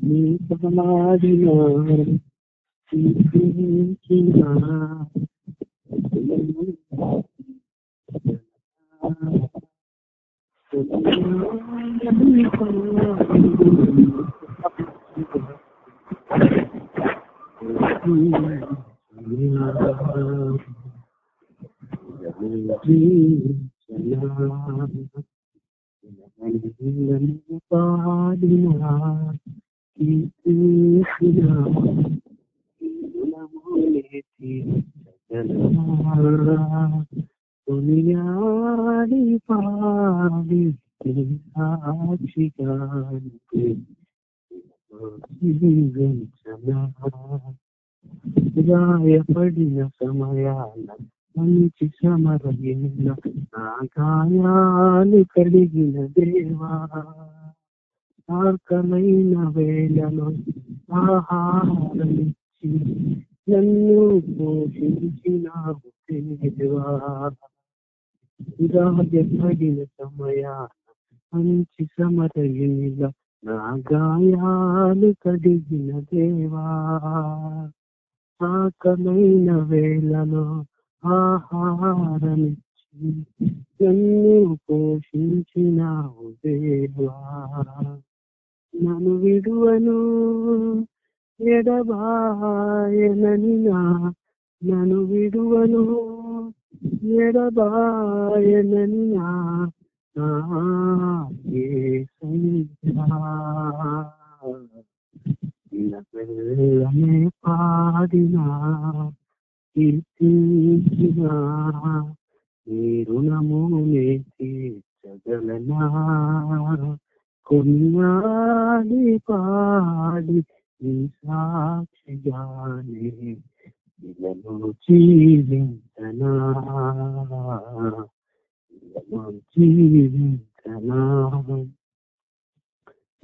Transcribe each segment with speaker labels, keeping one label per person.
Speaker 1: నీ పాడిన కీర్తించిన పాడిన కీర్తించిన కొనియాడి పాడి సాక్షిగానికి గాయపడిన సమయాన మంచి సమరమైన నా గాయాలు కడిగిన దేవా ఆకమైన వేళలో ఆహారమిచ్చి నన్ను పోషించినావు దేవా గాయపడిన సమయాన మంచి సమరయుల నా గాయాలు కడిగిన దేవా. ఆకమైన వేళలో ఆహారమిచ్చి నన్ను పోషించినావు దేవా. నన్ను విడువను ఎడబాయనని నా. నన్ను విడువను ఎడబాయనని నా. నా యేసయ్యా. నిలబెల్లనే పాడినా కీర్తించిన నీ రుణమునే తీర్చగలనా? కొన్నాడి పాడి నీ సాక్షిగానే ఇలను జీవించనా? ఇలను జీవించనా?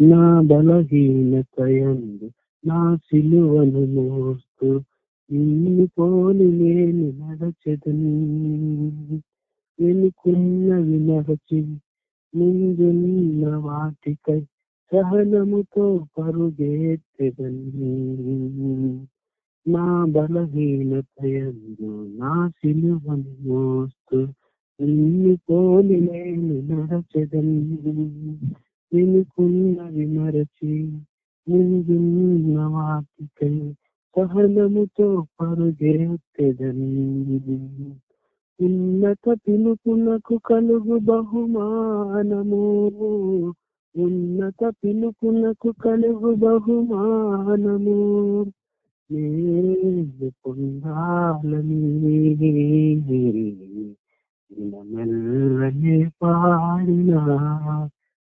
Speaker 1: నా బలహీనతయందు నా సిలువను మోస్తూ నిన్ను పోలి నేను నడచెదను. వెనుకున్నవి నడచి నిందున్న వాటికై సహనముతో పరుగెత్తెదను నా బలహీనతయందు నా సిలువను మోస్తూ నిన్ను పోలి నేను నడచెదను వెనుకున్నవి మరచి నిందున్న వాటికై సహనముతో పరుగెత్తెదను ఉన్నత పిలుపునకు కలుగు బహుమానము. ఉన్నత పిలుపునకు కలుగు బహుమానము. నేను పొందాలని మెల్లనే పాడినా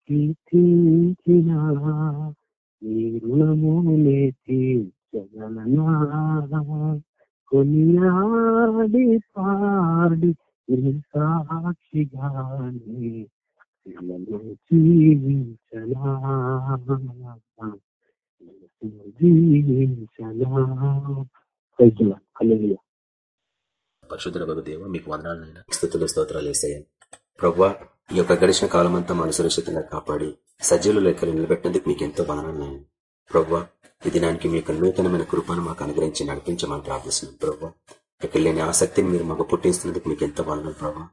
Speaker 1: కీర్తించిన నీ నేతి తీర్చగలనా కొనియాడి పాడి నీ సాక్షిగానే ఇళ్ళలో
Speaker 2: పరిశుద్ధ భగ దేవ మీకు వందనాలైనా స్థుతులు స్తోత్రాలు వేసాయని ప్రవ్వా ఈ యొక్క గడిచిన కాలం అంతా మన సురక్షితంగా కాపాడి సజీవులు లెక్కలు నిలబెట్టేందుకు మీకు ఎంతో వందనాలైనా ప్రవ్వా ఈ దినానికి మీ యొక్క నూతనమైన కృపను మాకు అనుగ్రహించి నడిపించమని ప్రార్థిస్తున్నాం ప్రభావ ఇక్కడ లేని ఆసక్తిని మీరు మాకు పుట్టిస్తున్నందుకు మీకు ఎంత బాగున్నాం ప్రభా.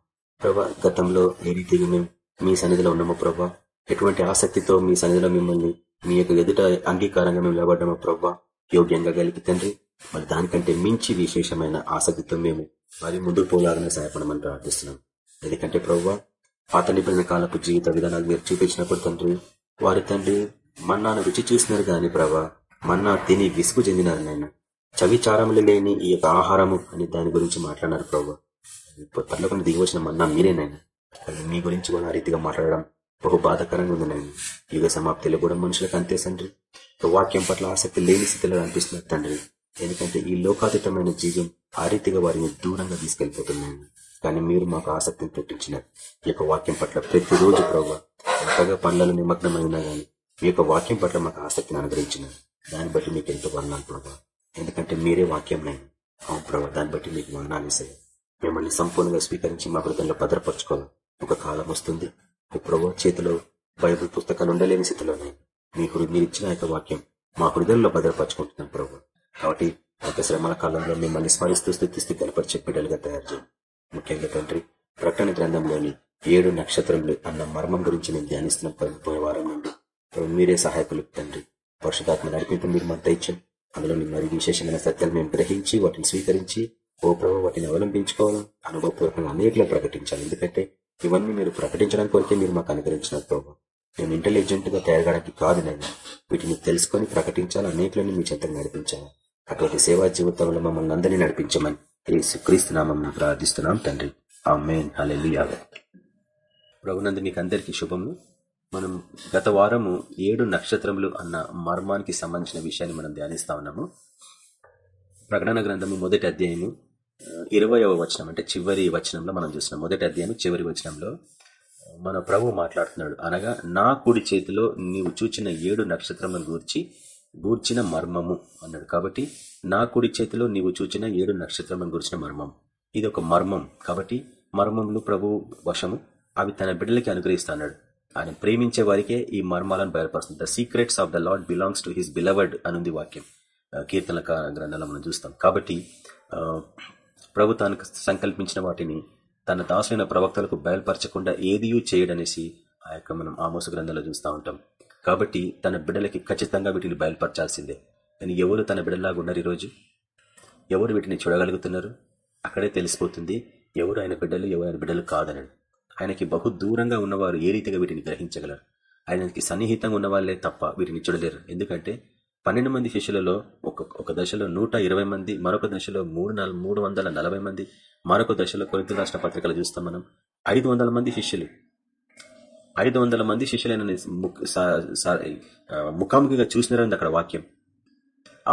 Speaker 2: ప్రభా గతంలో ఏ రీతిగా మేము మీ సన్నిధిలో ఉన్నామో ప్రభా ఎటువంటి ఆసక్తితో మీ సన్నిధిలో మిమ్మల్ని మీ యొక్క ఎదుట అంగీకారంగా మేము నిలబడ్డామో ప్రభా యోగ్యంగా కలిగి తండ్రి మరి దానికంటే మించి విశేషమైన ఆసక్తితో మేము మరి ముందుకు పోలాగానే సహాయపడమని ప్రార్థిస్తున్నాం. ఎందుకంటే ప్రవ్వా పాత నిబంధన కాలపు జీవిత విధానాలు మీరు చూపించినప్పుడు తండ్రి వారి తండ్రి మన్నాను రుచి చూసినారు కానీ ప్రభా మన్నా తిని విసుగు చెందినారు నాయన. చవిచారములు లేని ఈ యొక్క ఆహారము అని దాని గురించి మాట్లాడినారు ప్రభు. పర్లోకుండా దిగివచ్చిన మన్నా మీరేనాయన కానీ మీ గురించి కూడా ఆ రీతిగా మాట్లాడడం బహు బాధకరంగా ఉంది నాయన. యుగ సమాప్తిలో కూడా మనుషులకు అంతే తండ్రి. వాక్యం పట్ల ఆసక్తి లేని స్థితిలో అనిపిస్తున్నారు తండ్రి. ఎందుకంటే ఈ లోకాతీతమైన జీవం ఆ రీతిగా వారిని దూరంగా తీసుకెళ్ళిపోతున్నాయి కానీ మీరు మాకు ఆసక్తిని పుట్టించినారు. ఈ యొక్క వాక్యం పట్ల ప్రతిరోజు ప్రభు ఎంతగా పనులలో నిమగ్నమైనా గానీ మీ యొక్క వాక్యం పట్ల మాకు ఆసక్తిని అనుగ్రహించినారు. దాన్ని బట్టి మీకు ఎంతో వర్ణాలు ప్రభావ ఎందుకంటే మీరే వాక్యం అవును ప్రభావ దాన్ని బట్టి మీకు వర్ణాలు ఇస్తాయి మిమ్మల్ని సంపూర్ణంగా స్వీకరించి మా హృదయంలో భద్రపరచుకోవాలి. ఒక కాలం వస్తుంది. ప్రభావ చేతిలో బైబుల్ పుస్తకాలు ఉండలేని స్థితిలోనే మీ హృ- మీరు ఇచ్చిన యొక్క వాక్యం మా హృదయంలో భద్రపరచుకుంటున్నాం ప్రభు. కాబట్టి ఒక శ్రమల కాలంలో మిమ్మల్ని స్మరిస్తూ స్థుతిస్తూ కనపరిచే బిడ్డలుగా తయారు చేయండి. ముఖ్యంగా తండ్రి ప్రకటన గ్రంథంలోని ఏడు నక్షత్రములు అన్న మర్మం గురించి నేను ధ్యానిస్తున్న పోయే వారం నుండి మీరే సహాయకులు తండ్రి. పరిశుధాత్మ నడిపింపు మీరు మాకు దయచండి అందులో మరి విశేషమైన సత్యాలు మేము గ్రహించి వాటిని స్వీకరించి ఓ ప్రభు వాటిని అవలంబించుకోవాలి. అనుభవపూర్వకంగా అనేకలో ప్రకటించాలి. ఎందుకంటే ఇవన్నీ మీరు ప్రకటించడానికి కొరికే మీరు మాకు అనుగ్రహించిన ప్రభు. మేము ఇంటెలిజెంట్గా తయారడానికి కాదు నేను వీటిని తెలుసుకొని ప్రకటించాలి. అనేకలను మీ చెంతకు నడిపించాలి. అటువంటి సేవా జీవితంలో మమ్మల్ని అందరినీ నడిపించమని యేసు క్రీస్తు ప్రార్థిస్తున్నాం తండ్రి. ఆ మెయిన్ హల్లెలూయా. ప్రభునందు మీకు అందరికీ శుభము మనం గత వారము ఏడు నక్షత్రములు అన్న మర్మానికి సంబంధించిన విషయాన్ని మనం ధ్యానిస్తా ఉన్నాము. ప్రకటన గ్రంథము మొదటి అధ్యాయము ఇరవయవ వచనం అంటే చివరి వచనంలో మనం చూస్తున్నాం. మొదటి అధ్యాయం చివరి వచనంలో మన ప్రభు మాట్లాడుతున్నాడు. అనగా నా కుడి చేతిలో నీవు చూచిన ఏడు నక్షత్రములను గూర్చి గూర్చిన మర్మము అన్నాడు. కాబట్టి నా కుడి చేతిలో నీవు చూచిన ఏడు నక్షత్రములను గూర్చిన మర్మం. ఇది ఒక మర్మం. కాబట్టి మర్మములు ప్రభు వశము. అవి తన బిడ్డలకి అనుగ్రహిస్తున్నాడు ఆయన ప్రేమించే వారికే ఈ మర్మాలను బయలుపరుస్తుంది. The secrets of the Lord belongs to his beloved అనుంది వాక్యం. కీర్తన గ్రంథాలను మనం చూస్తాం. కాబట్టి ప్రభుత్వానికి ప్రభు తాను సంకల్పించిన వాటిని తన దాసులైన ప్రవక్తలకు బయలుపరచకుండా ఏదియూ చేయడనేసి ఆ యొక్క మనం ఆమోస గ్రంథంలో చూస్తూ ఉంటాం. కాబట్టి తన బిడ్డలకి ఖచ్చితంగా వీటిని బయలుపరచాల్సిందే. కానీ ఎవరు తన బిడ్డలాగా ఉన్నారు ఈరోజు? ఎవరు వీటిని చూడగలుగుతున్నారు? అక్కడే తెలిసిపోతుంది ఎవరు ఆయన బిడ్డలు ఎవరు ఆయన బిడ్డలు కాదనడు. ఆయనకి బహు దూరంగా ఉన్నవారు ఏ రీతిగా వీటిని గ్రహించగలరు? ఆయనకి సన్నిహితంగా ఉన్న వాళ్ళే తప్ప వీటిని చూడలేరు. ఎందుకంటే పన్నెండు మంది శిష్యులలో ఒక ఒక దశలో నూట ఇరవై మంది మరొక దశలో మూడు నాలుగు మూడు వందల నలభై మంది మరొక దశలో కొరిత రాష్ట్ర పత్రికలు చూస్తాం మనం. ఐదు వందల మంది శిష్యులు. ఐదు వందల మంది శిష్యులైన ముఖ- ముఖాముఖిగా చూసినారని అక్కడ వాక్యం.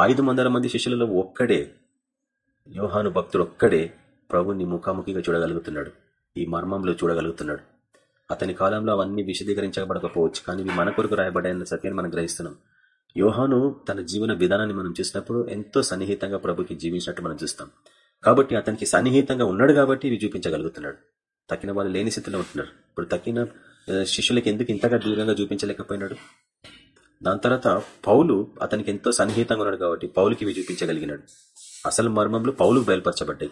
Speaker 2: ఐదు వందల మంది శిష్యులలో ఒక్కడే యోహాను భక్తుడు ఒక్కడే ప్రభుని ముఖాముఖిగా చూడగలుగుతున్నాడు. ఈ మర్మంలో చూడగలుగుతున్నాడు. అతని కాలంలో అవన్నీ విశదీకరించబడకపోవచ్చు కానీ ఇవి మన కొరకు రాయబడిన సత్యాన్ని మనం గ్రహిస్తున్నాం. యోహాను తన జీవన విధానాన్ని మనం చూసినప్పుడు ఎంతో సన్నిహితంగా ప్రభుకి జీవించినట్టు మనం చూస్తాం. కాబట్టి అతనికి సన్నిహితంగా ఉన్నాడు కాబట్టి ఇవి చూపించగలుగుతున్నాడు. తక్కిన వాళ్ళు లేని స్థితిలో ఉంటున్నారు. ఇప్పుడు తక్కిన శిష్యులకి ఎందుకు ఇంతగా దూరంగా చూపించలేకపోయినాడు? దాని తర్వాత పౌలు అతనికి ఎంతో సన్నిహితంగా ఉన్నాడు కాబట్టి పౌలుకి ఇవి చూపించగలిగినాడు. అసలు మర్మంలో పౌలుకు బయలుపరచబడ్డాయి.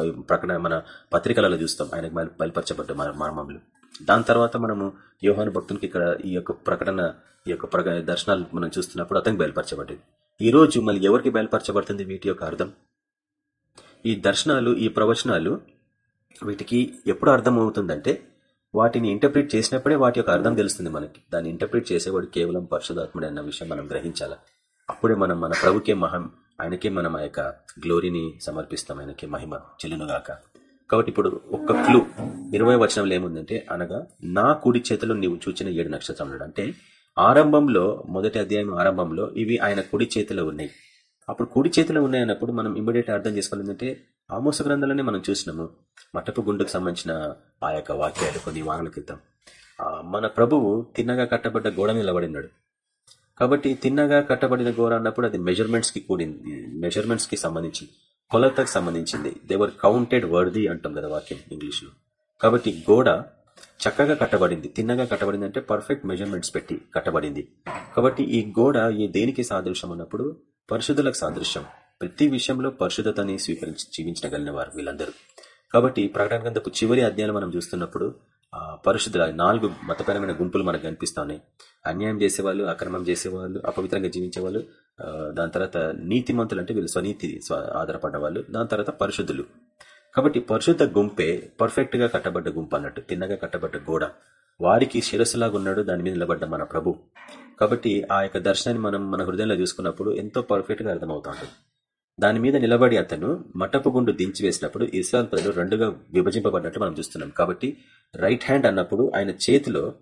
Speaker 2: ప్రకటన మన పత్రికలలో చూస్తాం. ఆయనకు బయలుపరచబడ్డ మన మర్మములు దాని తర్వాత మనము యోహాను భక్తునికి ఇక్కడ ఈ యొక్క ప్రకటన ఈ యొక్క ప్రక- దర్శనాలు మనం చూస్తున్నప్పుడు అతనికి బయలుపరచబడ్డది. ఈ రోజు మళ్ళీ ఎవరికి బయలుపరచబడుతుంది వీటి యొక్క అర్థం? ఈ దర్శనాలు ఈ ప్రవచనాలు వీటికి ఎప్పుడు అర్థం అవుతుందంటే వాటిని ఇంటర్ప్రిట్ చేసినప్పుడే వాటి యొక్క అర్థం తెలుస్తుంది మనకి. దాన్ని ఇంటర్ప్రిట్ చేసేవాడు కేవలం పరిశుధాత్ముడు అన్న విషయం మనం గ్రహించాలి? అప్పుడే మనం మన ప్రభుకే మహం ఆయనకే మనం ఆ యొక్క గ్లోరీని సమర్పిస్తాం ఆయనకే మహిమ చెల్లునుగాక. కాబట్టి ఇప్పుడు ఒక్క క్లూ ఇరవై వచనంలో ఏముందంటే అనగా నా కుడి చేతిలో నీవు చూచిన ఏడు నక్షత్రములు. అంటే ఆరంభంలో మొదటి అధ్యాయం ఆరంభంలో ఇవి ఆయన కుడి చేతిలో ఉన్నాయి. అప్పుడు కుడి చేతిలో ఉన్నాయన్నప్పుడు మనం ఇమ్మీడియట్ అర్థం చేసుకోవాలంటే ఆమోస గ్రంథాలనే మనం చూసినాము. మట్టపు గుండుకు సంబంధించిన ఆ యొక్క వాక్యాలు కొన్ని వారాల క్రితం. మన ప్రభువు తిన్నగా కట్టబడ్డ గోడ నిలబడినాడు కాబట్టి తిన్నగా కట్టబడిన గోర అన్నప్పుడు అది మెజర్మెంట్స్కి కూడింది మెజర్మెంట్స్కి సంబంధించి కొలతకు సంబంధించింది. దేవర్ కౌంటెడ్ వర్ది అంటాం కదా వాక్యం ఇంగ్లీష్లో కాబట్టి గోడ చక్కగా కట్టబడింది. తిన్నగా కట్టబడింది అంటే పర్ఫెక్ట్ మెజర్మెంట్స్ పెట్టి కట్టబడింది. కాబట్టి ఈ గోడ ఈ దేనికి సాదృశ్యం అన్నప్పుడు పరిశుద్ధులకు సాదృశ్యం. ప్రతి విషయంలో పరిశుద్ధతని స్వీకరించి జీవించగలిగిన వారు వీళ్ళందరూ. కాబట్టి ప్రకటన గంధపు చివరి అధ్యాయాలు మనం చూస్తున్నప్పుడు పరిశుద్ధుల నాలుగు మతపరమైన గుంపులు మనకు కనిపిస్తాయి అన్యాయం చేసేవాళ్ళు అక్రమం చేసేవాళ్ళు అపవిత్రంగా జీవించేవాళ్ళు దాని తర్వాత నీతిమంతులు అంటే వీళ్ళు స్వనీతి స్వ- ఆధారపడ్డ వాళ్ళు దాని తర్వాత పరిశుద్ధులు. కాబట్టి పరిశుద్ధ గుంపే పర్ఫెక్ట్గా కట్టబడ్డ గుంపు అన్నట్టు తిన్నగా కట్టబడ్డ గోడ. వారికి శిరస్సులాగా ఉన్నాడు దాని మీద నిలబడ్డ మన ప్రభు. కాబట్టి ఆ యొక్క దర్శనాన్ని మనం మన హృదయంలో చూసుకున్నప్పుడు ఎంతో పర్ఫెక్ట్గా అర్థమవుతా ఉంటుంది. దాని మీద నిలబడి అతను మటపు గుండు దించి వేసినప్పుడు ఇస్రాయల్ ప్రజలు రెండుగా విభజింపబడినట్లు మనం చూస్తున్నాం. కాబట్టి రైట్ హ్యాండ్ అన్నప్పుడు ఆయన చేతిలో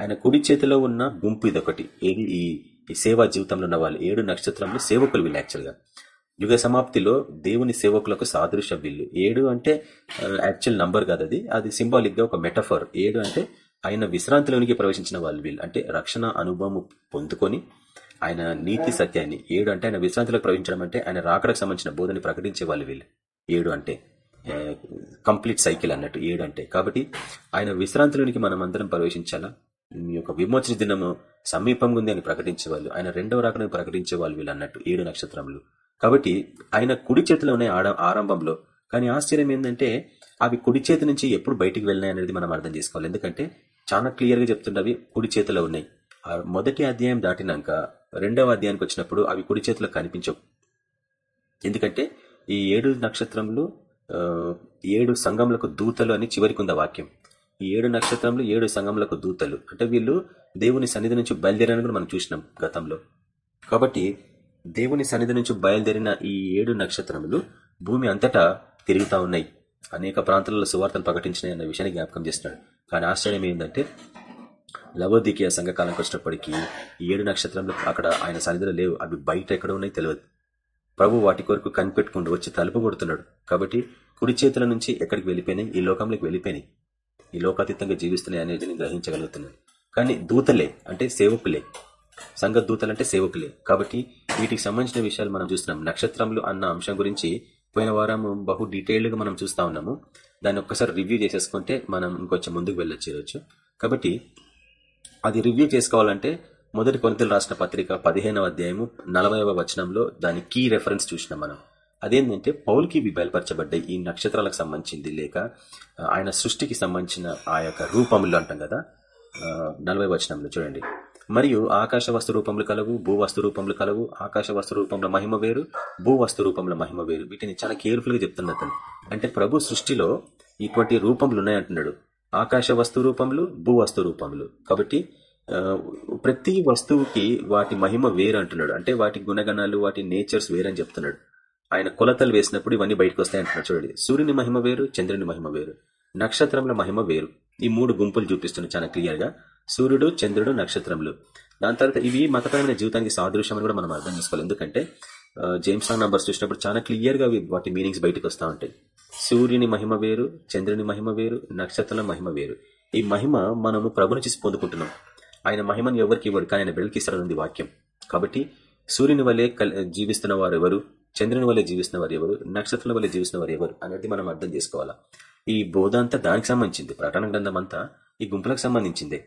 Speaker 2: ఆయన కుడి చేతిలో ఉన్న గుంపు ఇదొకటి. ఏది? ఈ ఈ సేవా జీవితంలో ఉన్న వాళ్ళు. ఏడు నక్షత్రంలో సేవకులు వీళ్ళు యాక్చువల్గా యుగ సమాప్తిలో దేవుని సేవకులకు సాదృశ్యం వీళ్ళు. ఏడు అంటే యాక్చువల్ నంబర్ కాదు అది. అది సింబాలిక్గా ఒక మెటఫర్ ఏడు అంటే ఆయన విశ్రాంతిలోనికి ప్రవేశించిన వాళ్ళు వీళ్ళు. అంటే రక్షణ అనుభవం పొందుకొని ఆయన నీతి సత్యాన్ని. ఏడు అంటే ఆయన విశ్రాంతిలోకి ప్రవేశించడం అంటే ఆయన రాకడకు సంబంధించిన బోధని ప్రకటించే వాళ్ళు వీళ్ళు. ఏడు అంటే కంప్లీట్ సైకిల్ అన్నట్టు. ఏడు అంటే. కాబట్టి ఆయన విశ్రాంతిలోనికి మనం అందరం ప్రవేశించాలా? మీ యొక్క విమోచన దినము సమీపంగా ఉంది అని ప్రకటించేవాళ్ళు ఆయన రెండవ రాకను ప్రకటించే వాళ్ళు వీళ్ళు అన్నట్టు. ఏడు నక్షత్రములు. కాబట్టి ఆయన కుడి చేతిలో ఉన్నాయి ఆరంభంలో. కానీ ఆశ్చర్యం ఏంటంటే అవి కుడి చేతి నుంచి ఎప్పుడు బయటికి వెళ్ళినాయి అనేది మనం అర్థం చేసుకోవాలి. ఎందుకంటే చాలా క్లియర్గా చెప్తుండవి కుడి చేతిలో ఉన్నాయి. మొదటి అధ్యాయం దాటినాక రెండవ అధ్యాయానికి వచ్చినప్పుడు అవి కుడి చేతిలో కనిపించవు. ఎందుకంటే ఈ ఏడు నక్షత్రములు ఏడు సంఘములకు దూతలు అని చివరికి వాక్యం. ఈ ఏడు నక్షత్రములు ఏడు సంఘములకు దూతలు. అంటే వీళ్ళు దేవుని సన్నిధి నుంచి బయలుదేరని కూడా మనం చూసినాం గతంలో. కాబట్టి దేవుని సన్నిధి నుంచి బయలుదేరిన ఈ ఏడు నక్షత్రములు భూమి అంతటా తిరుగుతా ఉన్నాయి. అనేక ప్రాంతాలలో సువార్తను ప్రకటించినాయి అన్న విషయాన్ని జ్ఞాపకం చేస్తున్నాడు. కానీ ఆశ్చర్యం ఏంటంటే లవోదికీయ సంఘకాలంకి వచ్చినప్పటికీ ఏడు నక్షత్రంలో అక్కడ ఆయన సన్నిధిలో లేవు. అవి బయట ఎక్కడ ఉన్నాయి తెలియదు ప్రభు వాటి కొరకు కనిపెట్టుకుంటూ వచ్చి తలుపు కొడుతున్నాడు. కాబట్టి కుడి చేతుల నుంచి ఎక్కడికి వెళ్ళిపోయినాయి? ఈ లోకంలోకి వెళ్ళిపోయినాయి. ఈ లోకాతీతంగా జీవిస్తున్నాయి అనేది నేను గ్రహించగలుగుతున్నాను. కానీ దూతలే అంటే సేవకులే. సంఘ దూతలు అంటే సేవకులే. కాబట్టి వీటికి సంబంధించిన విషయాలు మనం చూస్తున్నాం. నక్షత్రములు అన్న అంశం గురించి పోయిన వారం బహు డీటెయిల్డ్గా మనం చూస్తా ఉన్నాము. దాన్ని ఒక్కసారి రివ్యూ చేసేసుకుంటే మనం ఇంకొంచెం ముందుకు వెళ్ళొచ్చు కాబట్టి అది రివ్యూ చేసుకోవాలంటే మొదటి కొరింతలు రాసిన పత్రిక పదిహేనవ అధ్యాయము నలభైవ వచనంలో దాని కీ రెఫరెన్స్ చూసినాం మనం. అదేంటంటే పౌల్కి ఇవి బయలుపరచబడ్డాయి. ఈ నక్షత్రాలకు సంబంధించింది లేక ఆయన సృష్టికి సంబంధించిన ఆ యొక్క రూపములు అంటాం కదా. నలభై వచనంలో చూడండి. మరియు ఆకాశ వస్తు రూపములు కలవు భూ వస్తు రూపములు కలవు ఆకాశ వస్తు రూపంలో మహిమ వేరు భూ వస్తు రూపంలో మహిమ వేరు. వీటిని చాలా కేర్ఫుల్గా అతను. అంటే ప్రభు సృష్టిలో ఇటువంటి రూపములు ఉన్నాయంటున్నాడు. ఆకాశ వస్తు రూపములు భూ వస్తు రూపములు. కాబట్టి ప్రతి వస్తువుకి వాటి మహిమ వేరు అంటున్నాడు అంటే వాటి గుణగణాలు వాటి నేచర్స్ వేరని చెప్తున్నాడు. ఆయన కొలతలు వేసినప్పుడు ఇవన్నీ బయటకు వస్తాయి అంటున్నాడు. చూడండి సూర్యుని మహిమ వేరు చంద్రుని మహిమ వేరు. నక్షత్రముల మహిమ వేరు. ఈ మూడు గుంపులు చూపిస్తున్నాయి చాలా క్లియర్గా సూర్యుడు చంద్రుడు నక్షత్రములు. దాని తర్వాత ఇవి మతపరమైన జీవితానికి సాదృశ్యం అని కూడా మనం అర్థం చేసుకోవాలి. ఎందుకంటే జేమ్స్ రాంగ్ నంబర్స్ చూసినప్పుడు చాలా క్లియర్గా వాటి మీనింగ్స్ బయటకు వస్తూ ఉంటాయి. సూర్యుని మహిమ వేరు చంద్రుని మహిమ వేరు నక్షత్రాల మహిమ వేరు. ఈ మహిమ మనము ప్రభు నుంచి పొందుకుంటున్నాం. ఆయన మహిమను ఎవరికి ఇవ్వడు కానీ ఆయన వెలికి వాక్యం. కాబట్టి సూర్యుని వల్లే జీవిస్తున్న వారు ఎవరు? చంద్రుని వల్లే జీవిస్తున్న వారు ఎవరు? నక్షత్రాల వల్లే జీవిస్తున్న వారు ఎవరు? అనేది మనం అర్థం చేసుకోవాలా. ఈ బోధ అంతా దానికి సంబంధించింది. ప్రకటన గ్రంథం అంతా ఈ గుంపులకు సంబంధించిందే.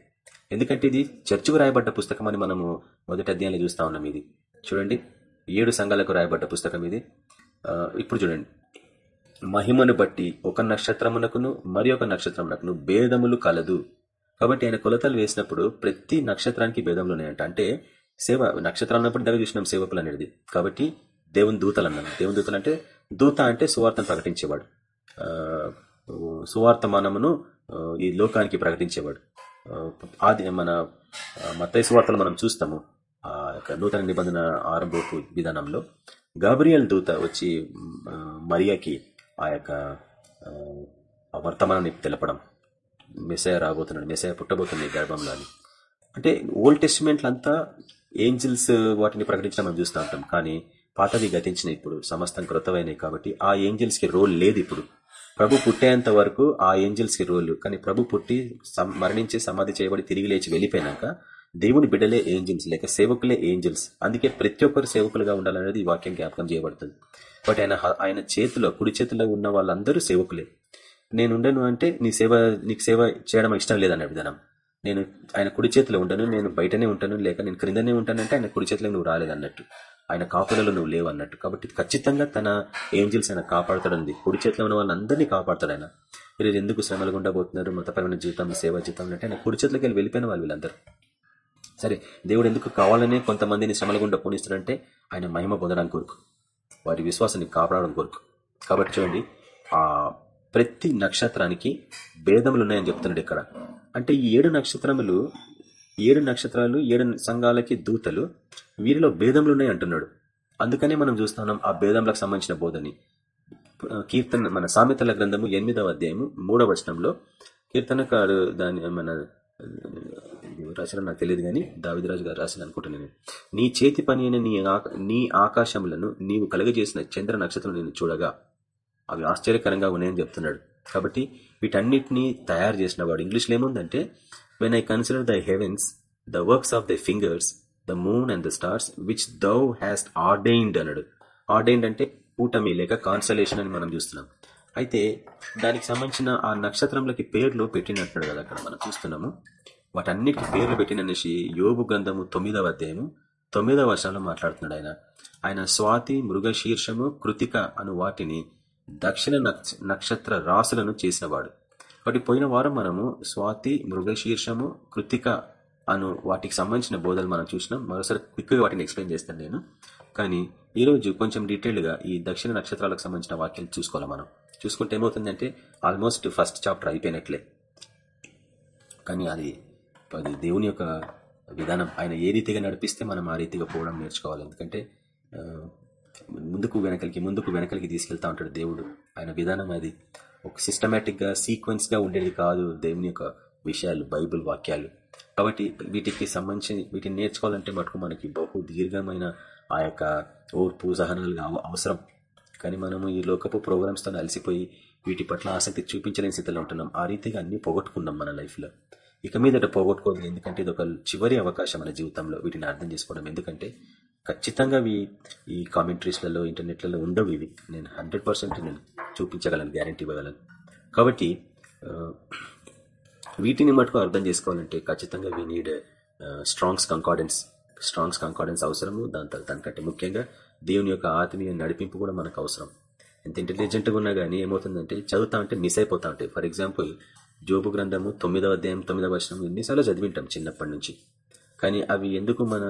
Speaker 2: ఎందుకంటే ఇది చర్చకు రాయబడ్డ పుస్తకం అని మనము మొదటి అధ్యాయంలో చూస్తా ఉన్నాం ఇది. చూడండి ఏడు సంఘాలకు రాయబడ్డ పుస్తకం ఇది. ఇప్పుడు చూడండి. మహిమను బట్టి ఒక నక్షత్రమునకును మరి ఒక నక్షత్రమునకును భేదములు కలదు. కాబట్టి ఆయన కొలతలు వేసినప్పుడు ప్రతి నక్షత్రానికి భేదములు ఉన్నాయంట. అంటే సేవ నక్షత్రాలు ఉన్నప్పుడు దగ్గర చూసినాం సేవకులు అనేది కాబట్టి దేవుని దూతలు అన్నాను దేవుని దూతలు అంటే దూత అంటే సువార్తను ప్రకటించేవాడు. సువార్తమానమును ఈ లోకానికి ప్రకటించేవాడు. ఆది మన మత సువార్తలు మనం చూస్తాము. నూతన నిబంధన ఆరంభపు విధానంలో. గాబ్రియల్ దూత వచ్చి మరియాకి ఆ యొక్క వర్తమానాన్ని తెలపడం మెసేయ రాబోతున్నాడు మెసేయ పుట్టబోతుంది గర్భంలో అని. అంటే ఓల్డ్ టెస్టిమెంట్లు అంతా ఏంజిల్స్ వాటిని ప్రకటించడం మనం చూస్తూ ఉంటాం. కానీ పాతవి గతించిన ఇప్పుడు సమస్తం క్రొత్తవైనవి కాబట్టి ఆ ఏంజిల్స్కి రోల్ లేదు ఇప్పుడు. ప్రభు పుట్టేంత వరకు ఆ ఏంజిల్స్కి రోల్. కానీ ప్రభు పుట్టి మరణించి సమాధి చేయబడి తిరిగి లేచి వెళ్ళిపోయినాక దేవుని బిడ్డలే ఏంజిల్స్ లేక సేవకులే ఏంజిల్స్. అందుకే ప్రతి ఒక్కరు సేవకులుగా ఉండాలనేది ఈ వాక్యం జ్ఞాపకం చేయబడుతుంది. బట్ ఆయన ఆయన చేతిలో కుడి చేతిలో ఉన్న వాళ్ళందరూ సేవకులే. నేను ఉండను అంటే నీ సేవ నీకు సేవ చేయడం ఇష్టం లేదన్న విధానం. నేను ఆయన కుడి చేతిలో ఉండను నేను బయటనే ఉంటాను లేక నేను క్రిందనే ఉంటానంటే ఆయన కుడి చేతిలో నువ్వు రాలేదన్నట్టు. ఆయన కాపులలో నువ్వు లేవు అన్నట్టు కాబట్టి ఖచ్చితంగా తన ఏంజిల్స్ ఆయన కాపాడుతాడంది కుడి చేతిలో ఉన్న వాళ్ళందరినీ కాపాడుతాడు ఆయన. ఈరోజు ఎందుకు శ్రమలు గుండా పోతున్నారు మతపరమైన జీవితం సేవా జీవితం అంటే ఆయన కుడి చేతిలోకి వెళ్ళి వెళ్ళిపోయిన వాళ్ళు వీళ్ళందరూ. సరే దేవుడు ఎందుకు కావాలనే కొంతమందిని శ్రమల గుండా పోనిస్తాడంటే ఆయన మహిమ పొందడానికి కొరకు. వారి విశ్వాసాన్ని కాపాడడం కొరకు. కాబట్టి చూడండి ఆ ప్రతి నక్షత్రానికి భేదములు ఉన్నాయని చెప్తున్నాడు ఇక్కడ. అంటే ఈ ఏడు నక్షత్రములు ఏడు నక్షత్రాలు ఏడు సంఘాలకి దూతలు వీరిలో భేదములు ఉన్నాయి అంటున్నాడు. అందుకనే మనం చూస్తున్నాం ఆ భేదములకు సంబంధించిన బోధని. కీర్తన మన సామెతల గ్రంథము ఎనిమిదవ అధ్యాయము మూడవ వచనంలో కీర్తనకారు దాని మన రాసిన నాకు తెలియదు కానీ దావిదరాజు గారు రాసింది అనుకుంటున్నాను నేను. నీ చేతి పని అయిన నీ నీ ఆకాశములను నీవు కలుగజేసిన చంద్ర నక్షత్రం నేను చూడగా అవి ఆశ్చర్యకరంగా ఉన్నాయని చెప్తున్నాడు. కాబట్టి వీటన్నిటినీ తయారు చేసిన వాడు ఇంగ్లీష్లో ఏముందంటే when I consider the heavens the works of the fingers the moon and the stars which thou hast ordained అన్నాడు. ఆర్డైన్డ్ అంటే కూటమి లేక కాన్సలేషన్ అని మనం చూస్తున్నాం. అయితే దానికి సంబంధించిన ఆ నక్షత్రంలోకి పేర్లు పెట్టినట్టు కదా అక్కడ మనం చూస్తున్నాము. వాటన్నిటికి పేర్లు పెట్టిననేసి యోగు గ్రంథము తొమ్మిదవ అధ్యాయము తొమ్మిదవ వర్షంలో మాట్లాడుతున్నాడు ఆయన. ఆయన స్వాతి మృగశీర్షము కృతిక అను వాటిని దక్షిణ నక్షత్ర రాసులను చేసినవాడు. కాబట్టి పోయిన వారం మనము స్వాతి మృగశీర్షము కృతిక అను వాటికి సంబంధించిన బోధలు మనం చూసినాం. మరోసారి క్విక్గా వాటిని ఎక్స్ప్లెయిన్ చేస్తాను నేను. కానీ ఈ రోజు కొంచెం డీటెయిల్గా ఈ దక్షిణ నక్షత్రాలకు సంబంధించిన వాక్యాలు చూసుకోవాలి మనం. చూసుకుంటే ఏమవుతుందంటే ఆల్మోస్ట్ ఫస్ట్ చాప్టర్ అయిపోయినట్లే. కానీ అది అది దేవుని యొక్క విధానం ఆయన ఏ రీతిగా నడిపిస్తే మనం ఆ రీతిగా పోవడం నేర్చుకోవాలి. ఎందుకంటే ముందుకు వెనకలికి ముందుకు వెనకలికి తీసుకెళ్తా ఉంటాడు దేవుడు. ఆయన విధానం అది. ఒక సిస్టమేటిక్గా సీక్వెన్స్గా ఉండేది కాదు దేవుని యొక్క విషయాలు బైబుల్ వాక్యాలు. కాబట్టి వీటికి సంబంధించి వీటిని నేర్చుకోవాలంటే మటుకు మనకి బహు దీర్ఘమైన ఆ యొక్క ఓర్పు సహనాలు అవసరం. కానీ మనము ఈ లోకపు ప్రోగ్రామ్స్తో అలసిపోయి వీటి పట్ల ఆసక్తి చూపించలేని స్థితిలో ఉంటున్నాం. ఆ రీతిగా అన్ని పోగొట్టుకున్నాం మన లైఫ్లో. ఇక మీదట పోగొట్టుకోదు ఎందుకంటే ఇది ఒక చివరి అవకాశం మన జీవితంలో. వీటిని అర్థం చేసుకోవడం ఎందుకంటే ఖచ్చితంగా ఈ కామెంటరీస్లలో ఇంటర్నెట్లలో ఉండవు ఇవి. నేను హండ్రెడ్ నేను చూపించగలను గ్యారంటీ ఇవ్వగలను. కాబట్టి వీటిని మటుకు అర్థం చేసుకోవాలంటే ఖచ్చితంగా వీ నీడ్ స్ట్రాంగ్స్ కంకార్డెన్స్ స్ట్రాంగ్స్ కంకార్డెన్స్ అవసరము. దాని దానికంటే ముఖ్యంగా దేవుని యొక్క ఆత్మీయ నడిపింపు కూడా మనకు అవసరం. ఎంత ఇంటెలిజెంట్గా ఉన్నా కానీ ఏమవుతుందంటే చదువుతా ఉంటే మిస్ అయిపోతా ఉంటాయి. ఫర్ ఎగ్జాంపుల్ జోబు గ్రంథము తొమ్మిదవ అధ్యాయం తొమ్మిదవ వచనం ఎన్నిసార్లు చదివింటాం చిన్నప్పటి నుంచి. కానీ అవి ఎందుకు మన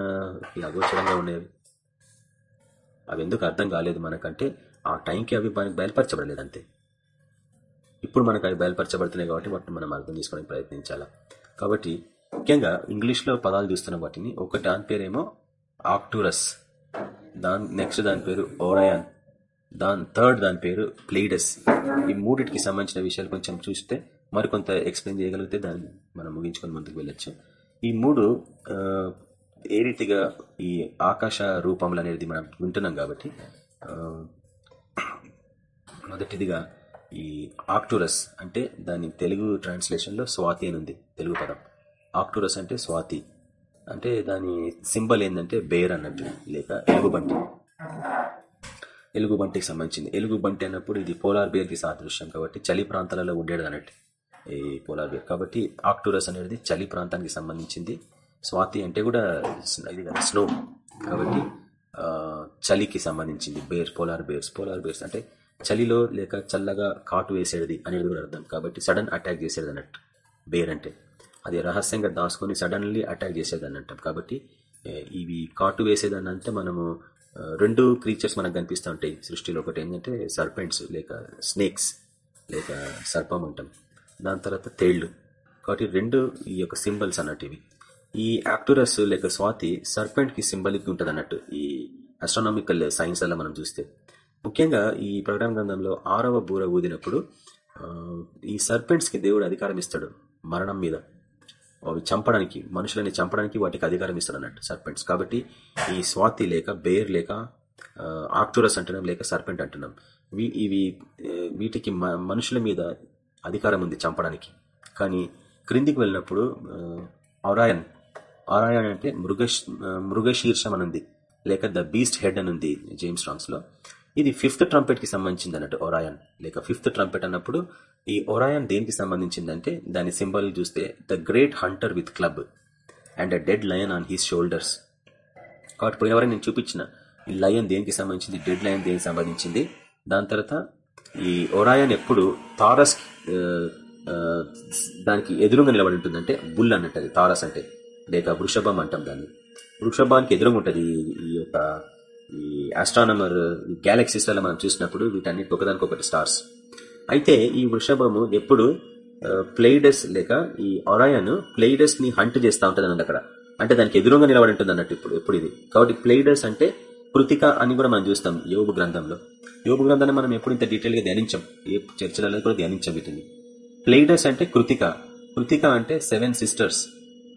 Speaker 2: అగోచరంగా ఉండేవి అవి? ఎందుకు అర్థం కాలేదు మనకంటే ఆ టైంకి అవి మనకు బయలుపరచబడలేదు అంతే. ఇప్పుడు మనకు అవి బయలుపరచబడుతున్నాయి కాబట్టి వాటిని మనం అర్థం చేసుకోవడానికి ప్రయత్నించాలా? కాబట్టి ముఖ్యంగా ఇంగ్లీష్లో పదాలు చూస్తున్న వాటిని. ఒక దాని పేరేమో ఆక్టూరస్ దాని నెక్స్ట్ దాని పేరు ఓరయాన్ దాని థర్డ్ దాని పేరు ప్లీడస్. ఈ మూడిటికి సంబంధించిన విషయాలు కొంచెం చూస్తే మరికొంత ఎక్స్ప్లెయిన్ చేయగలిగితే దాన్ని మనం ముగించుకొని ముందుకు వెళ్ళొచ్చు. ఈ మూడు ఏ రీతిగా ఈ ఆకాశ రూపములు అనేది మనం వింటున్నాం కాబట్టి మొదటిదిగా ఈ ఆక్టూరస్ అంటే దాని తెలుగు ట్రాన్స్లేషన్లో స్వాతి అని ఉంది తెలుగు పదం. ఆక్టూరస్ అంటే స్వాతి. అంటే దాని సింబల్ ఏంటంటే బేర్ అన్నట్టు లేక ఎలుగుబంటి. ఎలుగుబంటికి సంబంధించింది. ఎలుగుబంటి అన్నప్పుడు ఇది పోలార్ బేర్కి సాదృశ్యం కాబట్టి చలి ప్రాంతాలలో ఉండేది అన్నట్టు ఈ పోలార్ బేర్. కాబట్టి ఆక్టోరస్ అనేది చలి ప్రాంతానికి సంబంధించింది. స్వాతి అంటే కూడా ఇది కదా స్నో. కాబట్టి చలికి సంబంధించింది. Bear polar bears. Polar bears అంటే చలిలో లేక చల్లగా కాటు వేసేది అనేది కూడా అర్థం. కాబట్టి సడన్ అటాక్ చేసేది అన్నట్టు. బేర్ అంటే అది రహస్యంగా దాచుకొని సడన్లీ అటాక్ చేసేది అన్నట్టు కాబట్టి ఇవి కాటు వేసేది అంటే మనము రెండు క్రీచర్స్ మనకు కనిపిస్తూ ఉంటాయి. సృష్టిలో ఒకటి ఏంటంటే సర్పెంట్స్ లేక స్నేక్స్ లేక సర్పం అంటాం. దాని తర్వాత తేళ్ళు. కాబట్టి రెండు ఈ యొక్క సింబల్స్ అన్నట్టు ఇవి ఈ యాక్టోరస్ లేక స్వాతి సర్పెంట్కి సింబలిక్ ఉంటుంది అన్నట్టు ఈ అస్ట్రానామికల్ సైన్స్ అలా మనం చూస్తే. ముఖ్యంగా ఈ ప్రకటన గ్రంథంలో ఆరవ బూర ఊదినప్పుడు ఈ సర్పెంట్స్కి దేవుడు అధికారం ఇస్తాడు మరణం మీద. అవి చంపడానికి మనుషులని చంపడానికి వాటికి అధికారం ఇస్తాడు అన్నట్టు సర్పెంట్స్. కాబట్టి ఈ స్వాతి లేక బేర్ లేక ఆక్టోరస్ అంటున్నాం లేక సర్పెంట్ అంటున్నాం. ఇవి వీటికి మనుషుల మీద అధికారం ఉంది చంపడానికి. కానీ క్రిందికి వెళ్ళినప్పుడు ఔరాయన్ ఔరాయన్ అంటే మృగ మృగశీర్షం అనుంది. లేక ద బీస్ట్ హెడ్ అనుంది జేమ్స్ రాంగ్స్లో. ఇది ఫిఫ్త్ ట్రంపెట్కి సంబంధించింది అన్నట్టు ఒరాయన్ లేక ఫిఫ్త్ ట్రంపెట్ అన్నప్పుడు ఈ ఒరాయన్ దేనికి సంబంధించిందంటే దాని సింబల్ చూస్తే the great hunter with club and a dead lion on his shoulders. కాబట్టి పోయినవరే నేను చూపించిన ఈ లయన్ దేనికి సంబంధించింది డెడ్ లయన్ దేనికి సంబంధించింది. దాని తర్వాత ఈ ఒరాయన్ ఎప్పుడు తారస్ దానికి ఎదురుగా నిలబడి ఉంటుందంటే బుల్ అన్నట్టు అది తారస్ అంటే. లేక వృషభం అంటాం దాన్ని. వృషభానికి ఎదురుగా ఉంటుంది ఈ యొక్క ఈ ఆస్ట్రానమర్ గ్యాలక్సీస్లలో మనం చూసినప్పుడు వీటన్నిటి ఒకదానికొకటి స్టార్స్ అయితే ఈ వృషభము ఎప్పుడు ప్లేడస్ లేక ఈ ఒరాయన్ ప్లేడస్ని హంట్ చేస్తూ ఉంటుంది అన్నది అక్కడ. అంటే దానికి ఎదురుగా నిలబడి ఉంటుంది అన్నట్టు ఇప్పుడు ఎప్పుడు ఇది. కాబట్టి ప్లేడస్ అంటే కృతిక అని కూడా మనం చూస్తాం యోగు గ్రంథంలో. యోగు గ్రంథాన్ని మనం ఎప్పుడు ఇంత డీటెయిల్గా ధ్యానించాం? ఏ చర్చలలో కూడా ధ్యానించాం వీటిని. ప్లేడస్ అంటే కృతిక. కృతిక అంటే సెవెన్ సిస్టర్స్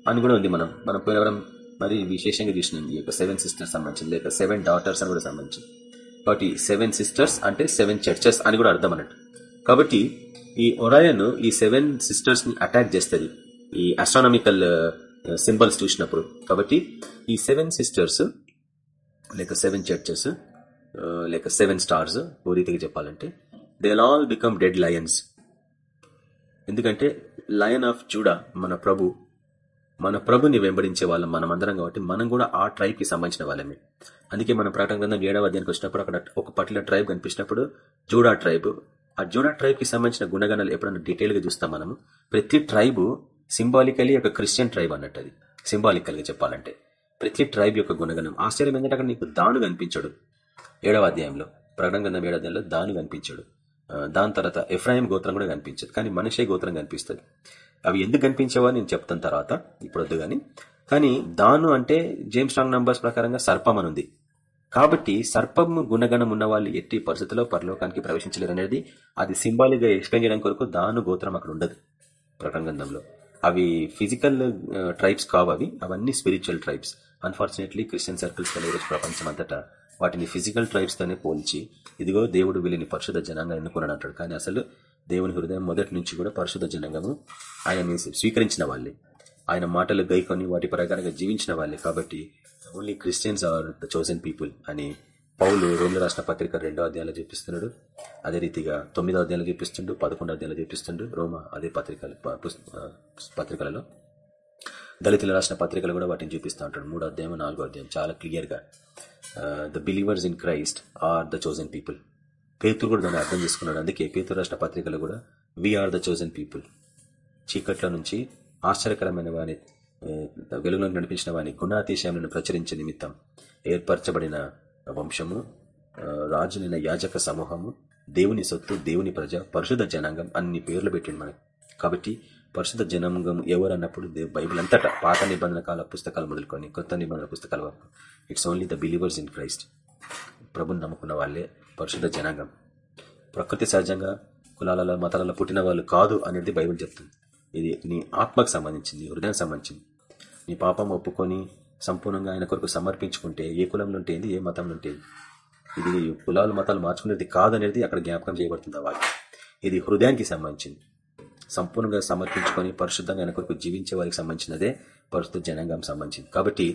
Speaker 2: అని కూడా ఉంది మనం. మనం పోయినవరం మరి విశేషంగా చూసినాం. ఈ యొక్క సెవెన్ సిస్టర్స్ సంబంధించి లేక సెవెన్ డాటర్స్ అని కూడా సంబంధించి. కాబట్టి సెవెన్ సిస్టర్స్ అంటే సెవెన్ చర్చెస్ అని కూడా అర్థం అన్నట్టు. కాబట్టి ఈ ఒరాయన్ ఈ సెవెన్ సిస్టర్స్ని అటాక్ చేస్తుంది. ఈ అస్ట్రానమికల్ సింబల్స్ uh, చూసినప్పుడు. కాబట్టి ఈ సెవెన్ సిస్టర్స్ లేక సెవెన్ చర్చెస్ లేక సెవెన్ స్టార్స్ ఓ రీతిగా చెప్పాలంటే they all become dead lions ఎందుకంటే లయన్ ఆఫ్ జూడా మన ప్రభు మన ప్రభుని వెంబడించే వాళ్ళం మనం అందరం కాబట్టి మనం కూడా ఆ ట్రైబ్కి సంబంధించిన వాళ్ళమే. అందుకే మన ప్రకటన గ్రంథం ఏడవ అధ్యానికి వచ్చినప్పుడు అక్కడ ఒక పర్టికులర్ ట్రైబ్ కనిపించినప్పుడు జూడా ట్రైబ్ ఆ జూడా ట్రైబ్కి సంబంధించిన గుణగణాలు ఎప్పుడైనా డీటెయిల్గా చూస్తాం మనము. ప్రతి ట్రైబు సింబాలికలీ ఒక క్రిస్టియన్ ట్రైబ్ అన్నట్టు అది. సింబాలికల్గా చెప్పాలంటే. ప్రతి ట్రైబ్ యొక్క గుణగణం. ఆశ్చర్యం ఏంటంటే అక్కడ నీకు దాను కనిపించడు. ఏడవ అధ్యాయంలో ప్రకటన గంధం ఏడవ అధ్యాయంలో దాను కనిపించడు. దాని తర్వాత ఎఫ్రాయిం గోత్రం కూడా కనిపించదు. కానీ మనిషే గోత్రం కనిపిస్తుంది. అవి ఎందుకు కనిపించేవో నేను చెప్తాను తర్వాత ఇప్పుడు వద్దు కానీ కానీ దాను అంటే జేమ్స్ స్ట్రాంగ్ నంబర్స్ ప్రకారంగా సర్పం అని ఉంది. కాబట్టి సర్పం గుణగణం ఉన్న వాళ్ళు ఎట్టి పరిస్థితుల్లో పరలోకానికి ప్రవేశించలేరు అనేది అది సింబాలిక్ ఎక్స్ప్లెయిన్ చేయడం కొరకు దాను గోత్రం అక్కడ ఉండదు ప్రకటన గంధంలో అవి ఫిజికల్ ట్రైబ్స్ కావు అవి. అవన్నీ spiritual tribes. Unfortunately Christian circles ఈరోజు ప్రపంచం అంతటా వాటిని ఫిజికల్ ట్రైబ్స్తోనే పోల్చి ఇదిగో దేవుడు వీళ్ళని పరిశుద్ధ జనంగా ఎన్నుకున్నాడు అంటాడు కానీ అసలు దేవుని హృదయం మొదటి నుంచి కూడా పరిశుద్ధ జనంగము ఆయనని స్వీకరించిన వాళ్ళే. ఆయన మాటలు గైకొని వాటి ప్రకారంగా జీవించిన వాళ్ళే. కాబట్టి only Christians are the chosen people అని పౌలు రోమిల రాష్ట్ర పత్రిక రెండో అధ్యాయంలో చూపిస్తున్నాడు. అదే రీతిగా తొమ్మిదో అధ్యాయంలో చూపిస్తుండు పదకొండో అధ్యాయంలో చూపిస్తుండు. రోమ అదే పత్రికలు పత్రికలలో. దళితులు రాసిన పత్రికలు కూడా వాటిని చూపిస్తూ ఉంటాడు. మూడో అధ్యాయం నాలుగో అధ్యాయం. చాలా క్లియర్గా the believers in Christ are the chosen people పేతురు కూడా దాన్ని అర్థం చేసుకున్నాడు. అందుకే పేతురు రాష్ట్ర పత్రికలు కూడా we are the chosen people చీకట్ల నుంచి ఆశ్చర్యకరమైన వారి వెలుగులో వెలుగులోకి నడిపించిన వాని గుణాతిశయములను ప్రచురించే నిమిత్తం ఏర్పరచబడిన వంశము రాజులైన యాజక సమూహము దేవుని సొత్తు దేవుని ప్రజ పరిశుద్ధ జనాంగం అన్ని పేర్లు పెట్టిండు మనకి. కాబట్టి పరిశుద్ధ జనాంగం ఎవరు అన్నప్పుడు బైబిల్ అంతటా పాత నిబంధన కాల పుస్తకాలు మొదలుకొని కొత్త నిబంధన పుస్తకాల వరకు. It's only the believers in Christ ప్రభుని నమ్ముకున్న వాళ్ళే పరిశుద్ధ జనాంగం. ప్రకృతి సహజంగా కులాలలో మతాలలో పుట్టిన వాళ్ళు కాదు అనేది బైబిల్ చెప్తుంది. ఇది నీ ఆత్మకు సంబంధించింది హృదయానికి సంబంధించింది. నీ పాపం ఒప్పుకొని సంపూర్ణంగా ఆయన కొరకు సమర్పించుకుంటే ఏ కులంలో ఉంటేంది ఏ మతంలో ఉంటేది? ఇది కులాలు మతాలు మార్చుకునేది కాదనేది అక్కడ జ్ఞాపకం చేయబడుతుంది ఆ వాక్యం. ఇది హృదయానికి సంబంధించింది. సంపూర్ణంగా సమర్పించుకొని పరిశుద్ధంగా ఆయన కొరకు జీవించే వారికి సంబంధించినదే పరిశుద్ధ జనాంగం సంబంధించింది. కాబట్టి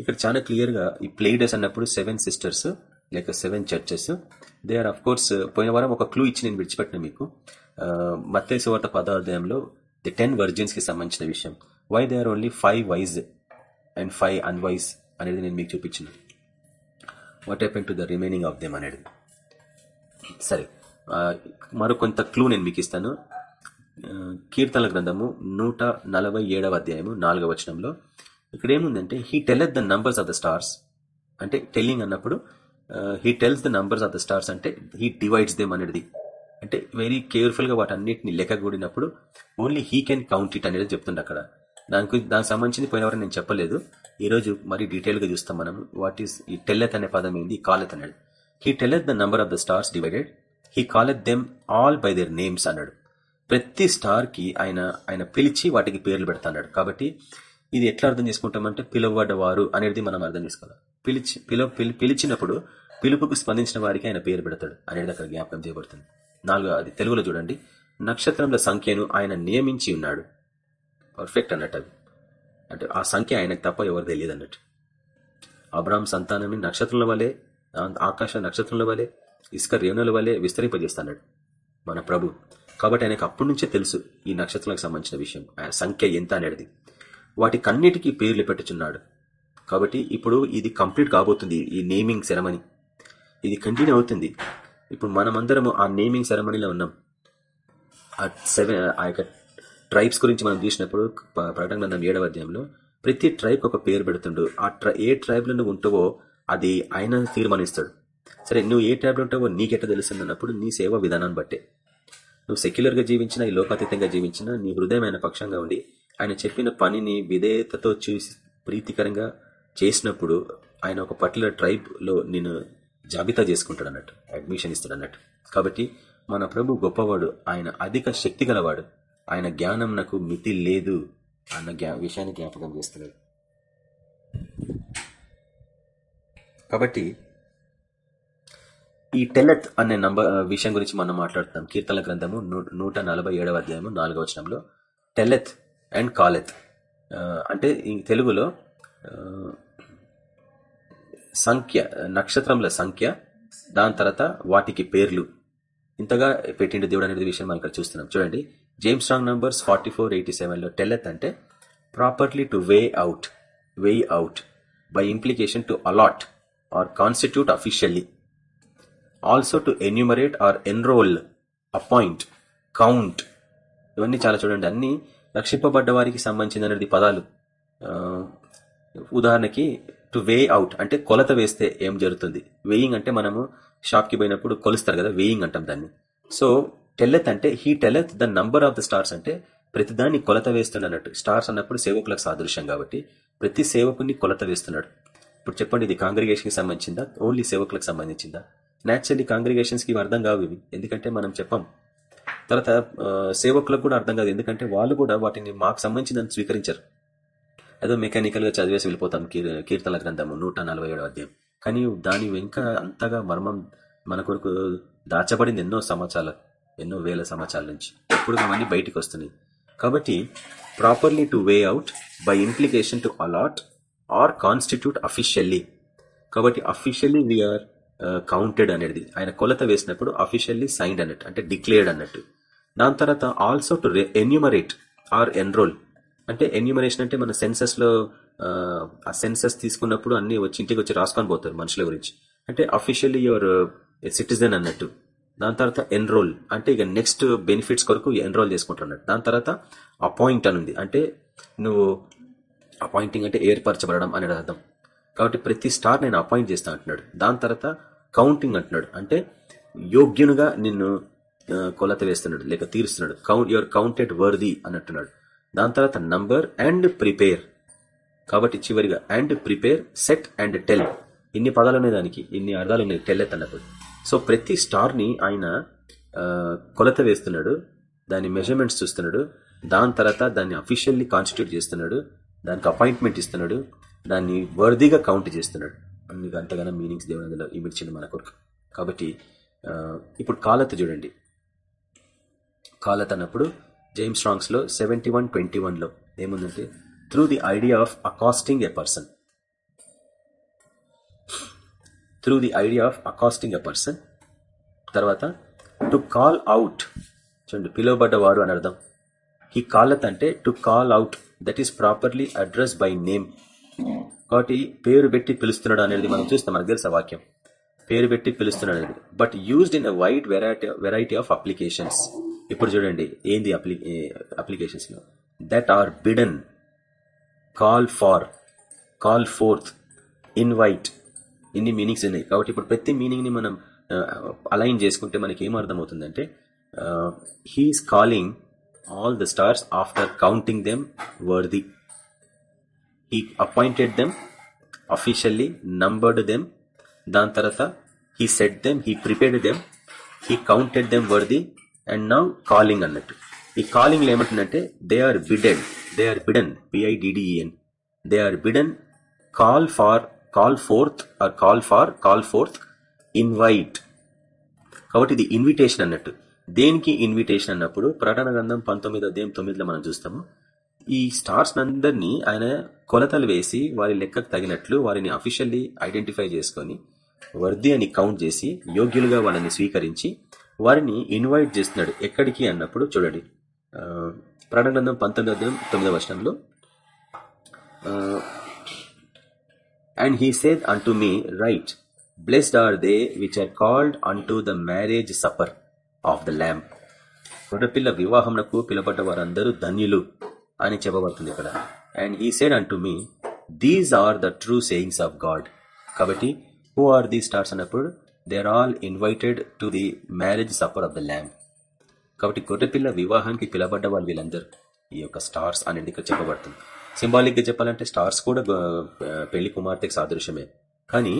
Speaker 2: ఇక్కడ చాలా క్లియర్గా ఈ ప్లేడర్స్ అన్నప్పుడు సెవెన్ సిస్టర్స్ లేక seven churches. They are of course పోయిన వారం ఒక క్లూ ఇచ్చి నేను విడిచిపెట్టిన మీకు. మత్తయి సువార్త పదార్థంలో ది టెన్ వర్జన్స్కి సంబంధించిన విషయం. Why they are only five wise and five unwise అనేది నేను మీకు చూపించిన. What happen to the remaining of them అనేది. సరే మరో కొంత క్లూ నేను మీకు ఇస్తాను. కీర్తనల గ్రంథము నూట నలభై ఏడవ అధ్యాయము నాలుగవ వచనంలో. ఇక్కడ ఏముందంటే he telleth the numbers of the stars అంటే టెల్లింగ్ అన్నప్పుడు he tells the numbers of the stars అంటే హీ డివైడ్స్ దేమ్ అనేది అంటే వెరీ కేర్ఫుల్గా వాటన్నిటిని లెక్క కూడినప్పుడు only he can count it అనేది చెప్తుండే అక్కడ. దానికి దానికి సంబంధించింది పోయినవరం నేను చెప్పలేదు. ఈరోజు మరి డీటెయిల్గా చూస్తాం మనం వాట్ ఈస్ ఈ టెల్లెత్ అనే పదం ఏంది? కాలెత్ అనేది. He telleth the number of the stars divided he calleth them all by their names అన్నాడు. ప్రతి స్టార్కి ఆయన ఆయన పిలిచి వాటికి పేర్లు పెడతాడు కాబట్టి ఇది ఎట్లా అర్థం చేసుకుంటామంటే పిలువబడ్డవారు అనేది మనం అర్థం చేసుకోవాలి. పిలిచి పిలువ పిలి- పిలిచినప్పుడు పిలుపుకు స్పందించిన వారికి ఆయన పేరు పెడతాడు అనేది అక్కడ జ్ఞాపకం చేయబడుతుంది. నాలుగో అది తెలుగులో చూడండి. నక్షత్రముల సంఖ్యను ఆయన నియమించి ఉన్నాడు. పర్ఫెక్ట్ అన్నట్టు అవి అంటే ఆ సంఖ్య ఆయనకు తప్ప ఎవరు తెలియదు అన్నట్టు. అబ్రాహం సంతానం నక్షత్రంల వలె ఆకాశ నక్షత్రంల వలె ఇసుక రేణుల వలె విస్తరింపజేస్తాడు మన ప్రభు. కాబట్టి ఆయనకు అప్పటి నుంచే తెలుసు ఈ నక్షత్రాలకు సంబంధించిన విషయం. సంఖ్య ఎంత అనేది. వాటికన్నిటికీ పేర్లు పెట్టుచున్నాడు. కాబట్టి ఇప్పుడు ఇది కంప్లీట్ కాబోతుంది ఈ నేమింగ్ సెరమనీ ఇది కంటిన్యూ అవుతుంది. ఇప్పుడు మనమందరము ఆ నేమింగ్ సెరమనీలో ఉన్నాం. ఆ సెవెన్ ఆ యొక్క ట్రైబ్స్ గురించి మనం చూసినప్పుడు ప్రకటన గ్రంథం ఏడవ అధ్యాయంలో ప్రతి ట్రైబ్కి ఒక పేరు పెడుతుండు. ఆ ట్రై ఏ ట్రైబ్లో నువ్వు ఉంటావో అది ఆయన తీర్మానిస్తాడు. సరే నువ్వు ఏ ట్రైబ్లో ఉంటావో నీకెట్లా తెలుస్తుంది అన్నప్పుడు నీ సేవ విధానాన్ని బట్టే. నువ్వు సెక్యులర్గా జీవించినా ఈ లోకాతీతంగా జీవించినా నీ హృదయం ఆయన పక్షంగా ఉండి ఆయన చెప్పిన పనిని విధేయతతో చూసి ప్రీతికరంగా చేసినప్పుడు ఆయన ఒక పర్టికులర్ ట్రైబ్లో నేను జాబితా చేసుకుంటాడు అన్నట్టు అడ్మిషన్ ఇస్తాడు అన్నట్టు కాబట్టి మన ప్రభు గొప్పవాడు ఆయన అధిక శక్తి గలవాడు. ఆయన జ్ఞానం నాకు మితి లేదు అన్న జ్ఞా- విషయాన్ని జ్ఞాపకం చేస్తున్నాడు. కాబట్టి ఈ టెలెత్ అనే నంబర్ విషయం గురించి మనం మాట్లాడుతున్నాం. కీర్తన గ్రంథము నూ- నూట నలభై ఏడవ అధ్యాయము నాలుగవ వచనంలో టెలెత్ అండ్ కాలెత్. అంటే ఈ తెలుగులో సంఖ్య నక్షత్రముల సంఖ్య దాని తర్వాత వాటికి పేర్లు. ఇంతగా పెట్టిండు దేవుడు అనేది విషయం మనం ఇక్కడ చూస్తున్నాం. చూడండి James Strong's numbers forty four eighty సెవెన్లో టెలెత్ అంటే properly to weigh out weigh out by implication to allot or constitute officially also to enumerate or enroll appoint count ఇవన్నీ చాలా చూడండి. అన్ని రక్షింపబడ్డ వారికి సంబంధించినది పదాలు. ఉదాహరణకి టు వే అవుట్ అంటే కొలత వేస్తే ఏం జరుగుతుంది? వేయింగ్ అంటే మనము షాప్కి పోయినప్పుడు కొలుస్తారు కదా వేయింగ్ అంటాం దాన్ని. సో టెల్లెత్ అంటే he telleth the number of the stars అంటే ప్రతిదాన్ని కొలత వేస్తున్నట్టు అన్నట్టు. స్టార్స్ అన్నప్పుడు సేవకులకు సాదృశ్యం కాబట్టి ప్రతి సేవకుని కొలత వేస్తున్నాడు. ఇప్పుడు చెప్పండి ఇది కాంగ్రిగేషన్కి సంబంధించిందా? ఓన్లీ సేవకులకు సంబంధించిందా? న్యాచురలీ కాంగ్రిగేషన్స్కి ఇవి అర్థం కావు ఇవి. ఎందుకంటే మనం చెప్పాం. తర్వాత సేవకులకు కూడా అర్థం కాదు. ఎందుకంటే వాళ్ళు కూడా వాటిని మాకు సంబంధించిందని స్వీకరించరు. ఏదో మెకానికల్గా చదివేసి వెళ్ళిపోతాం. కీర్- కీర్తనల గ్రంథము నూట నలభై అధ్యాయం. కానీ దాని వెనుక అంతగా మర్మం మన కొరకు దాచబడింది ఎన్నో సంవత్సరాలు ఎన్నో వేల సంవత్సరాల నుంచి. ఇప్పుడు అవన్నీ బయటికి వస్తున్నాయి. కాబట్టి properly to weigh out by implication to allot or constitute officially కాబట్టి అఫీషియల్లీ వీఆర్ కౌంటెడ్ అనేది. ఆయన కొలత వేసినప్పుడు అఫీషియల్లీ సైన్డ్ అన్నట్టు అంటే డిక్లేర్డ్ అన్నట్టు. దాని తర్వాత also to enumerate or enroll అంటే ఎన్యూమరేషన్ అంటే మన సెన్సెస్లో ఆ, సెన్సెస్ సెన్సస్ తీసుకున్నప్పుడు అన్ని వచ్చి ఇంటికి వచ్చి రాసుకొని పోతారు మనుషుల గురించి. అంటే అఫీషియల్లీ యువర్ సిటిజన్ అన్నట్టు. దాని తర్వాత ఎన్రోల్ అంటే ఇక నెక్స్ట్ బెనిఫిట్స్ కొరకు ఎన్రోల్ చేసుకుంటారు అన్నట్టు. దాని తర్వాత అపాయింట్ అని ఉంది. అంటే నువ్వు అపాయింటింగ్ అంటే ఏర్పరచబడడం అనేది అర్థం. కాబట్టి ప్రతి స్టార్ నేను అపాయింట్ చేస్తా అంటున్నాడు. దాని తర్వాత కౌంటింగ్ అంటున్నాడు. అంటే యోగ్యునుగా నిన్ను కొలత వేస్తున్నాడు లేక తీరుస్తున్నాడు. కౌంట్ యువర్ కౌంటెడ్ వర్ది అన్నట్టున్నాడు. దాని తర్వాత నంబర్ అండ్ ప్రిపేర్ కాబట్టి చివరిగా and prepare set and tell ఇన్ని పదాలు ఉన్నాయి దానికి ఇన్ని అర్థాలు ఉన్నాయి టెల్ అన్నప్పుడు సో ప్రతి స్టార్ని ఆయన కొలత వేస్తున్నాడు దాని మెజర్మెంట్స్ చూస్తున్నాడు దాని తర్వాత దాన్ని అఫీషియల్లీ కాన్స్టిట్యూట్ చేస్తున్నాడు దానికి అపాయింట్మెంట్ ఇస్తున్నాడు దాన్ని వర్దీగా కౌంట్ చేస్తున్నాడు. అంతగానో మీనింగ్స్ దేవుడు అందులో ఇమిడ్చింది మన కొరకు. కాబట్టి ఇప్పుడు కాలత చూడండి. కాలత్ అన్నప్పుడు జేమ్స్ స్ట్రాంగ్స్లో సెవెంటీ వన్ ట్వంటీ వన్లో ఏముందంటే through the idea of accosting a person through the idea of accosting a person తర్వాత టు కాల్ అవుట్ చూడండి పిలువబడ్డవారు అని అర్థం. ఈ కాలత్ అంటే to call out that is properly address by name కాబట్టి పేరు పెట్టి పిలుస్తున్నాడు అనేది మనం చూస్తాం మనకు తెలుసు వాక్యం? పేరు పెట్టి పిలుస్తున్నాడు అనేది. But used in a wide variety variety of applications ఇప్పుడు చూడండి ఏంది అప్లికేషన్స్లో? That are bidden call for call forth invite ఇన్ని మీనింగ్స్ ఉన్నాయి. కాబట్టి ఇప్పుడు ప్రతి మీనింగ్ని మనం అలైన్ చేసుకుంటే మనకి ఏం అర్థమవుతుందంటే he is calling all the stars after counting them worthy he appointed them officially numbered them దాని తర్వాత he set them he prepared them he counted them worthy and now calling అన్నట్టు. ఈ కాలింగ్లో ఏమంటుందంటే they are bidded they are bidden B I D D E N they are bidden call for call forth or call for call forth invite కాబట్టి ఇది invitation అన్నట్టు. దేనికి invitation అన్నప్పుడు ప్రకటన గ్రంథం పంతొమ్మిది అధ్యాయం తొమ్మిదిలో మనం చూస్తాము. ఈ స్టార్స్ అందరినీ ఆయన కొలతలు వేసి వారి లెక్కకు తగినట్లు వారిని అఫీషియల్లీ ఐడెంటిఫై చేసుకొని వర్ది అని కౌంట్ చేసి యోగ్యులుగా వాళ్ళని స్వీకరించి వారిని ఇన్వైట్ చేస్తున్నాడు. ఎక్కడికి అన్నప్పుడు చూడండి. ఆ, పంతొమ్మిది అధ్యాయం తొమ్మిదవ వర్షంలో and he saith unto me write blessed are they which are called unto the marriage supper of the lamb గొర్రెపిల్ల వివాహంకు పిలబడ్డ వారందరూ ధన్యులు. అని చెప్పబడుతుంది ఇక్కడ. And he said to me these are the true sayings of God కాబట్టి who are the stars అన్నప్పుడు they are all invited to the marriage supper of the lamb కాబట్టి గొర్రెపిల్ల వివాహానికి పిలబడ్డ వాళ్ళు వీళ్ళందరూ ఈ యొక్క స్టార్స్ అనేది ఇక్కడ చెప్పబడుతుంది? సింబాలిక్గా చెప్పాలంటే స్టార్స్ కూడా పెళ్ళి కుమార్తెకి సాదృశ్యమే. కానీ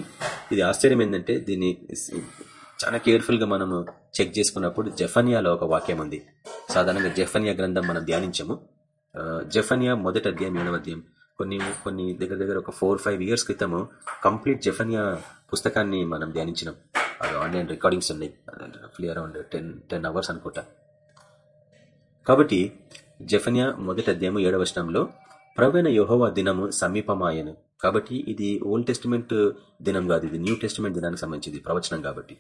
Speaker 2: ఇది ఆశ్చర్యం ఏంటంటే దీన్ని చాలా కేర్ఫుల్గా మనము చెక్ చేసుకున్నప్పుడు జెఫనియాలో ఒక వాక్యం ఉంది. సాధారణంగా జెఫనియా గ్రంథం మనం ధ్యానించము. Uh, జఫనియా మొదటి అధ్యాయం ఏడవ అధ్యాయం. కొన్ని కొన్ని దగ్గర దగ్గర ఒక ఫోర్ ఫైవ్ ఇయర్స్ క్రితము కంప్లీట్ జఫనియా పుస్తకాన్ని మనం ధ్యానించినాం. అది ఆన్లైన్ రికార్డింగ్స్ ఉన్నాయి. అరౌండ్ టెన్ టెన్ అవర్స్ అనుకుంటా. కాబట్టి జఫనియా మొదటి అధ్యాయము ఏడవ వచనంలో ప్రవీణ యెహోవా దినము సమీపమాయను. కాబట్టి ఇది ఓల్డ్ టెస్టిమెంట్ దినం కాదు ఇది న్యూ టెస్టిమెంట్ దినానికి సంబంధించింది ప్రవచనం కాబట్టి.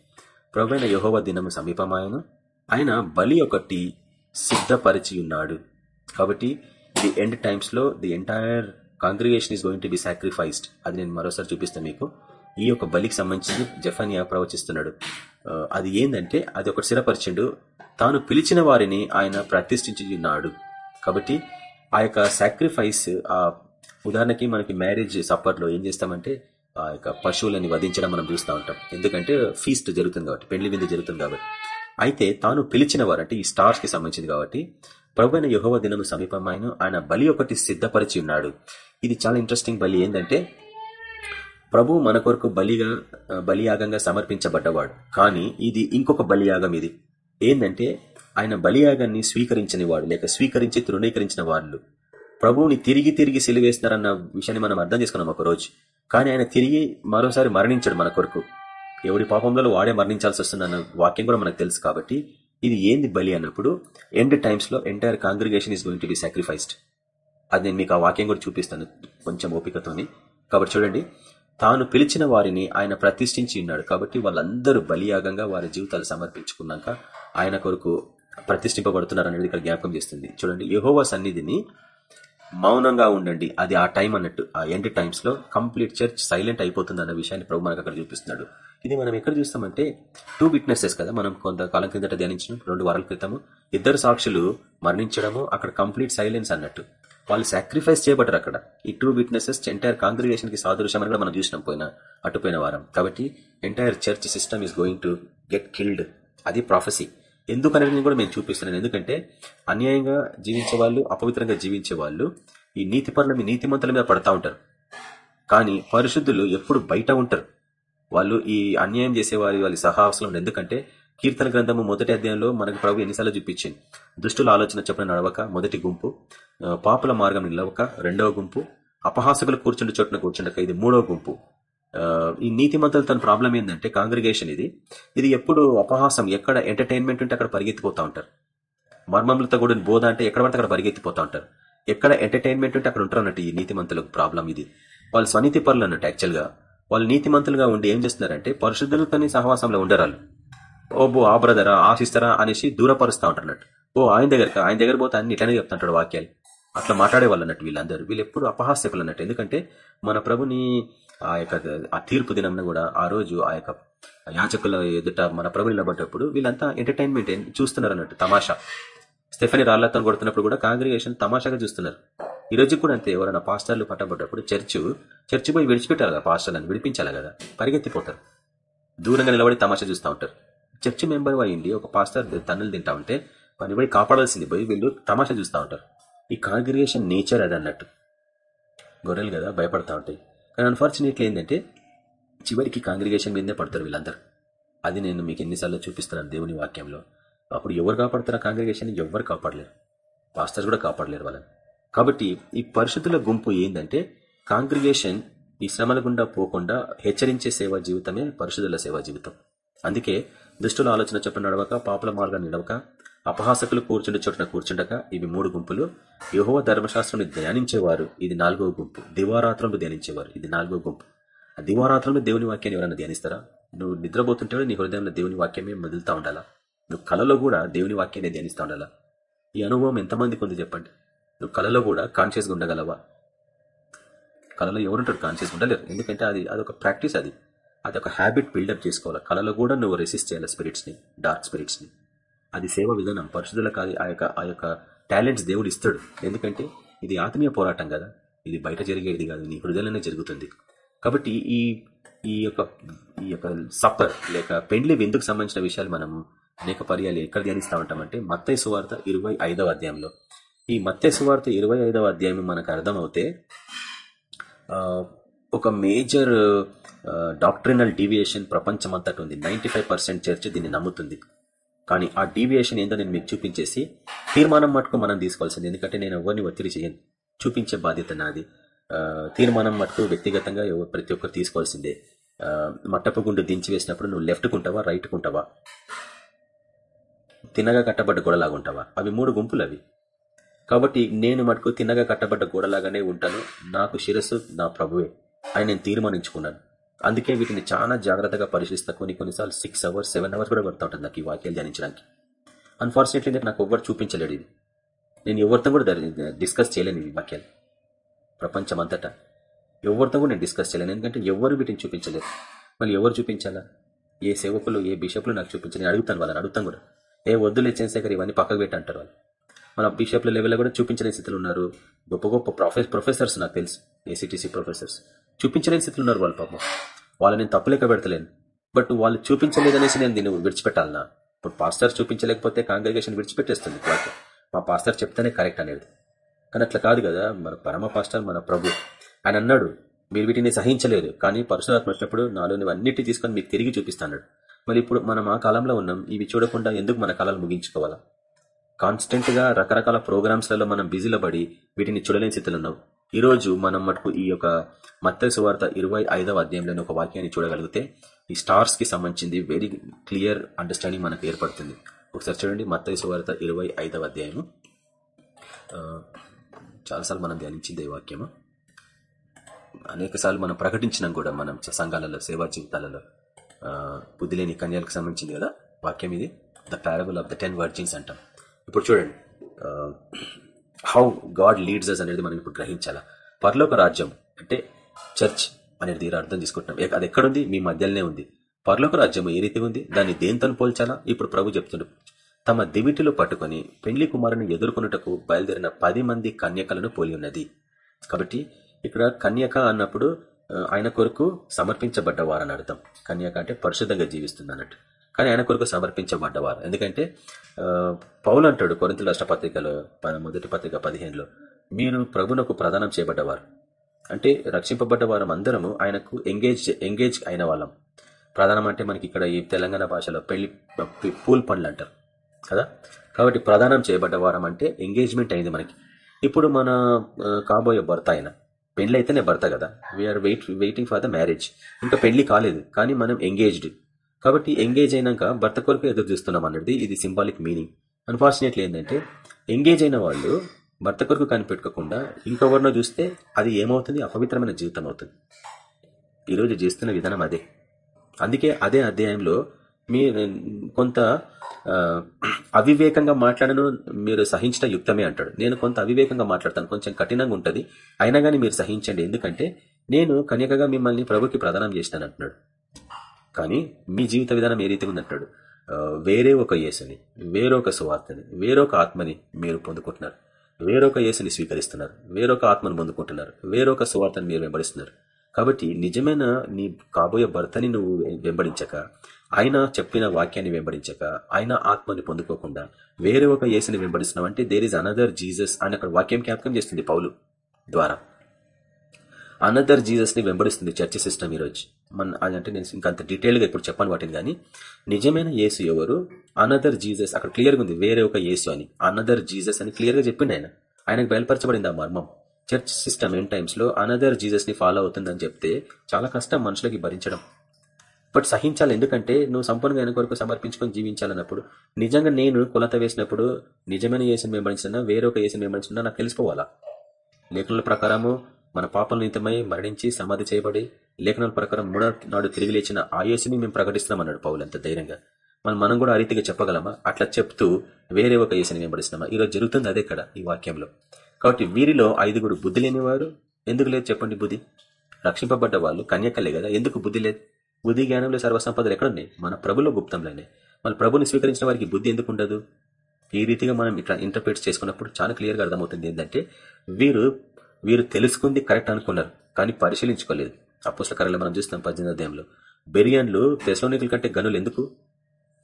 Speaker 2: ప్రవీణ యెహోవా దినము సమీపమాయను. ఆయన బలి ఒకటి సిద్ధపరిచి ఉన్నాడు కాబట్టి ది ఎండ్ టైమ్స్లో the entire congregation is going to be sacrificed అది నేను మరోసారి చూపిస్తాను మీకు. ఈ యొక్క బలికి సంబంధించి జఫానియా ప్రవచిస్తున్నాడు. అది ఏంటంటే అది ఒకటి స్థిరపరిచిండు. తాను పిలిచిన వారిని ఆయన ప్రతిష్ఠించున్నాడు కాబట్టి ఆ యొక్క సాక్రిఫైస్ ఆ ఉదాహరణకి మనకి మ్యారేజ్ సప్పర్లో ఏం చేస్తామంటే ఆ యొక్క పశువులని వధించడం మనం చూస్తూ ఉంటాం. ఎందుకంటే ఫీస్ట్ జరుగుతుంది కాబట్టి పెళ్ళి విందు జరుగుతుంది కాబట్టి. అయితే తాను పిలిచిన వారంటే ఈ స్టార్స్కి సంబంధించింది కాబట్టి ప్రభు అయిన యహోవ దినము సమీపమైన ఆయన బలి ఒకటి సిద్ధపరిచి ఉన్నాడు. ఇది చాలా ఇంట్రెస్టింగ్ బలి ఏంటంటే ప్రభు మన కొరకు బలిగా బలియాగంగా సమర్పించబడ్డవాడు. కానీ ఇది ఇంకొక బలియాగం ఇది. ఏంటంటే ఆయన బలియాగాన్ని స్వీకరించని వాడు లేక స్వీకరించి తృణీకరించిన వాళ్ళు. ప్రభువుని తిరిగి తిరిగి సిలివేస్తున్నారన్న విషయాన్ని మనం అర్థం చేసుకున్నాం ఒక రోజు కానీ ఆయన తిరిగి మరోసారి మరణించాడు మన కొరకు. ఎవడి పాపంలో వాడే మరణించాల్సి వస్తుందన్న వాక్యం కూడా మనకు తెలుసు కాబట్టి ఇది ఏంది బలి అన్నప్పుడు ఎండ్ టైమ్స్లో entire congregation is going to be sacrificed అది నేను మీకు ఆ వాక్యం కూడా చూపిస్తాను కొంచెం ఓపికతోని. కాబట్టి చూడండి తాను పిలిచిన వారిని ఆయన ప్రతిష్ఠించి ఉన్నాడు కాబట్టి వాళ్ళందరూ బలియాగంగా వారి జీవితాలు సమర్పించుకున్నాక ఆయన కొరకు ప్రతిష్ఠింపబడుతున్నారు అనేది ఇక్కడ జ్ఞాపకం చేస్తుంది. చూడండి యహోవా సన్నిధిని మౌనంగా ఉండండి. అది ఆ టైం అన్నట్టు. ఆ ఎండ్ టైమ్స్లో కంప్లీట్ చర్చ్ సైలెంట్ అయిపోతుంది అన్న విషయాన్ని ప్రభు మనకు అక్కడ చూపిస్తున్నాడు. ఇది మనం ఎక్కడ చూస్తామంటే టూ విట్నెసెస్ కదా. మనం కొంతకాలం క్రిందట ధ్యానించిన రెండు వారాల క్రితము ఇద్దరు సాక్షులు మరణించడము అక్కడ కంప్లీట్ సైలెన్స్ అన్నట్టు. వాళ్ళు సాక్రిఫైస్ చేయబడ్డారు అక్కడ. ఈ టూ విట్నెసెస్ ఎంటైర్ కాంగ్రిగేషన్కి సాదృశ్యం అని కూడా మనం చూసినాం పోయిన అటుపోయిన వారం. కాబట్టి entire church system is going to get killed. అది ప్రాఫెసీ ఎందుకనేది కూడా నేను చూపిస్తున్నాను. ఎందుకంటే అన్యాయంగా జీవించే వాళ్ళు అపవిత్రంగా జీవించే వాళ్ళు ఈ నీతి పనుల మీ నీతిమంతుల మీద పడతా ఉంటారు. కానీ పరిశుద్ధులు ఎప్పుడు బయట ఉంటారు. వాళ్ళు ఈ అన్యాయం చేసే వారి వాళ్ళ సహాసంలో ఉండరు. ఎందుకంటే కీర్తన గ్రంథము మొదటి అధ్యాయంలో మనకు ప్రభు ఎన్నిసార్లు చూపించింది. దుష్టుల ఆలోచన చెప్పిన నడవక మొదటి గుంపు పాపుల మార్గం నిలవక రెండవ గుంపు అపహాసకులు కూర్చుండి చోటున కూర్చుండక ఇది మూడవ గుంపు. ఈ నీతిమంతులు తన ప్రాబ్లం ఏంటంటే కాంగ్రిగేషన్ ఇది. ఇది ఎప్పుడు అపహాసం ఎక్కడ ఎంటర్టైన్మెంట్ ఉంటే అక్కడ పరిగెత్తిపోతా ఉంటారు. మర్మములతో కూడా బోధ అంటే ఎక్కడ పడితే అక్కడ పరిగెత్తిపోతూ ఉంటారు. ఎక్కడ ఎంటర్టైన్మెంట్ ఉంటే అక్కడ ఉంటారు అన్నట్టు ఈ నీతిమంతులకు ప్రాబ్లం ఇది. వాళ్ళు స్వనీతి పరులు అన్నట్టు యాక్చువల్గా వాళ్ళు నీతిమంతులుగా ఉండి ఏం చేస్తున్నారంటే పరిశుద్ధులతోని సహవాసంలో ఉండరాలు ఓ బో ఆ బ్రదరా ఆశిస్తారా అనేసి దూరపరుస్తూ ఉంటారన్నట్టు. ఓ ఆయన దగ్గర ఆయన దగ్గర పోతే అన్ని ఇట్లానే చెప్తుంటాడు వాక్యాలు. అట్లా మాట్లాడే వాళ్ళు అన్నట్టు వీళ్ళందరూ. వీళ్ళు ఎప్పుడు అపహాస్యకులు అన్నట్టు. ఎందుకంటే మన ప్రభుని ఆ యొక్క ఆ తీర్పు దినం కూడా ఆ రోజు ఆ యొక్క యాచకుల ఎదుట మన ప్రభు నిలబడ్డప్పుడు వీళ్ళంతా ఎంటర్టైన్మెంట్ చూస్తున్నారు అన్నట్టు తమాషా. స్టెఫనీ రాళ్ళతో కొడుతున్నప్పుడు కూడా కాంగ్రిగేషన్ తమాషాగా చూస్తున్నారు. ఈ రోజు కూడా అంతే ఎవరైనా పాస్టర్లు పట్టబడ్డప్పుడు చర్చ్ చర్చ్ పోయి విడిచిపెట్టాలి కదా పాస్టర్లను విడిపించాలి కదా పరిగెత్తిపోతారు. దూరంగా నిలబడి తమాషా చూస్తూ ఉంటారు. చర్చ్ మెంబర్ అయింది ఒక పాస్టర్ తన్నులు తింటా ఉంటే వాడిని పోయి కాపాడాల్సింది పోయి వీళ్ళు తమాషా చూస్తూ ఉంటారు. ఈ కాంగ్రిగేషన్ నేచర్ అది అన్నట్టు గొర్రెలు కదా భయపడతా ఉంటాయి. కానీ అన్ఫార్చునేట్లీ ఏంటంటే చివరికి కాంగ్రిగేషన్ మీదనే పడతారు వీళ్ళందరూ. అది నేను మీకు ఎన్నిసార్లు చూపిస్తున్నాను దేవుని వాక్యంలో. అప్పుడు ఎవరు కాపాడతారు ఆ కాంగ్రిగేషన్ ఎవరు కాపాడలేరు. పాస్టర్స్ కూడా కాపాడలేరు వాళ్ళని. కాబట్టి ఈ పరిస్థితుల గుంపు ఏంటంటే కాంగ్రిగేషన్ ఈ శ్రమల గుండా పోకుండా హెచ్చరించే సేవా జీవితమే పరిశుద్ధుల సేవా జీవితం. అందుకే దుష్టుల ఆలోచన చెప్పిన నడవక పాపుల మార్గాన్ని నడవక అపహాసకులు కూర్చుండే చోటున కూర్చుండగా ఇవి మూడు గుంపులు. యహోవ ధర్మశాస్త్రాన్ని ధ్యానించేవారు. ఇది నాలుగో గుంపు. దివారాత్రంలో ధ్యానించేవారు. ఇది నాలుగో గుంపు. ఆ దివారాత్రంలో దేవుని వాక్యాన్ని ఎవరైనా ధ్యానిస్తారా? నువ్వు నిద్రపోతుంటే నీ హృదయంలో దేవుని వాక్యమే మొదలుతా ఉండాలా? నువ్వు కలలో కూడా దేవుని వాక్యాన్ని ధ్యానిస్తూ ఉండాలా? ఈ అనుభవం ఎంతమందికి ఉంది చెప్పండి? నువ్వు కలలో కూడా కాన్షియస్గా ఉండగలవా? కళలో ఎవరుంటారు? కాన్షియస్గా ఉండలేరు. ఎందుకంటే అది అదొక ప్రాక్టీస్ అది. అది ఒక హ్యాబిట్ బిల్డప్ చేసుకోవాలి? కళలో కూడా నువ్వు రెసిస్ట్ చేయాలి స్పిరిట్స్ని డార్క్ స్పిరిట్స్ని అది సేవ విధానం పరిశుద్ధులకు ఆ యొక్క ఆ యొక్క టాలెంట్స్ దేవుడు ఇస్తాడు. ఎందుకంటే ఇది ఆత్మీయ పోరాటం కదా. ఇది బయట జరిగేది కాదు. నీ హృదయంలోనే జరుగుతుంది. కాబట్టి ఈ ఈ యొక్క ఈ యొక్క సప్పర్ లేక పెండ్లి విందుకు సంబంధించిన విషయాలు మనం అనేక పర్యాలు ఎక్కడ ధ్యానిస్తా ఉంటామంటే మత్తయ్య సువార్త ఇరవై ఐదవ అధ్యాయంలో. ఈ మత్తయ్య సువార్త ఇరవై ఐదవ అధ్యాయం మనకు అర్థమవుతే ఒక మేజర్ డాక్టరినల్ డీవియేషన్ ప్రపంచమంతటి ఉంది. నైన్టీ ఫైవ్ పర్సెంట్ చర్చ్ దీన్ని నమ్ముతుంది. కానీ ఆ డీవియేషన్ ఏందో నేను మీకు చూపించేసి తీర్మానం మటుకు మనం తీసుకోవాల్సింది. ఎందుకంటే నేను ఎవరిని ఒత్తిడి చేయను. చూపించే బాధ్యత నాది. తీర్మానం మటుకు వ్యక్తిగతంగా ప్రతి ఒక్కరు తీసుకోవాల్సిందే. మట్టపు గుండు దించి వేసినప్పుడు నువ్వు లెఫ్ట్ కుంటావా రైట్ కుంటావా తిన్నగా కట్టబడ్డ గోడలాగా ఉంటావా? అవి మూడు గుంపులు అవి. కాబట్టి నేను మటుకు తిన్నగా కట్టబడ్డ గోడలాగానే ఉంటాను. నాకు శిరస్సు నా ప్రభువే. అని నేను తీర్మానించుకున్నాను. అందుకే వీటిని చాలా జాగ్రత్తగా పరిశీలిస్తా. కొన్ని కొన్నిసార్లు సిక్స్ అవర్స్ సెవెన్ అవర్స్ కూడా పడుతూ ఉంటుంది నాకు ఈ వాక్యాలు ధ్యానించడానికి. అన్ఫార్చునేట్లీ నాకు ఎవ్వరు చూపించలేడు ఇది. నేను ఎవరితో కూడా డిస్కస్ చేయలేను ఈ వాక్యాలు. ప్రపంచం అంతటా ఎవరితో కూడా నేను డిస్కస్ చేయలేను. ఎందుకంటే ఎవరు వీటిని చూపించలేరు. మళ్ళీ ఎవరు చూపించాలా? ఏ సేవకులు ఏ బిషప్లు నాకు చూపించాలి అడుగుతాను వాళ్ళని అడుగుతాను కూడా. ఏ వద్దులే చంద్రశేఖర్ ఇవన్నీ పక్కకు పెట్టి అంటారు వాళ్ళు. మన బిషప్ల లెవెల్లో కూడా చూపించలేని స్థితిలో ఉన్నారు. గొప్ప గొప్ప ప్రొఫెసర్స్ నాకు తెలుసు. ఏసీటీసీ ప్రొఫెసర్స్ చూపించలేని స్థితిలో ఉన్నారు వాళ్ళు పాపం. వాళ్ళని నేను తప్పులేక పెడతలేను. బట్ వాళ్ళు చూపించలేదనేసి నేను దీన్ని విడిచిపెట్టాలనా? ఇప్పుడు పాస్టర్ చూపించలేకపోతే కాంగ్రిగేషన్ విడిచిపెట్టేస్తుంది వాక్యం మా పాస్టర్ చెప్తేనే కరెక్ట్ అనేది. కానీ అట్లా కాదు కదా మన పరమ పాస్టర్ మన ప్రభు. ఆయన అన్నాడు మీరు వీటిని సహించలేదు కానీ పరశురాత్మ వచ్చినప్పుడు నాలోని అన్నిటి తీసుకొని మీకు తిరిగి చూపిస్తాడు మరి ఇప్పుడు మనం ఆ కాలంలో ఉన్నాం ఇవి చూడకుండా ఎందుకు మన కాలాలు ముగించుకోవాలా? కాన్స్టెంట్గా రకరకాల ప్రోగ్రామ్స్లలో మనం బిజీలో పడి వీటిని చూడలేని స్థితిలో ఉన్నాం. ఈ రోజు మనం మటుకు ఈ యొక్క మత్త వార్త ఇరవై ఐదవ అధ్యాయంలోని ఒక వాక్యాన్ని చూడగలిగితే ఈ స్టార్స్కి సంబంధించింది వెరీ క్లియర్ అండర్స్టాండింగ్ మనకు ఏర్పడుతుంది. ఒకసారి చూడండి మత్త వార్త ఇరవై ఐదవ అధ్యాయము. చాలాసార్లు మనం ధ్యానించింది ఈ వాక్యము. అనేక సార్లు మనం ప్రకటించినాం కూడా మనం సంఘాలలో సేవా జీవితాలలో. బుద్ధిలేని కన్యాలకు సంబంధించింది కదా వాక్యం ఇది. The parable of the ten virgins అంటాం. ఇప్పుడు చూడండి. హౌ గాడ్ లీడ్స్ అస్ అనేది మనం ఇప్పుడు గ్రహించాలా? పర్లోక రాజ్యం అంటే చర్చ్ అనేది దీని అర్థం తీసుకుంటున్నాం. అది ఎక్కడుంది? మీ మధ్యలోనే ఉంది. పర్లోక రాజ్యం ఏ రీతి ఉంది? దాన్ని దేంతో పోల్చాలా? ఇప్పుడు ప్రభు చెప్తుండ్రు తమ దివిటిలో పట్టుకుని పెండ్లి కుమారుని ఎదుర్కొనుటకు బయలుదేరిన పది మంది కన్యకలను పోలి ఉన్నది. కాబట్టి ఇక్కడ కన్యక అన్నప్పుడు ఆయన కొరకు సమర్పించబడ్డవారని అర్థం. కన్యక అంటే పరిశుద్ధంగా జీవిస్తుంది అన్నట్టు. కానీ ఆయన కొరకు సమర్పించబడ్డవారు. ఎందుకంటే పౌలు అంటాడు కొరింత రాష్ట్ర పత్రికలో మొదటి పత్రిక పదిహేనులో మీరు ప్రభునకు ప్రదానం చేయబడ్డవారు. అంటే రక్షింపబడ్డ వారం అందరము ఆయనకు ఎంగేజ్ ఎంగేజ్ అయిన వాళ్ళం. ప్రధానం అంటే మనకి ఇక్కడ ఈ తెలంగాణ భాషలో పెళ్ళి పూల్ పండ్లు అంటారు కదా? కాబట్టి ప్రధానం చేయబడ్డ వారం అంటే ఎంగేజ్మెంట్ అయింది మనకి. ఇప్పుడు మన కాబోయే భర్త ఆయన పెళ్ళి అయితేనే భర్త కదా? We are wait waiting for the marriage ఇంకా పెళ్ళి కాలేదు కానీ మనం ఎంగేజ్డ్. కాబట్టి ఎంగేజ్ అయినాక భర్త కొరకు ఎదురు చూస్తున్నాం అన్నది ఇది సింబాలిక్ మీనింగ్ అన్ఫార్చునేట్లీ ఏంటంటే ఎంగేజ్ అయిన వాళ్ళు భర్త కొరకు కనిపెట్టుకోకుండా ఇంకొవరినో చూస్తే అది ఏమవుతుంది? అపవిత్రమైన జీవితం అవుతుంది. ఈరోజు చేస్తున్న విధానం అదే. అందుకే అదే అధ్యాయంలో మీ కొంత అవివేకంగా మాట్లాడను మీరు సహించడం యుక్తమే అంటాడు. నేను కొంత అవివేకంగా మాట్లాడతాను. కొంచెం కఠినంగా ఉంటుంది. అయినా కానీ మీరు సహించండి. ఎందుకంటే నేను కన్యకగా మిమ్మల్ని ప్రభుకి ప్రదానం చేసినాను అంటున్నాడు. కానీ మీ జీవిత విధానం ఏ రీతిగా ఉందంటాడు? వేరే ఒక యేసుని వేరొక సువార్తని వేరొక ఆత్మని మీరు పొందుకుంటున్నారు. వేరొక యేసుని స్వీకరిస్తున్నారు. వేరొక ఆత్మను పొందుకుంటున్నారు. వేరొక సువార్తను మీరు వెంబడిస్తున్నారు. కాబట్టి నిజమైన నీ కాబోయే భర్తని నువ్వు వెంబడించక ఆయన చెప్పిన వాక్యాన్ని వెంబడించక ఆయన ఆత్మని పొందుకోకుండా వేరే ఒక యేసుని వెంబడిస్తున్నావు అంటే దేర్ ఇస్ అనదర్ జీసస్ అని అక్కడ వాక్యం జ్ఞాపకం చేస్తుంది పౌలు ద్వారా. అనదర్ జీసస్ని వెంబడిస్తుంది చర్చ సిస్టమ్ ఈరోజు. మన అదంటే నేను ఇంకంత డీటెయిల్గా ఇప్పుడు చెప్పాను వాటిని కానీ. నిజమైన యేసు ఎవరు? అనదర్ జీసస్ అక్కడ క్లియర్గా ఉంది వేరే ఒక యేసు అని. అనదర్ జీసస్ అని క్లియర్గా చెప్పిండు ఆయన. ఆయనకు బయలుపరచబడింది ఆ మర్మం. చర్చ్ సిస్టమ్ ఎన్ టైమ్స్లో అనదర్ జీసస్ని ఫాలో అవుతుందని చెప్తే చాలా కష్టం మనుషులకి భరించడం. బట్ సహించాలి ఎందుకంటే నువ్వు సంపూర్ణంగా ఆయన కొరకు సమర్పించుకొని జీవించాలన్నప్పుడు నిజంగా నేను కొలత వేసినప్పుడు నిజమైన ఏసుని వెంబడించినా వేరొక ఏసుని వెంబడించినా నాకు తెలిసిపోవాలా? లేఖల ప్రకారము మన పాపం నిమిత్తమై మరణించి సమాధి చేయబడి లేఖనాల ప్రకారం మూడో నాడు తిరిగి లేచిన ఆ మేము ప్రకటిస్తున్నాం అన్నాడు పౌలు అంత ధైర్యంగా. మనం మనం కూడా ఆ రీతిగా చెప్పగలమా? అట్లా చెప్తూ వేరే ఒక యేసుని వెంబడిస్తున్నామా ఈరోజు జరుగుతుంది అదే ఇక్కడ ఈ వాక్యంలో. కాబట్టి వీరిలో ఐదుగురు బుద్ధి లేనివారు. ఎందుకు లేదు చెప్పండి బుద్ధి? రక్షింపబడ్డ వాళ్ళు కన్యకలే కదా. ఎందుకు బుద్ధి లేదు? బుద్ధి జ్ఞానంలో సర్వసంపదలు ఎక్కడున్నాయి? మన ప్రభులో గుప్తంలోనే. మన ప్రభుని స్వీకరించిన వారికి బుద్ధి ఎందుకు ఉండదు? ఈ రీతిగా మనం ఇట్లా ఇంటర్ప్రిట్ చేసుకున్నప్పుడు చాలా క్లియర్గా అర్థమవుతుంది ఏంటంటే వీరు వీరు తెలుసుకుంది కరెక్ట్ అనుకున్నారు కానీ పరిశీలించుకోలేదు. అప్పుల మనం చూస్తాం పద్దెనిమిది అధ్యాయంలో. బెరియన్లు తెసలోనికల కంటే గనులు ఎందుకు?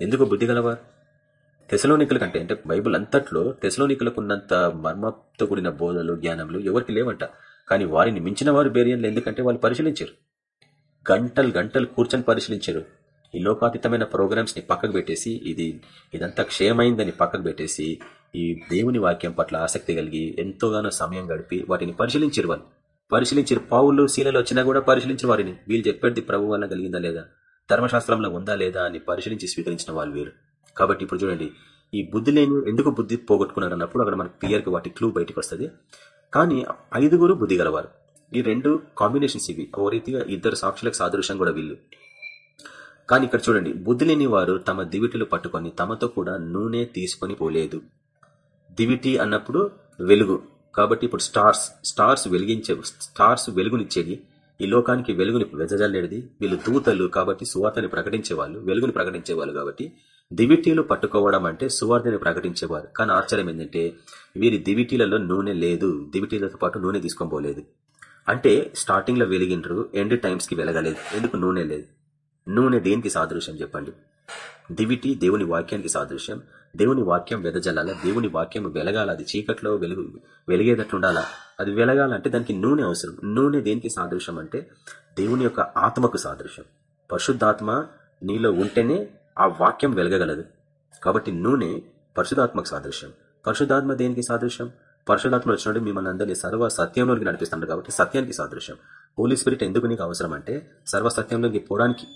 Speaker 2: ఎందుకు బుద్ధి గలవారు? తెసలోనికల కంటే అంటే బైబుల్ అంతట్లో తెసలోనికలకు ఉన్నంత మర్మతో కూడిన బోధలు జ్ఞానములు ఎవరికి లేవంట. కానీ వారిని మించిన వారు బేరియన్లు ఎందుకంటే వాళ్ళు పరిశీలించారు. గంటలు గంటలు కూర్చొని పరిశీలించారు. ఈ లోకాతీతమైన ప్రోగ్రామ్స్ని పక్కకు పెట్టేసి ఇది ఇదంతా క్షయమైందని పక్కకు పెట్టేసి ఈ దేవుని వాక్యం పట్ల ఆసక్తి కలిగి ఎంతోగానో సమయం గడిపి వాటిని పరిశీలించారు వాళ్ళు పరిశీలించారు. పావులు శీలలు వచ్చినా కూడా పరిశీలించిన వారిని. వీళ్ళు చెప్పేది ప్రభు వల్ల కలిగిందా లేదా? ధర్మశాస్త్రంలో ఉందా లేదా అని పరిశీలించి స్వీకరించిన వాళ్ళు వీరు. కాబట్టి ఇప్పుడు చూడండి ఈ బుద్ధి లేని ఎందుకు బుద్ధి పోగొట్టుకున్నారు అన్నప్పుడు అక్కడ మనకు క్లియర్గా వాటి క్లూ బయటకు వస్తుంది. కానీ ఐదుగురు బుద్ధి గలవారు. ఈ రెండు కాంబినేషన్స్ ఇవి. ఓ రీతిగా ఇద్దరు సాక్షులకు సాదృశ్యం కూడా వీళ్ళు. కానీ ఇక్కడ చూడండి బుద్ధి లేని వారు తమ దివిటలు పట్టుకొని తమతో కూడా నూనె తీసుకొని పోలేదు. దివిటీ అన్నప్పుడు వెలుగు. కాబట్టి ఇప్పుడు స్టార్స్ స్టార్స్ వెలిగించే స్టార్స్ వెలుగునిచ్చేది ఈ లోకానికి వెలుగుని వెదజల్లేది. వీళ్ళు దూతలు కాబట్టి సువార్తని ప్రకటించేవాళ్ళు వెలుగుని ప్రకటించేవాళ్ళు కాబట్టి దివిటీలు పట్టుకోవడం అంటే సువార్తని ప్రకటించేవారు. కానీ ఆశ్చర్యం ఏంటంటే వీరి దివిటీలలో నూనె లేదు. దివిటీలతో పాటు నూనె తీసుకొని పోలేదు. అంటే స్టార్టింగ్లో వెలిగిండ్రు ఎండ్ టైమ్స్కి వెలగలేదు. ఎందుకు నూనె లేదు? నూనె దేనికి సాదృశ్యం చెప్పండి? దివిటి దేవుని వాక్యానికి సాదృశ్యం. దేవుని వాక్యం వెదజల్లాల? దేవుని వాక్యం వెలగాల? అది చీకట్లో వెలుగు వెలిగేటట్లుండాలా అది వెలగాలంటే దానికి నూనె అవసరం. నూనె దేనికి సాదృశ్యం అంటే దేవుని యొక్క ఆత్మకు సాదృశ్యం. పరిశుద్ధాత్మ నీలో ఉంటేనే ఆ వాక్యం వెలగగలదు. కాబట్టి నూనె పరిశుధాత్మకు సాదృశ్యం. పరిశుధాత్మ దేనికి సాదృశ్యం? పరిశుధాత్మ వచ్చినట్టు మిమ్మల్ని అందరినీ సర్వ సత్యంలోకి నడిపిస్తున్నారు కాబట్టి సత్యానికి సాదృశ్యం. హోలీ స్పిరిట్ ఎందుకు నీకు అవసరం అంటే సర్వ సత్యంలోకి పోవడానికి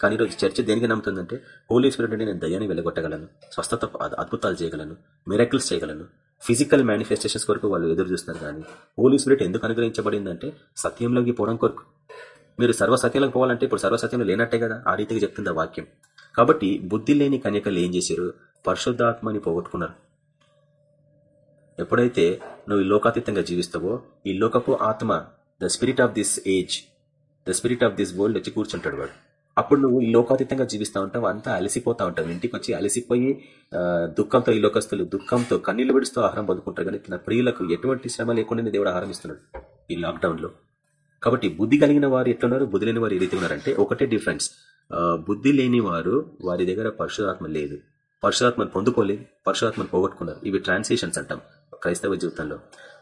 Speaker 2: కానీ ఈరోజు చర్చ దేనికి నమ్ముతుందంటే హోలీ స్పిరిట్ అంటే నేను దయ్యాన్ని వెళ్ళగొట్టగలను స్వస్థత అద్భుతాలు చేయగలను మిరకిల్స్ చేయగలను. ఫిజికల్ మేనిఫెస్టేషన్స్ కొరకు వాళ్ళు ఎదురు చూస్తున్నారు కానీ హోలీ స్పిరిట్ ఎందుకు అనుగ్రహించబడిందంటే సత్యంలోకి పోవడం కొరకు. మీరు సర్వసత్యంలోకి పోవాలంటే ఇప్పుడు సర్వసత్యంలో లేనట్టే కదా ఆ రీతిగా చెప్తుంది వాక్యం. కాబట్టి బుద్ధి లేని కన్యకలు ఏం చేశారు? పరిశుద్ధాత్మని పోగొట్టుకున్నారు. ఎప్పుడైతే నువ్వు ఈ లోకాతీతంగా జీవిస్తావో ఈ లోకపు ఆత్మ the spirit of this age the spirit of this world వచ్చి కూర్చుంటాడు వాడు. అప్పుడు నువ్వు ఈ లోకాతీతంగా జీవిస్తూ ఉంటావు అంతా అలసిపోతా ఉంటావు. ఇంటికి వచ్చి అలసిపోయి దుఃఖంతో ఈ లోకస్తులు దుఃఖంతో కన్నీళ్ళు విడుస్తూ ఆహారం పొందుకుంటారు కానీ తన ప్రియులకు ఎటువంటి శ్రమ లేకుండా దేవుడు ఆహారం ఇస్తున్నాడు ఈ లాక్డౌన్లో. కాబట్టి బుద్ధి కలిగిన వారు ఎట్లున్నారు? బుద్ధి లేని వారు ఏదైతే ఉన్నారంటే ఒకటే డిఫరెన్స్. బుద్ధి లేని వారు వారి దగ్గర పరశురాత్మ లేదు. పరశురాత్మను పొందుకోలేదు పరశురాత్మను పోగొట్టుకున్నారు. ఇవి ట్రాన్సేషన్స్ అంటాం క్రైస్తవ జీవితంలో.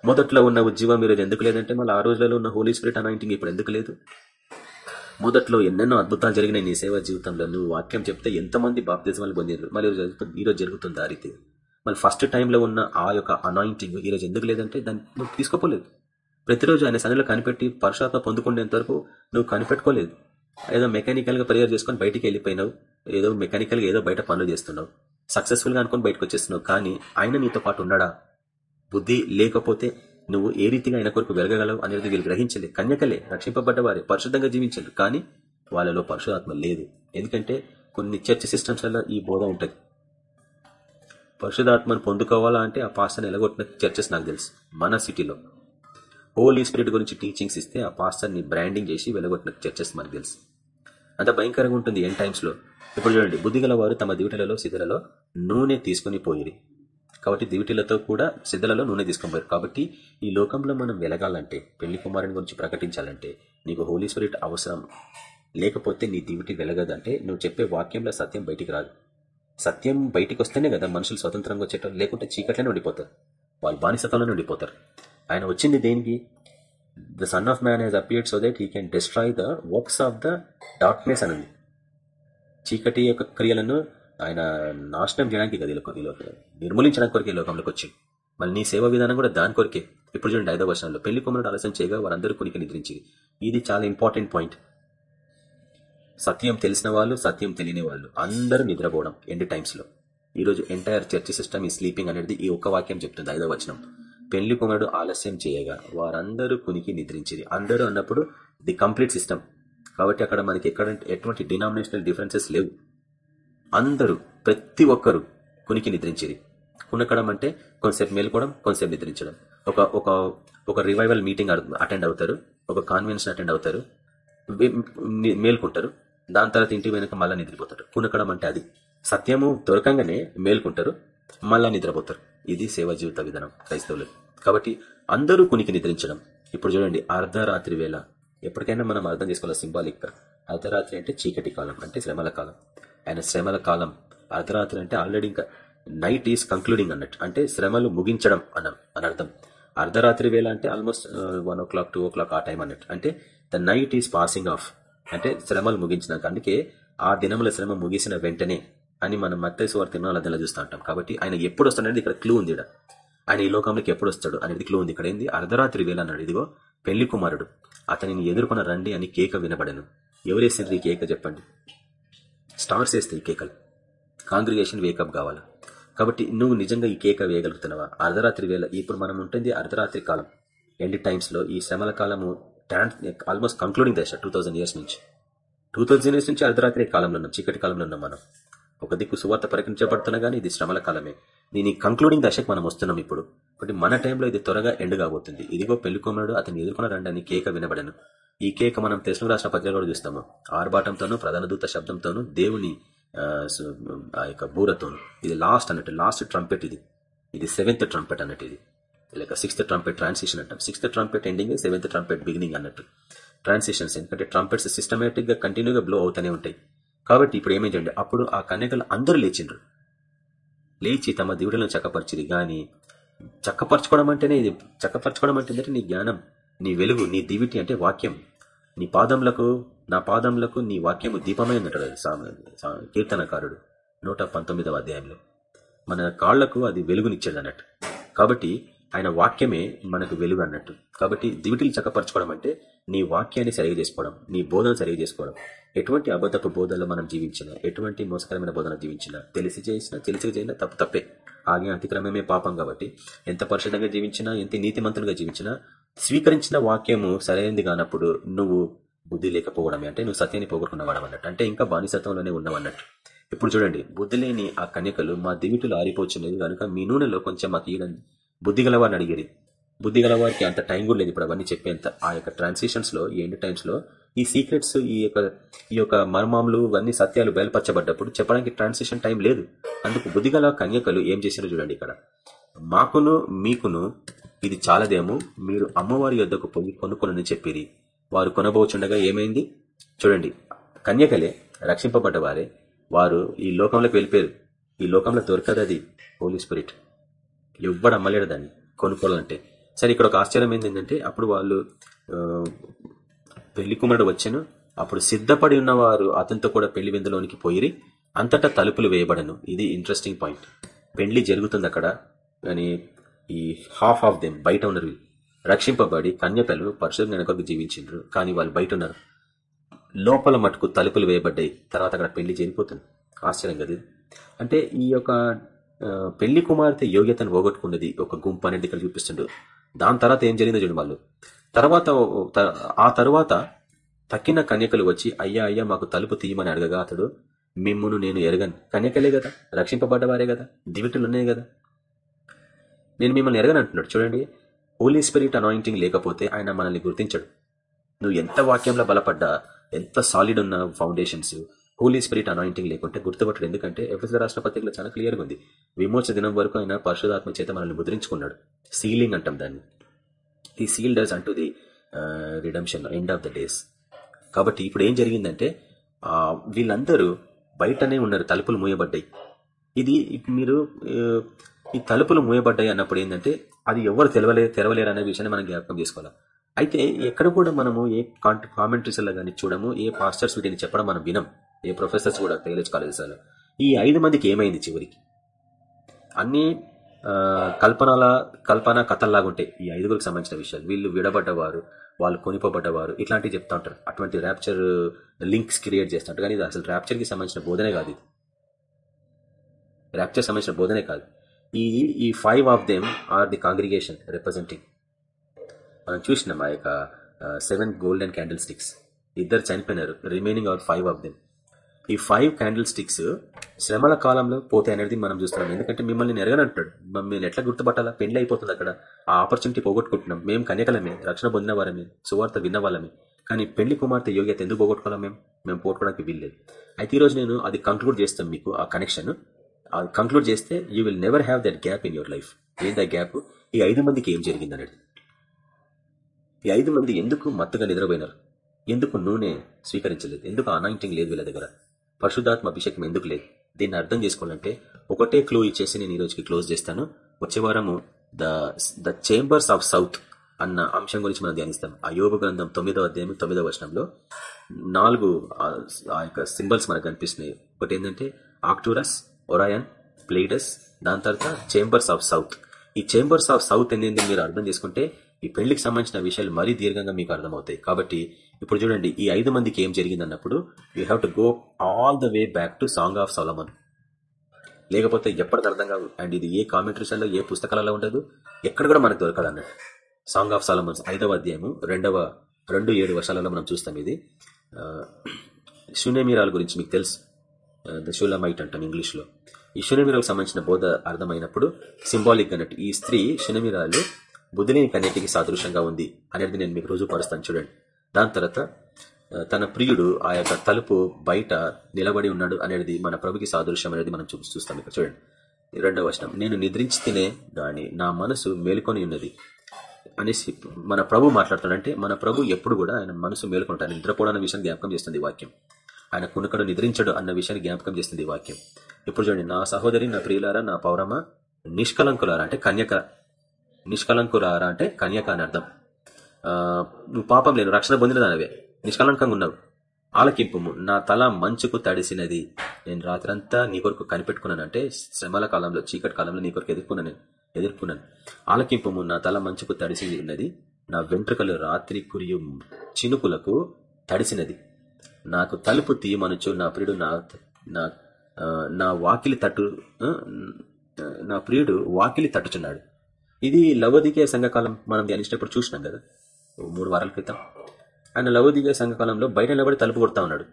Speaker 2: మొదట్లో ఉన్న ఉద్యమం మీరు ఎందుకు లేదంటే మళ్ళీ ఆ రోజులలో ఉన్న హోలీ స్పిరిట్ అనాయింటింగ్ ఇప్పుడు ఎందుకు లేదు? మొదట్లో ఎన్నెన్నో అద్భుతాలు జరిగినాయి నీ సేవా జీవితంలో. నువ్వు వాక్యం చెప్తే ఎంతమంది బాప్తిజమాలు పొందినారు మళ్ళీ ఈరోజు జరుగుతుంది ఆ రీతి. మళ్ళీ ఫస్ట్ టైంలో ఉన్న ఆ యొక్క అనాయింటింగ్ ఈరోజు ఎందుకు లేదంటే దాన్ని నువ్వు తీసుకోపోలేదు. ప్రతిరోజు ఆయన సన్నిలో కనిపెట్టి పరుషాత్మ పొందుకునేంత వరకు నువ్వు కనిపెట్టుకోలేదు. ఏదో మెకానికల్గా ప్రేయర్ చేసుకొని బయటికి వెళ్ళిపోయినావు. ఏదో మెకానికల్గా ఏదో బయట పనులు చేస్తున్నావు. సక్సెస్ఫుల్గా అనుకుని బయటకు వచ్చేస్తున్నావు. కానీ ఆయన నీతో పాటు ఉన్నాడా? బుద్ధి లేకపోతే నువ్వు ఏ రీతిగా ఆయన కొరకు వెలగగలవు అనేది వీళ్ళు గ్రహించలే. కన్యకలే రక్షింపబడ్డవారే పరిశుద్ధంగా జీవించారు కానీ వాళ్ళలో పరిశుధాత్మ లేదు. ఎందుకంటే కొన్ని చర్చ్ సిస్టమ్స్లలో ఈ బోధ ఉంటుంది. పరిశుధాత్మను పొందుకోవాలా అంటే ఆ పాస్టర్ని ఎలగొట్టిన చర్చెస్ నాకు తెలుసు. మన సిటీలో. హోలీ స్పిరిట్ గురించి టీచింగ్స్ ఇస్తే ఆ పాస్టర్ని బ్రాండింగ్ చేసి వెలగొట్టిన చర్చెస్ మనకు తెలుసు. అంత భయంకరంగా ఉంటుంది ఎన్ టైమ్స్లో. ఇప్పుడు చూడండి బుద్ధిగల వారు తమ డ్యూటీలలో సిద్ధలలో నూనె తీసుకుని పోయిరి. కాబట్టి దివిటీలతో కూడా సిద్ధలలో నూనె తీసుకుపోయారు. కాబట్టి ఈ లోకంలో మనం వెలగాలంటే పెళ్ళి కుమారుని గురించి ప్రకటించాలంటే నీకు హోలీ స్పిరిట్ అవసరం లేకపోతే నీ దివిటి వెలగదంటే నువ్వు చెప్పే వాక్యంలో సత్యం బయటికి రాదు. సత్యం బయటికి వస్తేనే కదా మనుషులు స్వతంత్రంగా వచ్చేటం లేకుంటే చీకట్లోనే ఉండిపోతారు. వాళ్ళు బానిసతంలోనే ఉండిపోతారు. ఆయన వచ్చింది దేనికి? The son of man he's appeared so that he can destroy the works of the darkness అని చీకటి యొక్క క్రియలను ఆయన నాశనం చేయడానికి కదా నిర్మూలించడానికి కొరికే లోకంలోకి వచ్చింది మళ్ళీ నీ సేవ విధానం కూడా దాని కొరికే. ఇప్పుడు చూడండి ఐదో వర్షంలో పెళ్ళి కుమారుడు ఆలస్యం చేయగా వారందరూ కొనికి నిద్రించి. ఇది చాలా ఇంపార్టెంట్ పాయింట్ సత్యం తెలిసిన వాళ్ళు సత్యం తెలియని వాళ్ళు అందరూ నిద్రపోవడం ఎండ్ టైమ్స్లో ఈరోజు ఎంటైర్ చర్చ్ సిస్టమ్ ఈ స్లీపింగ్ అనేది ఈ ఒక్క వాక్యం చెప్తుంది ఐదో వచనం. పెళ్ళి కుమారుడు ఆలస్యం చేయగా వారందరూ కునికి నిద్రించింది అందరూ అన్నప్పుడు ది కంప్లీట్ సిస్టమ్ కాబట్టి అక్కడ మనకి ఎక్కడ ఎటువంటి డినామినేషనల్ డిఫరెన్సెస్ లేవు. అందరూ ప్రతి ఒక్కరు కునికి నిద్రించేది. కునకడం అంటే కొంతసేపు మేలుకోవడం కొంతసేపు నిద్రించడం. ఒక ఒక ఒక రివైవల్ మీటింగ్ అటెండ్ అవుతారు. ఒక కాన్వెన్షన్ అటెండ్ అవుతారు. మేల్కుంటారు. దాని తర్వాత ఇంటి వెనుక మళ్ళీ నిద్రపోతారు. కునకడం అంటే అది. సత్యము దొరకంగానే మేల్కుంటారు. మళ్ళా నిద్రపోతారు. ఇది సేవ జీవిత విధానం క్రైస్తవులు. కాబట్టి అందరూ కునికి నిద్రించడం. ఇప్పుడు చూడండి అర్ధరాత్రి వేళ. ఎప్పటికైనా మనం అర్థం చేసుకోవాలి సింబాలిక్ అర్ధరాత్రి అంటే చీకటి కాలం అంటే శ్రమల కాలం. ఆయన శ్రమల కాలం. అర్ధరాత్రి అంటే ఆల్రెడీ ఇంకా నైట్ ఈస్ కంక్లూడింగ్ అన్నట్టు. అంటే శ్రమలు ముగించడం అన్న అని అర్థం అర్ధరాత్రి వేళ అంటే almost one o'clock two o'clock ఆ టైం అన్నట్టు. అంటే the night is passing off. అంటే శ్రమలు ముగించినాక. అందుకే ఆ దినముల శ్రమ ముగిసిన వెంటనే అని మనం మత్తైసు వారి తిరునాళ్ళ అదిలా చూస్తూ ఉంటాం. కాబట్టి ఆయన ఎప్పుడు వస్తాడనేది ఇక్కడ క్లూ ఉంది ఆయన ఈ లోకంలోకి ఎప్పుడు వస్తాడు అనేది క్లూ ఉంది. ఇక్కడ ఏంది? అర్ధరాత్రి వేళ అన్నాడు. ఇదిగో పెళ్ళి కుమారుడు. అతనిని ఎదుర్కొన్న రండి అని కేక వినబడను. ఎవరేసిండ్రు ఈ కేక చెప్పండి? స్టార్స్ వేస్తాయి కేకలు. కాంగ్రిగేషన్ వేకప్ కావాలా. కాబట్టి నువ్వు నిజంగా ఈ కేక వేయగలుగుతున్నావా? అర్ధరాత్రి వేళ ఇప్పుడు మనం ఉంటుంది అర్ధరాత్రి కాలం. ఎండ్ టైమ్స్లో ఈ శ్రమల కాలము ఆల్మోస్ట్ కంక్లూడింగ్ దశ టూ ఇయర్స్ నుంచి. టూ ఇయర్స్ నుంచి అర్ధరాత్రి కాలంలో ఉన్నాం చీకటి కాలంలో ఉన్నాం మనం. ఒక దిక్కు సువార్త ప్రకటించబడుతున్నా గానీ ఇది శ్రమల కాలమే. దీని కంక్లూడింగ్ దశకు మనం వస్తున్నాం ఇప్పుడు. కాబట్టి మన టైంలో ఇది త్వరగా ఎండ్ కాబోతుంది. ఇదిగో పెళ్ళి కుమారుడు అతను ఎదుర్కొన్న రండని కేక వినబడను. ఈ కేక మనం తెలుసుకు రాష్ట్ర పత్రికలు కూడా చూస్తాము. ఆర్భాటంతోనూ ప్రధాన దూత శబ్దంతోనూ దేవుని ఆ, యొక్క బూరతోను. ఇది లాస్ట్ అన్నట్టు లాస్ట్ ట్రంపెట్ ఇది. ఇది సెవెంత్ ట్రంపెట్ అన్నట్టు ఇది. లేక సిక్స్త్ ట్రంపెట్ ట్రాన్సిషన్ అంటాం. Sixth trumpet ending seventh trumpet beginning అన్నట్టు. ట్రాన్సిషన్స్ ఎందుకంటే ట్రంపెట్స్ సిస్టమేటిక్గా కంటిన్యూగా బ్లో అవుతూనే ఉంటాయి. కాబట్టి ఇప్పుడు ఏమైందంటే అప్పుడు ఆ కన్యకలు అందరూ లేచిండ్రు. లేచి తమ దేవుడులను చక్కపరిచిరి. కానీ చక్కపరచుకోవడం అంటేనే ఇది చక్కపరచుకోవడం అంటే ఏంటంటే నీ జ్ఞానం. నీ వెలుగు నీ దివిటి అంటే వాక్యం. నీ పాదములకు నా పాదములకు నీ వాక్యము దీపమై ఉన్నట్టు కీర్తనకారుడు. నూట పంతొమ్మిదవ అధ్యాయంలో. మన కాళ్ళకు అది వెలుగునిచ్చేది అన్నట్టు. కాబట్టి ఆయన వాక్యమే మనకు వెలుగు అన్నట్టు. కాబట్టి దివిటిని చక్కపరచుకోవడం అంటే నీ వాక్యాన్ని సరిగా చేసుకోవడం నీ బోధన సరిగా చేసుకోవడం. ఎటువంటి అబద్ధపు బోధనలో మనం జీవించినా ఎటువంటి మోసకరమైన బోధన జీవించినా తెలిసి చేసినా తెలిసి చేసినా తప్పు తప్పే. ఆజ్ఞ అతిక్రమమే పాపం కాబట్టి ఎంత పరిశుద్ధంగా జీవించినా ఎంత నీతిమంతులుగా జీవించినా స్వీకరించిన వాక్యము సరైనది కానప్పుడు నువ్వు బుద్ధి లేకపోవడమే. అంటే నువ్వు సత్యాన్ని పోగొట్టుకున్నవాడు అన్నట్టు. అంటే ఇంకా బానిసత్వంలోనే ఉన్నావన్నట్టు ఇప్పుడు చూడండి బుద్ధి లేని ఆ కన్యకలు మా దివిటులు ఆరిపోచున్నది కనుక మీ నూనెలో కొంచెం మాకు ఇయ్యడం బుద్ధి గలవారిని అడిగిరి. బుద్ధి గలవారికి అంత టైం కూడా లేదు ఇప్పుడు అవన్నీ చెప్పేంత. ఆ యొక్క ట్రాన్సిషన్స్లో ఈ ఎండ్ టైమ్స్లో ఈ సీక్రెట్స్ ఈ యొక్క ఈ యొక్క మర్మాములు ఇవన్నీ సత్యాలు బయలుపరచబడ్డప్పుడు చెప్పడానికి ట్రాన్సిషన్ టైం లేదు. అందుకు బుద్ధిగల కన్యకలు ఏం చేశారో చూడండి ఇక్కడ. మాకును మీకును ఇది చాలదేమో మీరు అమ్మవారి యొద్దకు పోయి కొనుక్కొనని చెప్పిరి. వారు కొనబోచుండగా ఏమైంది? చూడండి కన్యకలే రక్షింపబడ్డ వారే వారు ఈ లోకంలోకి వెళ్ళిపోయారు. ఈ లోకంలో దొరకదు అది హోలీ స్పిరిట్ ఎవ్వడు అమ్మలేడు దాన్ని కొనుక్కోవాలంటే. సరే ఇక్కడ ఒక ఆశ్చర్యం ఏంటంటే అప్పుడు వాళ్ళు పెళ్ళి కుమారుడు వచ్చాను. అప్పుడు సిద్ధపడి ఉన్నవారు అతనితో కూడా పెళ్ళి విందులోనికి పోయిరి. అంతటా తలుపులు వేయబడను. ఇది ఇంట్రెస్టింగ్ పాయింట్ పెళ్ళి జరుగుతుంది అక్కడ. కానీ ఈ హాఫ్ ఆఫ్ దెమ్ బయట ఉన్నారు. రక్షింపబడి కన్యకలు పరిశుద్ధంగా కొరకు జీవించిండ్రు. కానీ వాళ్ళు బయట ఉన్నారు. లోపల మటుకు తలుపులు వేయబడ్డాయి. తర్వాత అక్కడ పెళ్ళి చనిపోతుంది ఆశ్చర్యం కదా అంటే ఈ యొక్క పెళ్ళి కుమార్తె యోగ్యతను పోగొట్టుకున్నది ఒక గుంపు అనేది ఇక్కడ చూపిస్తుండ్రు దాని తర్వాత ఏం జరిగిందో చూడండి వాళ్ళు. తర్వాత ఆ తర్వాత తక్కిన కన్యకలు వచ్చి అయ్యా అయ్యా మాకు తలుపు తీయమని అడగగా అతడు మిమ్మును నేను ఎరగను. కన్యకలే కదా రక్షింపబడ్డవారే కదా దివిటులు ఉన్నాయి కదా. నేను మిమ్మల్ని ఎరగనంటున్నాడు. చూడండి హోలీ స్పిరిట్ అనాయింటింగ్ లేకపోతే ఆయన మనల్ని గుర్తించడు. నువ్వు ఎంత వాక్యంలో బలపడ్డా ఎంత సాలిడ్ ఉన్న ఫౌండేషన్స్ హోలీ స్పిరిట్ అనాయింటింగ్ లేకుంటే గుర్తుపట్టడు. ఎందుకంటే ఎఫ్ఎస్ రాష్ట్ర పత్రికలో చాలా క్లియర్గా ఉంది. విమోచ దినం వరకు ఆయన పరిశుధాత్మ చేత మనల్ని ముద్రించుకున్నాడు. సీలింగ్ అంటాం దాన్ని. ఈ సీల్ డర్స్ అంటూ the redemption end of the days కాబట్టి ఇప్పుడు ఏం జరిగిందంటే వీళ్ళందరూ బయటనే ఉన్నారు తలుపులు మూయబడ్డాయి. ఇది మీరు ఈ తలుపులు మూయబడ్డాయి అన్నప్పుడు ఏంటంటే అది ఎవరు తెలవలే తెరవలేరు అనే విషయాన్ని మనం జ్ఞాపకం చేసుకోవాలి. అయితే ఎక్కడ కూడా మనము ఏ కామెంటరీస్లో కానీ చూడము ఏ పాస్టర్స్ వీటిని చెప్పడం మనం వినం. ఏ ప్రొఫెసర్స్ కూడా కాలేజ్ కాలేజెస్లో ఈ ఐదు మందికి ఏమైంది చివరికి? అన్ని కల్పనల కల్పన కథల్లాగా ఉంటాయి ఈ ఐదుగురికి సంబంధించిన విషయాలు. వీళ్ళు విడబడ్డవారు వాళ్ళు కొనిపోబడ్డవారు ఇట్లాంటివి చెప్తా ఉంటారు. అటువంటి ర్యాప్చర్ లింక్స్ క్రియేట్ చేస్తుంటారు కానీ ఇది అసలు ర్యాప్చర్కి సంబంధించిన బోధనే కాదు ఇది. ర్యాప్చర్ సంబంధించిన బోధనే కాదు. ఈ ఈ five of them are the congregation representing మనం చూసినాం ఆ యొక్క సెవెన్ గోల్డెన్ క్యాండిల్ స్టిక్స్ ఇద్దరు చనిపోయినారు. Remaining are five of them ఈ ఫైవ్ క్యాండిల్ స్టిక్స్ శ్రమల కాలంలో పోతాయి అనేది మనం చూస్తున్నాం. ఎందుకంటే మిమ్మల్ని నేను ఎరగనంటాడు మమ్మల్ని ఎట్లా గుర్తుపట్టాలా? పెళ్ళి అయిపోతుంది అక్కడ. ఆ ఆపర్చునిటీ పోగొట్టుకుంటున్నాం. మేము కన్యకలమే. రక్షణ పొందిన వారమే. సువార్త విన్న వాళ్ళమే. కానీ పెళ్ళి కుమార్తె యోగ్యత ఎందుకు పోగొట్టుకోవాలా మేము మేము పోగొట్టుకోవడానికి వీల్లేదు. అయితే ఈరోజు నేను అది కంక్లూడ్ చేస్తాం మీకు ఆ కనెక్షన్ అది కంక్లూడ్ చేస్తే you will never have that gap in your life ఏంది ఆ గ్యాప్ ఈ ఐదు మందికి ఏం జరిగింది అనేది. ఈ ఐదు మంది ఎందుకు మత్తుగా నిద్రపోయినారు? ఎందుకు నూనె స్వీకరించలేదు? ఎందుకు అనాయింటింగ్ లేదు వీళ్ళ దగ్గర? పరిశుద్ధాత్మ అభిషేకం ఎందుకు లేదు? దీన్ని అర్థం చేసుకోవాలంటే ఒకటే క్లూ ఇచ్చేసి నేను ఈ రోజుకి క్లోజ్ చేస్తాను. వచ్చే వారము the the chambers of south అన్న అంశం గురించి మనం ధ్యానిస్తాం. ఆ యోగ గ్రంథం తొమ్మిదవ అధ్యాయం తొమ్మిదవ వచనంలో నాలుగు ఆ ఆ యొక్క సింబల్స్ మనకు కనిపిస్తున్నాయి. ఒకటి ఏంటంటే ఆక్టూరస్ ఒరాయన్ ప్లేడస్ దాని తర్వాత చేంబర్స్ ఆఫ్ సౌత్ ఈ చేంబర్స్ ఆఫ్ సౌత్ ఏంది మీరు అర్థం చేసుకుంటే ఈ పెళ్ళికి సంబంధించిన విషయాలు మరీ దీర్ఘంగా మీకు అర్థమవుతాయి. కాబట్టి ఇప్పుడు చూడండి ఈ ఐదు మందికి ఏం జరిగింది అన్నప్పుడు you have to go all the way back to song of Solomon లేకపోతే ఎప్పటికి అర్థం కాదు అండ్ ఇది ఏ కామెంటరీస్లో ఏ పుస్తకాలలో ఉండదు. ఎక్కడ కూడా మనకు దొరకదు అన్నట్టు. సాంగ్ ఆఫ్ సలమన్స్ ఐదవ అధ్యాయము రెండవ రెండు ఏడు వర్షాలలో మనం చూస్తాం ఇది. శూన్యమీరాల గురించి మీకు తెలుసు. Uh, ద షూలమైట్ అంటాం ఇంగ్లీష్లో. ఈ శునమిరాలకు సంబంధించిన బోధ అర్థమైనప్పుడు సింబాలిక్ అన్నట్టు ఈ స్త్రీ శునమిరాలు బుద్ధిలేని కన్నిటికి సాదృశ్యంగా ఉంది అనేది నేను మీకు రుజువు పరుస్తాను చూడండి. దాని తర్వాత uh, తన ప్రియుడు ఆ యొక్క తలుపు బయట నిలబడి ఉన్నాడు అనేది మన ప్రభుకి సాదృశ్యం అనేది మనం చూ చూస్తాం ఇక్కడ చూడండి. రెండవ వచనం నేను నిద్రించి తినే దాని నా మనసు మేలుకొని ఉన్నది. అనేసి మన ప్రభు మాట్లాడుతాడంటే మన ప్రభు ఎప్పుడు కూడా ఆయన మనసు మేలుకుంటాడు నిద్రపోవడం విషయం జ్ఞాపకం చేస్తుంది వాక్యం. ఆయన కునుకడు నిద్రించడు అన్న విషయాన్ని జ్ఞాపకం చేస్తుంది వాక్యం. ఇప్పుడు చూడండి నా సహోదరి నా ప్రియులారా నా పౌరమ నిష్కలంకులారా అంటే కన్యక నిష్కలంకులారా అంటే కన్యక అని అర్థం. నువ్వు పాపం లేను రక్షణ పొందిన దానివే. నిష్కలంకంగా ఉన్నావు. ఆలకింపు నా తల మంచుకు తడిసినది. నేను రాత్రంతా నీ కొరకు కనిపెట్టుకున్నాను అంటే శ్రమల కాలంలో చీకటి కాలంలో నీ కొరకు ఎదుర్కొన్నాను ఎదుర్కొన్నాను. ఆలకింపు నా తల మంచుకు తడిసి ఉన్నది నా వెంట్రుకలు రాత్రి కురియు చినుకులకు తడిసినది. నాకు తలుపు తీయమనుచు నా ప్రియుడు నా నా నా వాకిలి తట్టు నా ప్రియుడు వాకిలి తట్టుచున్నాడు. ఇది లవదికే సంఘకాలం మనం ధ్యానించినప్పుడు చూసినాం కదా? ఓ మూడు వారాల క్రితం. ఆయన లవదికే సంఘకాలంలో బయట నిలబడి తలుపు కొడతా ఉన్నాడు.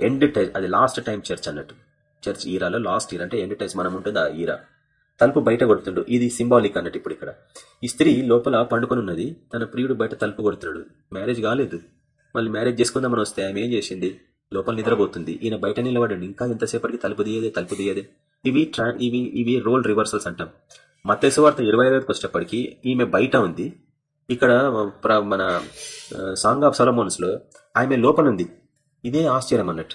Speaker 2: ఎండ్ టైం అది లాస్ట్ టైం చర్చ్ అన్నట్టు. చర్చ్ ఈరాలో లాస్ట్ ఇయర్ అంటే ఎండ్ టైమ్స్ మనం ఉంటుంది ఆ ఈరా? తలుపు బయట కొడుతుండు. ఇది సింబాలిక్ అన్నట్టు ఇప్పుడు ఇక్కడ. ఈ స్త్రీ లోపల పండుకొని ఉన్నది. తన ప్రియుడు బయట తలుపు కొడుతున్నాడు. మ్యారేజ్ కాలేదు. మళ్ళీ మ్యారేజ్ చేసుకుందామని వస్తే ఆమె ఏం చేసింది? లోపల నిద్రపోతుంది. ఈయన బయట నిలబడి ఇంకా ఎంతసేపటికి తలుపు తీయదే తలుపు తీయదే. ఇవి ట్రా ఇవి ఇవి రోల్ రివర్సల్స్ అంటాం. మత్స్య వార్త ఇరవై ఐదుకి వచ్చేటప్పటికి ఈమె బయట ఉంది. ఇక్కడ ప్ర- మన సాంగ్ ఆఫ్ సొలమోన్స్లో ఆమె లోపల ఉంది. ఇదే ఆశ్చర్యం అన్నట్టు.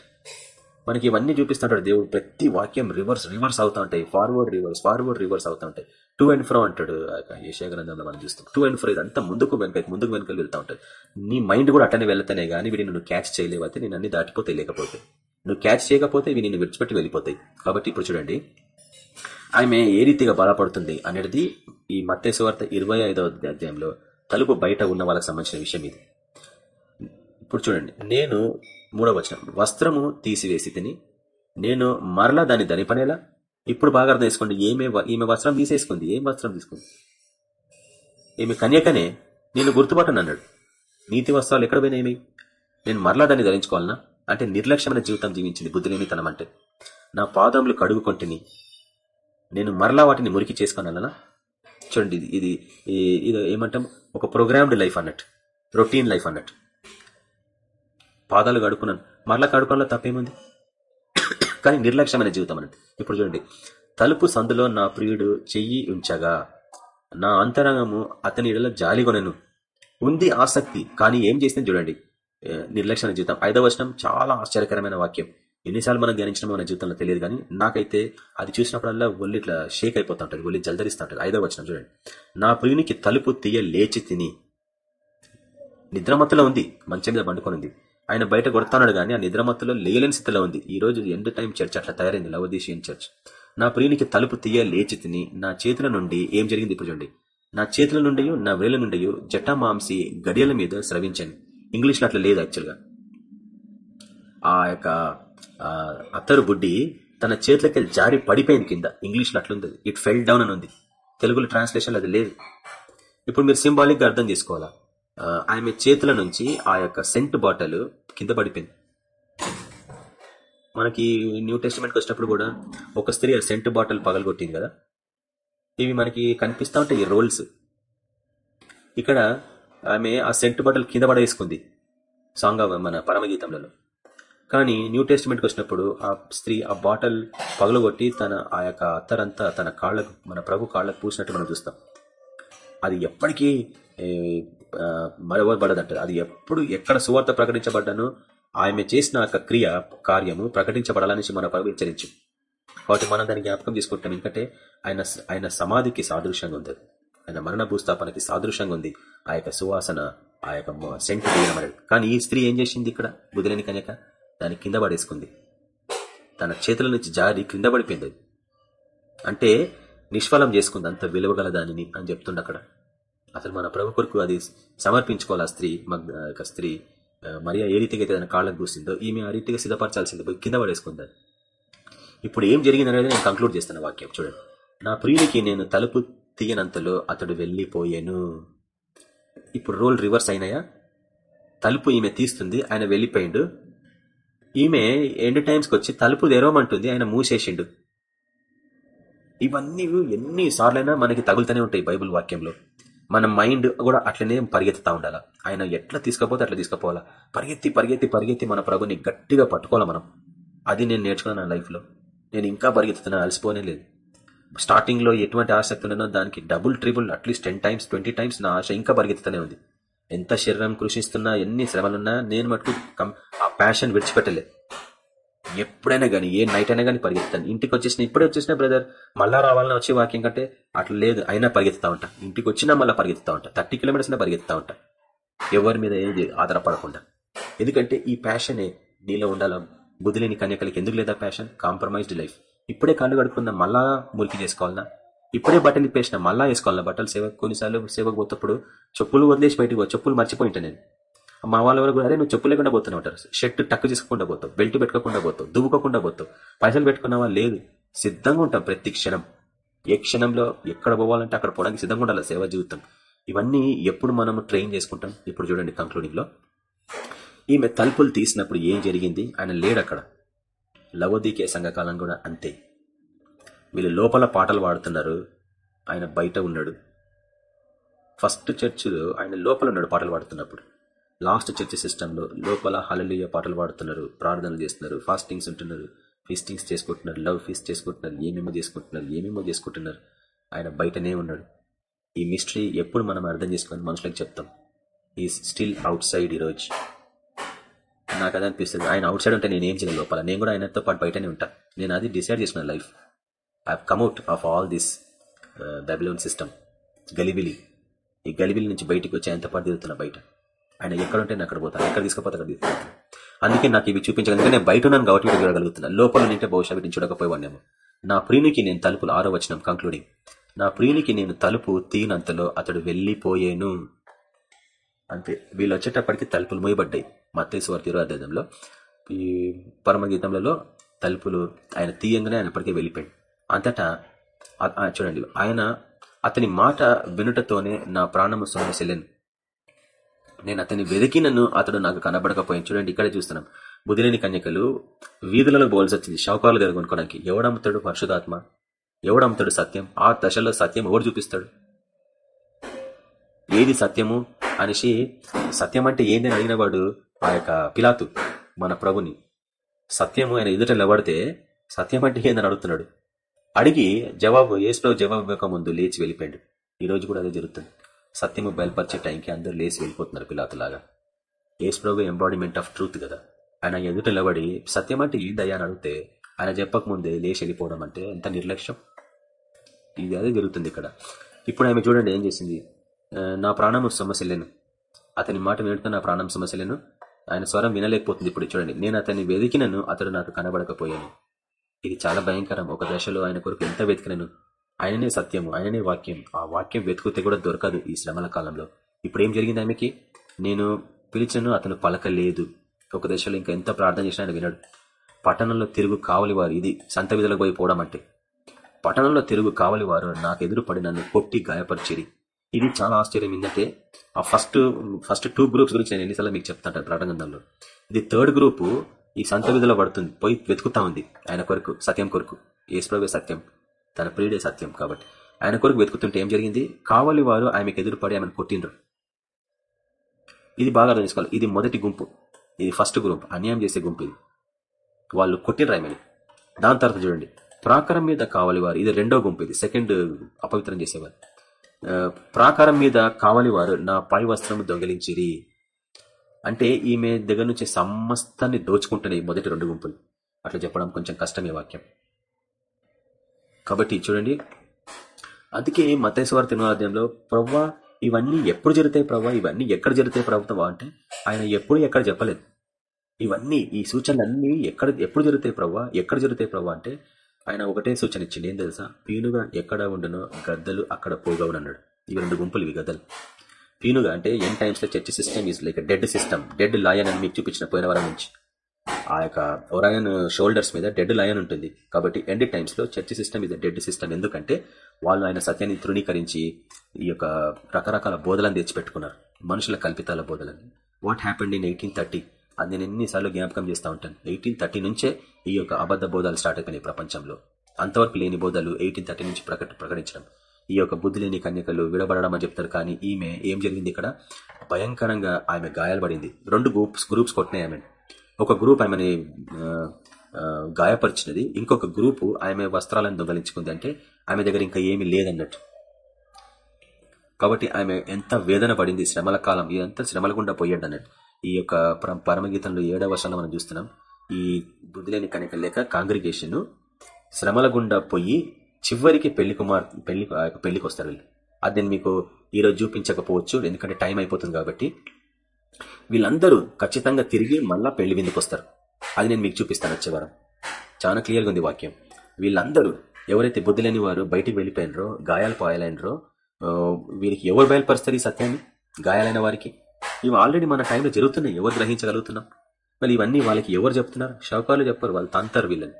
Speaker 2: మనకి ఇవన్నీ చూపిస్తుంటాడు దేవుడు. ప్రతి వాక్యం రివర్స్ రివర్స్ అవుతా ఉంటాయి. ఫార్వర్డ్ రివర్స్ ఫార్వర్డ్ రివర్స్ అవుతా ఉంటాయి. టూ అండ్ ఫ్రో అంటాడు ఏషియా గ్రంథంలో మనం చూస్తాం. టూ అండ్ ఫ్రో ఇదంతా ముందుకు వెనక ముందుకు వెనకలు వెళ్తా ఉంటాయి నీ మైండ్ కూడా అట్టనే వెళ్తానే గానీ వీడిని నువ్వు క్యాచ్ చేయలేకపోతే నేను అన్ని దాటిపోతే లేకపోతే. నువ్వు క్యాచ్ చేయకపోతే ఇవి నిన్ను విడిచిపెట్టి వెళ్ళిపోతాయి. కాబట్టి ఇప్పుడు చూడండి. ఆమె ఏ రీతిగా బలపడుతుంది అనేది ఈ మత్స్యవార్త ఇరవై ఐదవ అధ్యాయంలో తలుపు బయట ఉన్న వాళ్ళకి సంబంధించిన విషయం ఇది. ఇప్పుడు చూడండి. నేను మూడవ వచనం. వస్త్రము తీసివేసి తిని నేను మరలా దాన్ని దనిపనేలా ఇప్పుడు బాగా అర్థం చేసుకోండి. ఏమే ఈమె వస్త్రం తీసేసుకుంది. ఏం వస్త్రం తీసుకుంది? ఈమె కన్యకనే నేను గుర్తుపట్టను అన్నాడు. నీతి వస్త్రాలు ఎక్కడ పోయినాయి? నేను మరలా దాన్ని ధరించుకోవాలనా? అంటే నిర్లక్ష్యమైన జీవితం జీవించింది బుద్ధిలేనితనం అంటే నా పాదములు కడుగుకొంటిని నేను మరలా వాటిని మురికి చేసుకోనాలనా చూడండి ఇది ఇది ఇది ఏమంటాం? ఒక ప్రోగ్రామ్డ్ లైఫ్ అన్నట్టు. రొటీన్ లైఫ్ అన్నట్టు. పాదాలు కడుక్కున్నాను. మరలా కడుక్కోవాలో? తప్పేముంది? కానీ నిర్లక్ష్యమైన జీవితం అనేది. ఇప్పుడు చూడండి తలుపు సందులో నా ప్రియుడు చెయ్యి ఉంచగా నా అంతరంగము అతని ఇడలో జాలిగొనెను. ఉంది ఆసక్తి కానీ ఏం చేసింది చూడండి నిర్లక్ష్యమైన జీవితం. ఐదవ వచనం చాలా ఆశ్చర్యకరమైన వాక్యం. ఎన్నిసార్లు మనం ధ్యానించడం మన జీవితంలో తెలియదు కానీ నాకైతే అది చూసినప్పుడల్లా ఒళ్ళు ఇట్లా షేక్ అయిపోతా ఉంటుంది ఒళ్ళు జల్దరిస్తూ ఉంటుంది. ఐదవ వచనం చూడండి. నా ప్రియునికి తలుపు తీయ లేచి తిని. నిద్రమత్తులో ఉంది మంచం మీద పండుకొని ఉంది. ఆయన బయట కొడతాడు కానీ ఆ నిద్రమత్తులో లేయలేని స్థితిలో ఉంది. ఈ రోజు ఎండ్ టైం చర్చ్ అట్లా తయారైంది లవదీషియన్ చర్చ్. నా ప్రియునికి తలుపు తీయ లేచి తిని నా చేతుల నుండి ఏం జరిగింది ఇప్పుడు చూడండి. నా చేతుల నుండి నా వేల నుండి జటామాంసి గడియల మీద స్రవించాను. ఇంగ్లీష్లో అట్లా లేదు యాక్చువల్గా ఆ యొక్క అత్తరు బుడ్డి తన చేతులకి జారి పడిపోయింది కింద. ఇంగ్లీష్లో అట్లుంది ఇట్ ఫెల్ డౌన్ అని ఉంది. తెలుగులో ట్రాన్స్లేషన్ అది లేదు. ఇప్పుడు మీరు సింబాలిక్గా అర్థం చేసుకోవాలా? ఆమె చేతుల నుంచి ఆ యొక్క సెంట్ బాటిల్ కింద పడిపోయింది. మనకి న్యూ టెస్ట్మెంట్కి వచ్చినప్పుడు కూడా ఒక స్త్రీ ఆ సెంట్ బాటల్ పగలగొట్టింది కదా. ఇవి మనకి కనిపిస్తా ఉంటాయి ఈ రోల్స్. ఇక్కడ ఆమె ఆ సెంట్ బాటల్ కింద పడేసుకుంది. సాంగ్ మన పరమగీతంలో కానీ న్యూ టెస్ట్మెంట్కి వచ్చినప్పుడు ఆ స్త్రీ ఆ బాటల్ పగలగొట్టి తన ఆ యొక్క అత్తరంతా తన కాళ్ళకు మన ప్రభు కాళ్ళకు పూసినట్టు మనం చూస్తాం. అది ఎప్పటికీ మరవబడదంట అది ఎప్పుడు ఎక్కడ సువార్త ప్రకటించబడ్డానో ఆమె చేసిన యొక్క క్రియ కార్యము ప్రకటించబడాలనేసి మన ప్రభు హెచ్చరించు. కాబట్టి మనం దాన్ని జ్ఞాపకం తీసుకుంటాం ఎందుకంటే ఆయన ఆయన సమాధికి సాదృశ్యంగా ఉంది. ఆయన మరణ భూస్థాపనకి సాదృశ్యంగా ఉంది. ఆ యొక్క సువాసన ఆ యొక్క సెంట్ అనేది కానీ ఈ స్త్రీ ఏం చేసింది ఇక్కడ? బుధలేని కనుక దాన్ని కింద పడేసుకుంది. తన చేతుల నుంచి జారి కింద పడిపోయింది. అంటే నిష్ఫలం చేసుకుంది. అంత విలువగల దానిని అని చెప్తుండ అక్కడ. అసలు మన ప్రభు కొరకు అది సమర్పించుకోవాలి? ఆ స్త్రీ మగ్ స్త్రీ ఆ, మరియా ఏ రీతిగా అయితే తన కాళ్ళకు కూర్చుందో ఈమె ఆ రీతిగా సిద్ధపరచాల్సింది పోయి కింద పడేసుకుందని ఇప్పుడు ఏం జరిగింది అనేది నేను కంక్లూడ్ చేస్తాను వాక్యం. చూడండి. నా ప్రియునికి నేను తలుపు తీయనంతలో అతడు వెళ్ళిపోయాను. ఇప్పుడు రోల్ రివర్స్ అయినాయా? తలుపు ఈమె తీస్తుంది ఆయన వెళ్ళిపోయిండు. ఈమె ఎండ్ టైమ్స్కి వచ్చి తలుపు తెరవమంటుంది ఆయన మూసేసిండు. ఇవన్నీ ఎన్ని సార్లైనా మనకి తగులుతూనే ఉంటాయి బైబుల్ వాక్యంలో. మన మైండ్ కూడా అట్లనే పరిగెత్తుతా ఉండాలా. ఆయన ఎట్లా తీసుకపోతే అట్లా తీసుకుపోవాలా. పరిగెత్తి పరిగెత్తి పరిగెత్తి మన ప్రభుని గట్టిగా పట్టుకోవాలి మనం. అది నేను నేర్చుకున్నాను నా లైఫ్లో. నేను ఇంకా పరిగెత్తుతున్నాను అలసిపోనే లేదు. స్టార్టింగ్లో ఎటువంటి ఆసక్తి ఉన్నానో దానికి double triple at least ten times twenty times నా ఆశ ఇంకా పరిగెత్తుతూనే ఉంది. ఎంత శరీరం కృషిస్తున్నా ఎన్ని శ్రమలున్నా నేను మటుకు ఆ ప్యాషన్ విడిచిపెట్టలే. ఎప్పుడైనా కానీ ఏ నైట్ అయినా కానీ పరిగెత్తాను ఇంటికి వచ్చేసిన ఇప్పుడే వచ్చేసిన బ్రదర్ మళ్ళా రావాలని వచ్చి వాక్యం కంటే అట్లా లేదు అయినా పరిగెత్తుతా ఉంటా. ఇంటికి వచ్చినా మళ్ళీ పరిగెత్తుతా ఉంటా. థర్టీ కిలోమీటర్స్ పరిగెత్తుతా ఉంటా. ఎవరి మీద ఏది ఆధారపడకుండా. ఎందుకంటే ఈ ప్యాషనే నీలో ఉండాల? బుద్ధిలేని కన్యకలకి ఎందుకు లేదా ప్యాషన్ కాంప్రమైజ్డ్ లైఫ్ ఇప్పుడే కళ్ళు కడుక్కుందా మళ్ళా మురికి చేసుకోవాలన్నా ఇప్పుడే బట్టలు ఇప్పేసిన మళ్ళా వేసుకోవాలన్నా బట్టలు సేవ కొన్నిసార్లు సేవకు పోతప్పుడు చెప్పులు వదిలేసి బయటకు చెప్పులు మర్చిపోయింటా నేను. మా వాళ్ళ వరకు అరే నువ్వు చెప్పు లేకుండా పోతున్నావు అంటారు. షర్ట్ టక్ చేసుకోకుండా పోతావు బెల్ట్ పెట్టుకోకుండా పోతావు దువ్వుకోకుండా పోతావు. పైసలు పెట్టుకున్నావా? లేదు సిద్ధంగా ఉంటాం ప్రతి క్షణం. ఏ క్షణంలో ఎక్కడ పోవాలంటే అక్కడ పోవడానికి సిద్ధంగా ఉండాలి సేవ జీవితం. ఇవన్నీ ఎప్పుడు మనం ట్రైన్ చేసుకుంటాం. ఇప్పుడు చూడండి కంక్లూడింగ్లో. ఈమె తలుపులు తీసినప్పుడు ఏం జరిగింది? ఆయన లేడు అక్కడ. లవోదీకే సంఘకాలం కూడా అంతే. వీళ్ళు లోపల పాటలు పాడుతున్నారు. ఆయన బయట ఉన్నాడు. ఫస్ట్ చర్చిలో ఆయన లోపల ఉన్నాడు పాటలు పాడుతున్నప్పుడు. లాస్ట్ చర్చ్ సిస్టంలో లోపల హలలీయ పాటలు పాడుతున్నారు ప్రార్థనలు చేస్తున్నారు ఫాస్టింగ్స్ ఉంటున్నారు ఫీస్టింగ్స్ చేసుకుంటున్నారు లవ్ ఫీస్ట్ చేసుకుంటున్నారు ఏమేమో చేసుకుంటున్నారు ఏమేమో చేసుకుంటున్నారు ఆయన బయటనే ఉన్నాడు. ఈ మిస్టరీ ఎప్పుడు మనం అర్థం చేసుకొని మనుషులకు చెప్తాం. ఈ స్టిల్ అవుట్ సైడ్ ఈరోజు నాకు అది అనిపిస్తుంది. ఆయన అవుట్ సైడ్ ఉంటే నేను ఏం చేయను లోపల? నేను కూడా ఆయనతో పాటు బయటనే ఉంటా. నేను అది డిసైడ్ చేసిన life I come out of all this Babylon system గలిబిలి. ఈ గలిబిలి నుంచి బయటకు వచ్చి ఆయనతో పాటు తిరుగుతున్నా బయట. ఆయన ఎక్కడుంటే నేను అక్కడ పోతాను. ఎక్కడ తీసుకుపోతే అక్కడ అందుకే నాకు ఇవి చూపించగలిగితే నేను బయట ఉన్నాను కాబట్టి వీడు లోపల నింటే బహుశా వీటిని చూడకపోయేవాడినేమో. నా ప్రియునికి నేను తలుపులు ఆరో వచ్చినాం కంక్లూడింగ్ నా ప్రియునికి నేను తలుపు తీనంతలో అతడు వెళ్ళిపోయేను. అంతే. వీళ్ళు వచ్చేటప్పటికి తలుపులు మూయబడ్డాయి. మత్తేశ్వర తిరువాధ్యాయంలో ఈ పరమ గీతంలో తలుపులు ఆయన తీయంగానే ఆయన అప్పటికే వెళ్ళిపోయాడు. అంతటా చూడండి. ఆయన అతని మాట వినుటతోనే నా ప్రాణము సొమ్మసిలేను నేను అతని వెతికినను అతడు నాకు కనబడకపోయాను చూడండి ఇక్కడే చూస్తున్నాం. బుధిలేని కన్యకలు వీధులలో పోవాల్సి వచ్చింది. షౌకాలు దగ్గర కొనుక్కోడానికి. ఎవడమ్ముతాడు పరిశుధాత్మ ఎవడమ్ముతాడు సత్యం? ఆ దశలో సత్యం ఎవడు చూపిస్తాడు? ఏది సత్యము అనేసి సత్యం అంటే ఏందని అడిగినవాడు ఆ యొక్క పిలాతు మన ప్రభుని. సత్యము ఆయన ఎదుట నిలబడితే సత్యం అంటే ఏందని అడుగుతున్నాడు. అడిగి జవాబు ఏసులో జవాబు ఇవ్వక ముందు లేచి వెళ్ళిపోయాడు. ఈ రోజు కూడా అదే జరుగుతుంది. సత్యము బయలుపరిచే టైంకి అందరూ లేచి వెళ్ళిపోతున్నారు పిలాతులాగా. ఏసు ప్రభు ఎంబాడిమెంట్ ఆఫ్ ట్రూత్ కదా. ఆయన ఎదుట నిలబడి సత్యం అంటే ఏందయ్యా అని అడిగితే ఆయన చెప్పక ముందే లేచి వెళ్ళిపోవడం అంటే ఎంత నిర్లక్ష్యం. ఇది అదే జరుగుతుంది ఇక్కడ. ఇప్పుడు ఆమె చూడండి ఏం చేసింది. నా ప్రాణము సమస్యలేను అతని మాట వినడంతో నా ప్రాణం సమస్యలేను ఆయన స్వరం వినలేకపోతుంది ఇప్పుడు చూడండి. నేను అతన్ని వెతికినను అతడు నాకు కనబడకపోయాను. ఇది చాలా భయంకరం. ఒక దశలో ఆయన కొరకు ఎంత వెతికినను? ఆయననే సత్యము ఆయననే వాక్యం. ఆ వాక్యం వెతుకుతే కూడా దొరకదు ఈ శ్రమల కాలంలో. ఇప్పుడు ఏం జరిగింది ఆమెకి నేను పిలిచను అతను పలకలేదు. ఒక దశలో ఇంకా ఎంత ప్రార్థన చేసినా ఆయన వినడు. పట్టణంలో తిరుగు కావలి వారు ఇది సంత విధులకు పోయి పోవడం అంటే. పట్టణంలో తిరుగు కావలి వారు నాకు ఎదురు పడి నన్ను కొట్టి గాయపరిచిరి. ఇది చాలా ఆశ్చర్యం ఏంటంటే ఆ ఫస్ట్ ఫస్ట్ టూ గ్రూప్స్ గురించి నేను ఎన్నిసార్లు మీకు చెప్తాను ప్రారంభంలో ఇది థర్డ్ గ్రూప్ ఈ సంత విధిలో పడుతుంది పోయి వెతుకుతా ఉంది ఆయన కొరకు సత్యం కొరకు. ఏసుప్రభే సత్యం. తన ప్రియుడే సత్యం కాబట్టి. ఆయన కొరకు వెతుకుతుంటే ఏం జరిగింది? కావాలి వారు ఆమెకు ఎదురుపడి ఆమెను కొట్టిండ్రు. ఇది బాగా అర్థం చేసుకోవాలి. ఇది మొదటి గుంపు. ఇది ఫస్ట్ గ్రూప్ అన్యాయం చేసే గుంపు ఇది. వాళ్ళు కొట్టిండ్రు ఆమెని. దాని తర్వాత చూడండి. ప్రాకారం మీద కావాలి వారు ఇది రెండో గుంపు ఇది. సెకండ్ అపవిత్రం చేసేవారు. ప్రాకారం మీద కావాలి వారు నా పై వస్త్రం దొంగలించిరి. అంటే ఈమె దగ్గర నుంచి సమస్తాన్ని దోచుకుంటున్నాయి మొదటి రెండు గుంపులు. అట్లా చెప్పడం కొంచెం కష్టమే వాక్యం. కాబట్టి చూడండి. అందుకే మతేశ్వర తిరునాద్యంలో ప్రవ్వా ఇవన్నీ ఎప్పుడు జరుగుతాయి ప్రవ్వా? ఇవన్నీ ఎక్కడ జరుగుతాయి ప్రభుత్వం అంటే ఆయన ఎప్పుడు ఎక్కడ చెప్పలేదు. ఇవన్నీ ఈ సూచనలన్నీ ఎక్కడ ఎప్పుడు జరుగుతాయి ప్రవ్వా? ఎక్కడ జరుగుతాయి ప్రవ్వా అంటే ఆయన ఒకటే సూచన ఇచ్చింది. ఏం తెలుసా? పీనుగా ఎక్కడ ఉండనో గద్దలు అక్కడ పోగవునన్నాడు ఇవి రెండు గుంపులు ఇవి గద్దలు. పీనుగా అంటే ఎన్ టైమ్స్లో church system is like dead system dead lion అని మీకు చూపించిన పోయిన వారం నుంచి. ఆ యొక్క ఒరయన్ షోల్డర్స్ మీద డెడ్ లయన్ ఉంటుంది. కాబట్టి ఎండ్ టైమ్స్లో చర్చ్ సిస్టమ్ ఇది డెడ్ సిస్టమ్ ఎందుకంటే వాళ్ళు ఆయన సత్యాన్ని తృణీకరించి ఈ యొక్క రకరకాల బోధలను తెచ్చిపెట్టుకున్నారు. మనుషుల కల్పితాల బోధలని. What happened in eighteen thirty అది నేను ఎన్నిసార్లు జ్ఞాపకం చేస్తూ ఉంటాను. ఎయిటీన్ థర్టీ నుంచే ఈ యొక్క అబద్ధ బోధాలు స్టార్ట్ అయిపోయినాయి ప్రపంచంలో. అంతవరకు లేని బోధాలు ఎయిటీన్ థర్టీ నుంచి ప్రకట ప్రకటించడం. ఈ యొక్క బుద్ధి లేని కన్యకలు విడబడడం అని చెప్తారు. కానీ ఈమె ఏం జరిగింది ఇక్కడ? భయంకరంగా ఆమె గాయాలపడింది రెండు గ్రూప్స్ గ్రూప్స్ కొట్టినాయి ఆమె ఒక గ్రూప్ ఆమెని గాయపరిచినది. ఇంకొక గ్రూపు ఆమె వస్త్రాలను దొంగలించుకుంది అంటే ఆమె దగ్గర ఇంకా ఏమీ లేదన్నట్టు. కాబట్టి ఆమె ఎంత వేదన పడింది శ్రమల కాలం ఇదంతా శ్రమల గుండా పోయాడు అన్నట్టు ఈ యొక్క పర- పరమగీతంలో ఏడవ వర్షంలో మనం చూస్తున్నాం. ఈ బుద్ధిలేని కనిక లేక కాంగ్రిగేషన్ శ్రమల గుండా పోయి చివరికి పెళ్ళి కుమార్ పెళ్ళి ఆ యొక్క పెళ్ళికి వస్తారు వీళ్ళు. అది నేను మీకు ఈరోజు చూపించకపోవచ్చు ఎందుకంటే టైం అయిపోతుంది కాబట్టి. వీళ్ళందరూ ఖచ్చితంగా తిరిగి మళ్ళా పెళ్ళి విందుకు వస్తారు. అది నేను మీకు చూపిస్తాను వచ్చేవారం చాలా క్లియర్గా ఉంది వాక్యం. వీళ్ళందరూ ఎవరైతే బుద్ధి లేని వారు బయటికి వెళ్ళిపోయినరో గాయాలు పాయాలైనరో వీరికి ఎవరు బయలుపరుస్తారు ఈ సత్యాన్ని? గాయాలైన వారికి? ఇవి ఆల్రెడీ మన టైంలో జరుగుతున్నాయి. ఎవరు గ్రహించగలుగుతున్నాం? మరి ఇవన్నీ వాళ్ళకి ఎవరు చెప్తున్నారు? శవకాలు చెప్పరు. వాళ్ళు తంతారు వీళ్ళని.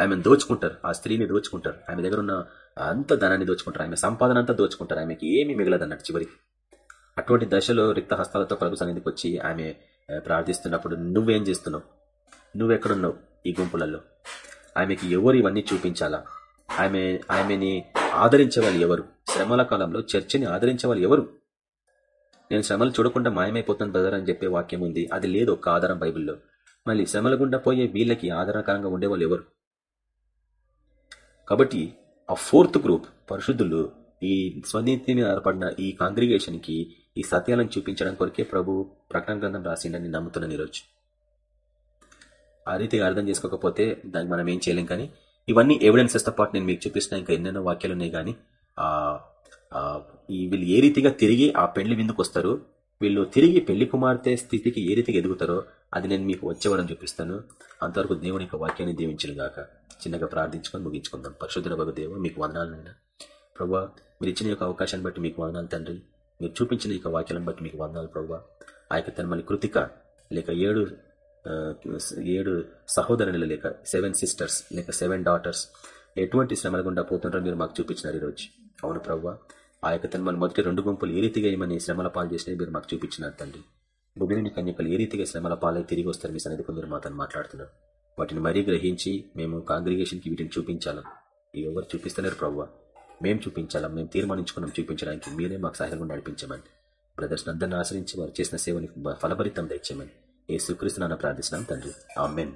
Speaker 2: ఆమెను దోచుకుంటారు. ఆ స్త్రీని దోచుకుంటారు. ఆమె దగ్గర ఉన్న అంత ధనాన్ని దోచుకుంటారు. ఆమె సంపాదన అంతా దోచుకుంటారు. ఆమెకి ఏమీ మిగలదన్నట్టు చివరికి. అటువంటి దశలో రిక్త హస్తాలతో ప్రభు సన్నిధికి వచ్చి ఆమె ప్రార్థిస్తున్నప్పుడు నువ్వేం చేస్తున్నావు? నువ్వెక్కడున్నావు ఈ గుంపులలో? ఆమెకి ఎవరు ఇవన్నీ చూపించాలా? ఆమె ఆమెని ఆదరించే వాళ్ళు ఎవరు? శ్రమల కాలంలో చర్చిని ఆదరించే వాళ్ళు ఎవరు? నేను శ్రమలు చూడకుండా మాయమైపోతాను బ్రదర్ అని చెప్పే వాక్యం ఉంది. అది లేదు ఒక్క ఆధారం బైబిల్లో. మళ్ళీ శ్రమల గుండా పోయే వీళ్ళకి ఆధారకరంగా ఉండేవాళ్ళు ఎవరు? కాబట్టి ఆ ఫోర్త్ గ్రూప్ పరిశుద్ధులు ఈ స్వనీతిని ఏర్పడిన ఈ కాంగ్రిగేషన్కి ఈ సత్యాలను చూపించడం కొరికే ప్రభు ప్రకటన గ్రంథం రాసిండని నమ్ముతున్నాను ఈరోజు ఆ రీతిగా అర్థం చేసుకోకపోతే దాన్ని మనం ఏం చేయలేం కానీ ఇవన్నీ ఎవిడెన్సెస్తో పాటు నేను మీకు చూపిస్తున్న ఇంకా ఎన్నెన్నో వాక్యాలు ఉన్నాయి కానీ వీళ్ళు ఏ రీతిగా తిరిగి ఆ పెళ్ళి విందుకు వస్తారు వీళ్ళు తిరిగి పెళ్ళి కుమార్తె స్థితికి ఏ రీతిగా ఎదుగుతారో అది నేను మీకు వచ్చేవారని చూపిస్తాను. అంతవరకు దేవుని యొక్క వాక్యాన్ని దీవించను గాక. చిన్నగా ప్రార్థించుకొని ముగించుకుందాం. పరిశుద్ధ భగ దేవ మీకు వందనాలనైనా ప్రభా మీరు ఇచ్చిన యొక్క అవకాశాన్ని బట్టి మీకు వందనాలు తండ్రి. మీరు చూపించిన ఈ యొక్క వాక్యాలను బట్టి మీకు వందాలు ప్రభావ. ఆ యొక్క తనమని కృతిక లేక ఏడు ఏడు సహోదరులు లేక సెవెన్ సిస్టర్స్ లేక సెవెన్ డాటర్స్ ఎటువంటి శ్రమల గుండా పోతుంటారో మీరు మాకు చూపించినారు ఈరోజు. అవును ప్రవ్వా ఆ యొక్క తనమని మొదటి రెండు గుంపులు ఏ రీతిగా ఏమని శ్రమల పాలు చేసినా మీరు మాకు చూపించినారు తండ్రి. భూమిని కన్యకలు ఏ రీతిగా శ్రమల పాలై తిరిగి వస్తారు మీ సన్నిధికి మీరు మాతో మాట్లాడుతున్నారు. వాటిని మరీ గ్రహించి మేము కాంగ్రిగేషన్కి వీటిని చూపించాలి. ఎవరు చూపిస్తలేరు ప్రవ్వా మేము చూపించాలా మేము తీర్మానించుకున్నాం చూపించడానికి. మీరే మాకు సహాయంగా నడిపించమని. బ్రదర్స్ అందరిని ఆశ్రయించి వారు చేసిన సేవని ఫలభరితం తెచ్చామని ఏ సుక్రీస్తున్నా ప్రార్థిస్తున్నాం తండ్రి. ఆమెన్.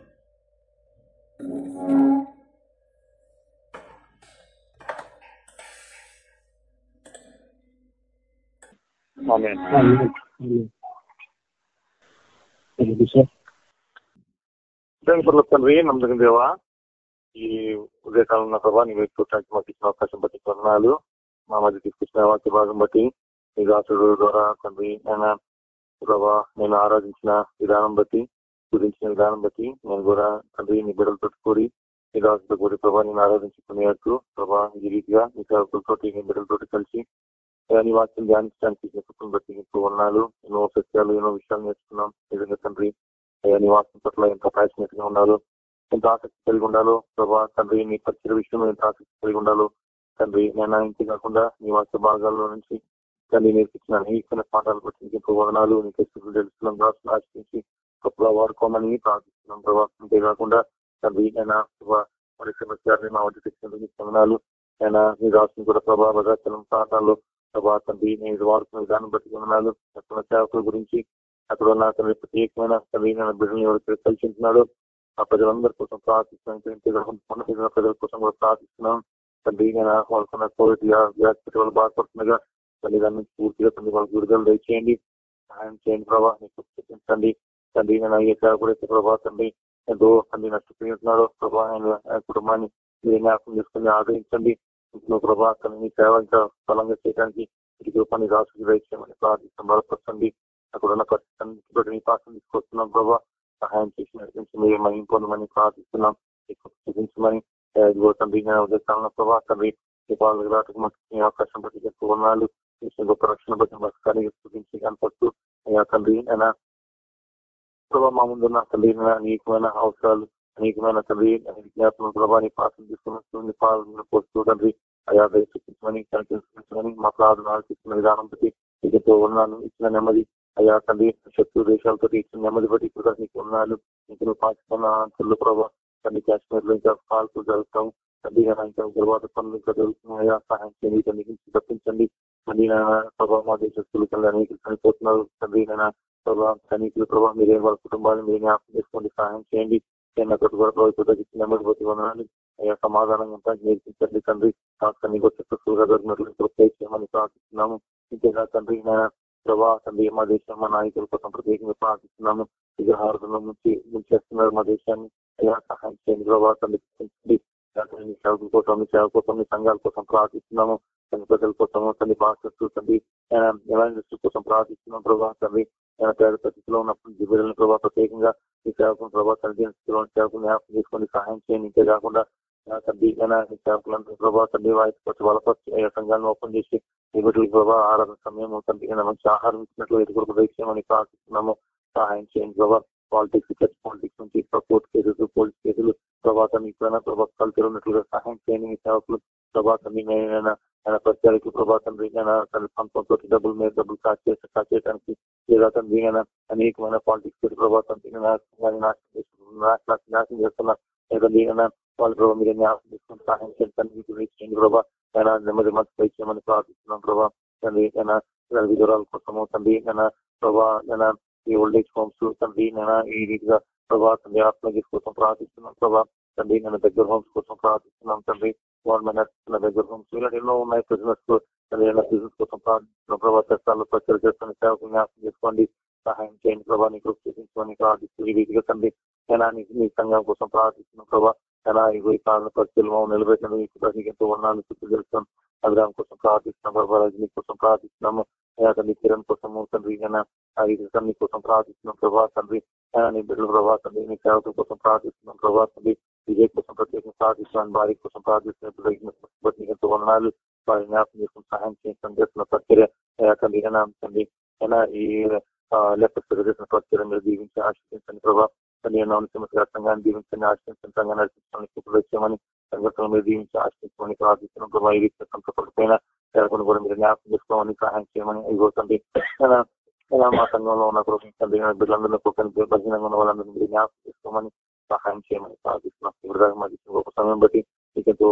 Speaker 3: ఆమేన్.
Speaker 4: సార్
Speaker 3: దేవుని పట్ల తండ్రి నమ్మకం దేవా ఈ ఉదయకాలం నా ప్రభా నీ వైపు చూడటానికి మాకు ఇచ్చిన అవకాశం బట్టి కొన్నాళ్ళు మా మధ్య తీసుకొచ్చిన వాక్య భాగం బట్టి మీ దాసుడు ద్వారా తండ్రి నేను ప్రభా నేను ఆరాధించిన విధానం బట్టి గురించిన విధానం బట్టి నేను కూడా తండ్రి నీ బిడ్డలతో కూడి నీ దాసులతో కూడి ప్రభా నేను ఆరాధించుకునేట్టు ప్రభా ఈ రీతిగా నీ సేవకులతో నీ బిడ్డలతో కలిసి అయ్యా, నీ వాక్యం ధ్యానించడానికి ఇచ్చిన బట్టి నీకు ఉన్నాను ఎన్నో సత్యాలు ఎన్నో విషయాలు నేర్చుకున్నాం. నిజంగా తండ్రి అయ్యా నీ వాక్యం పట్ల ఎంత ప్యాషనెట్గా ఎంత ఆసక్తి కలిగి ఉండాలో ప్రభా తండ్రి నీ పరిచయ విషయంలో ఎంత ఆసక్తి కలిగి ఉండాలో తండ్రి నేను ఇంతే కాకుండా నీ వాక్య భాగాల్లో నుంచి తండ్రి నేర్పించిన అనేకమైన పాఠాలు బట్టి నీకు వదనాలు నీకు ఆశించి తెలుస్తున్నాం రాష్ట్రం గొప్పగా వాడుకోమని ప్రార్థిస్తున్నాం ప్రభా. అంతేకాకుండా తండ్రి నేను ప్రభా మరి సమస్యని మా వద్ద తెచ్చినందుకు నీకు ఆయన నీ రాష్ట్రం కూడా ప్రభా భద్రాచలం ప్రాంతాల్లో ప్రభా తండ్రి నేను వాడుకున్న విధానం బట్టి వందనాలు. సేవకుల గురించి అక్కడ ఉన్న తండ్రి ప్రత్యేకమైన తండ్రి నేను బిడ్డలు ఎవరైతే కలిసి ఉంటున్నాడో ఆ ప్రజలందరి కోసం ప్రార్థిస్తున్నాం. ప్రజల కోసం కూడా ప్రార్థిస్తున్నాం. తండ్రి వాళ్ళకున్న కోవిడ్ వ్యాధి వాళ్ళు బాధపడుతుండగా తండ్రి దాని నుంచి పూర్తిగా తండ్రి వాళ్ళకి విడుదల దయచేయండి. సహాయం చేయండి ప్రభావ నీకు చూపించండి. తండ్రి నేను అయ్యే కూడా ప్రభా తండ్రి ఎంతో తండ్రి నష్టపోయి ఉంటున్నాడో ప్రభా ఆయన కుటుంబాన్ని మీరు జ్ఞాపకం చేసుకుని ఆదరించండి. ఇంట్లో ప్రభా తండ్రి మీ సేవ ఇంకా బలంగా చేయడానికి ఈ రూపాన్ని రాసుకు దయచేయమని ప్రార్థిస్తాం బలపరచండి. అక్కడ ఉన్న పరిస్థితి నీ పాసం తీసుకొస్తున్నాం ప్రభావ సహాయం చేసి నడిపించి మీరు మహిం పొందమని ప్రార్థిస్తున్నాం చూపించమని ఇదిగో తండ్రి ఉదయకాలంలో ప్రభా తండ్రి ఈ రాటకు మాకు అవకాశం బట్టి ఎక్కువ వందనాలు గొప్ప రక్షణ బట్టి మాకు చూపించి కనపడుతూ అయ్యా తండ్రి అయినా ప్రభావ మా ముందున్న తండ్రి అనేకమైన అవసరాలు అనేకమైన తండ్రి విజ్ఞాపన ప్రభావాన్ని పాత్ర తీసుకుని పాలన పోస్తూ తండ్రి అయా దయ చూపించమని కనిపించమని మా ప్రార్థన ఆలోచిస్తున్న విధానం బట్టి ఇదితో ఉన్నాను ఇచ్చిన నెమ్మది అయ్యా తండ్రి శత్రు దేశాలతో ఇచ్చిన నెమ్మది బట్టి ఇప్పుడు నీకు ఉన్నాను. ఇంకా నువ్వు పాకిస్తాన్ ఆంధ్రులు ప్రభావ తండ్రి కాశ్మీర్లో ఇంకా కాల్పులు జరుగుతాం తండ్రి ఇంకా ఉగ్రవాద పనులు ఇంకా జరుగుతున్నాయా? సహాయం చేయండి తండ్రి నుంచి తప్పించండి. తండ్రి ప్రభావ మా దేశస్తులు తండ్రి అనేకులు చనిపోతున్నారు. తండ్రి నేను ప్రభావ సైనికులు ప్రభావ మీరే వాళ్ళ కుటుంబాన్ని మీరే జ్ఞాపకం చేసుకోండి సహాయం చేయండి. తోటి కూడా ప్రభుత్వం ఇచ్చిన నెమ్మది బట్టి ఉన్నాను. అయ్యా సమాధానంగా ఉంటానికి నేర్పించండి తండ్రి. కాస్త సక్సెస్ఫుల్గా దొరికినట్లు చేయమని ప్రార్థిస్తున్నాము. ఇంతేగా తండ్రి ప్రభా తండ్రి మా దేశం మా నాయకుల కోసం ప్రత్యేకంగా ప్రార్థిస్తున్నాము. విగ్రహార్థంలో నుంచి ముంచేస్తున్నారు మా దేశాన్ని. ఎలా సహాయం చేయండి ప్రభా తండ్రి. సేవకుల కోసం సేవ కోసం సంఘాల కోసం ప్రార్థిస్తున్నాము. తండ్రి ప్రజల కోసం తండ్రి భాషలు తండ్రి ఎలాంటి కోసం ప్రార్థిస్తున్నాం ప్రభా తండ్రి. పేద పరిస్థితిలో ఉన్నప్పుడు జిబిలను ప్రభావ ప్రత్యేకంగా ఈ సేవకుని ప్రభావ తండ్రి సేవకులు జ్ఞాపకం చేసుకొని సహాయం చేయండి. ఇంతే కాకుండా తండ్రి సేవకులందరూ ప్రభావ తండ్రి వాయిస్ బలపరిచి సంఘాలను ఓపెన్ చేసి ఇవ్వటి ప్రభావ ఆరాధన సమయం తండ్రి మంచి ఆహారం ఇచ్చినట్లు ఎదుగురు దయచేయమని ప్రార్థిస్తున్నాము. సహాయం చేయండి ప్రభావ పాలిటిక్స్ చర్చ్ పాలిటిక్స్ నుంచి కోర్టు కేసులు పోలీస్ కేసులు ప్రభాతం ఇప్పుడైనా ప్రభావాలు తిరుగున్నట్లుగా సహాయం చేయండి మీ సేవకులు. ప్రభాతం ఆయన ప్రత్యేక ప్రభాతం తన పంపంతో డబ్బుల మీద డబ్బులు కాచ్ చేసి కాచ్ చేయడానికి లేదా తండ్రి అనేకమైన పాలిటిక్స్ ప్రభావం నాశనం చేస్తున్నా లేదా వాళ్ళ ప్రభావ మీరు జ్ఞాపకం తీసుకుని సహాయం చేయడానికి ప్రభావ ఆయన నెమ్మది మంచి చేయమని ప్రార్థిస్తున్నాం ప్రభా. తండ్రి విధురాల కోసము తండ్రి ప్రభావ ఈ ఓల్డ్ ఏజ్ హోమ్స్ తండ్రి ఈ రీతిగా ప్రభా తండ్రి ఆత్మగీస్ కోసం ప్రార్థిస్తున్నాం ప్రభా. తండ్రి నేను దగ్గర హోమ్స్ కోసం ప్రార్థిస్తున్నాం తండ్రి. గవర్నమెంట్ దగ్గర హోమ్స్ ఇలాంటి ఎన్నో ఉన్నాయి. బిజినెస్ తండ్రి బిజినెస్ కోసం ప్రార్థిస్తున్నాం ప్రభావ చట్టాల్లో ప్రచారం చేస్తున్న సేవకు జ్ఞాపకం చేసుకోండి. సహాయం చేయండి ప్రభా. నీకు చూపించుకొని ప్రార్థిస్తూ ఈ రీతిగా తండ్రి నేను నీ సంఘం కోసం ప్రార్థిస్తున్నాం ప్రభా. ఎలా ఈ కాలంలో పరిస్థితులు నిలబెట్టిన నీకు ఎంతో వర్ణాలు చుట్టూ తెలుస్తాం అభిరామ్ కోసం ప్రార్థిస్తున్నాం ప్రభావ రజనీ కోసం ప్రార్థిస్తున్నాము తండ్రి కిరణ్ కోసము తండ్రి తండ్రి కోసం ప్రార్థిస్తున్నాం ప్రభా తండ్రి నీ బిడ్డల ప్రభా తండ్రి నీ సేవకుల కోసం ప్రార్థిస్తున్నాం ప్రభా తండ్రి విజయ్ కోసం ప్రత్యేకంగా ప్రార్థిస్తున్నాను భార్య కోసం ప్రార్థిస్తున్నట్టు ఎంతో వందనాలు. వారి జ్ఞాపకం చేసుకుని సహాయం చేసిన చేస్తున్న ప్రక్రియ తండ్రి తండ్రి ఈ లెక్క చేసిన ప్రక్రియ మీరు దీవించి ఆశించండి ప్రభా. తండ్రి నవనసింహ సంఘాన్ని దీవించండి ఆశించండి సంఘాన్ని నడిపించడానికి సంఘటనలు మీరు దీవించి ఆశించమని ప్రార్థిస్తున్నాం. ఈ సేవకుని కూడా మీరు జ్ఞాపకం చేసుకోమని సహాయం చేయమని మా సంఘంలో ఉన్న తండ్రి బిడ్డలందరినీ బలహీనంగా ఉన్న వాళ్ళందరినీ మీరు జ్ఞాపకం చేసుకోమని సహాయం చేయమని ప్రార్థిస్తున్నాం. ఇప్పుడు మాకు గొప్ప సమయం బట్టి మీకు ఎంతో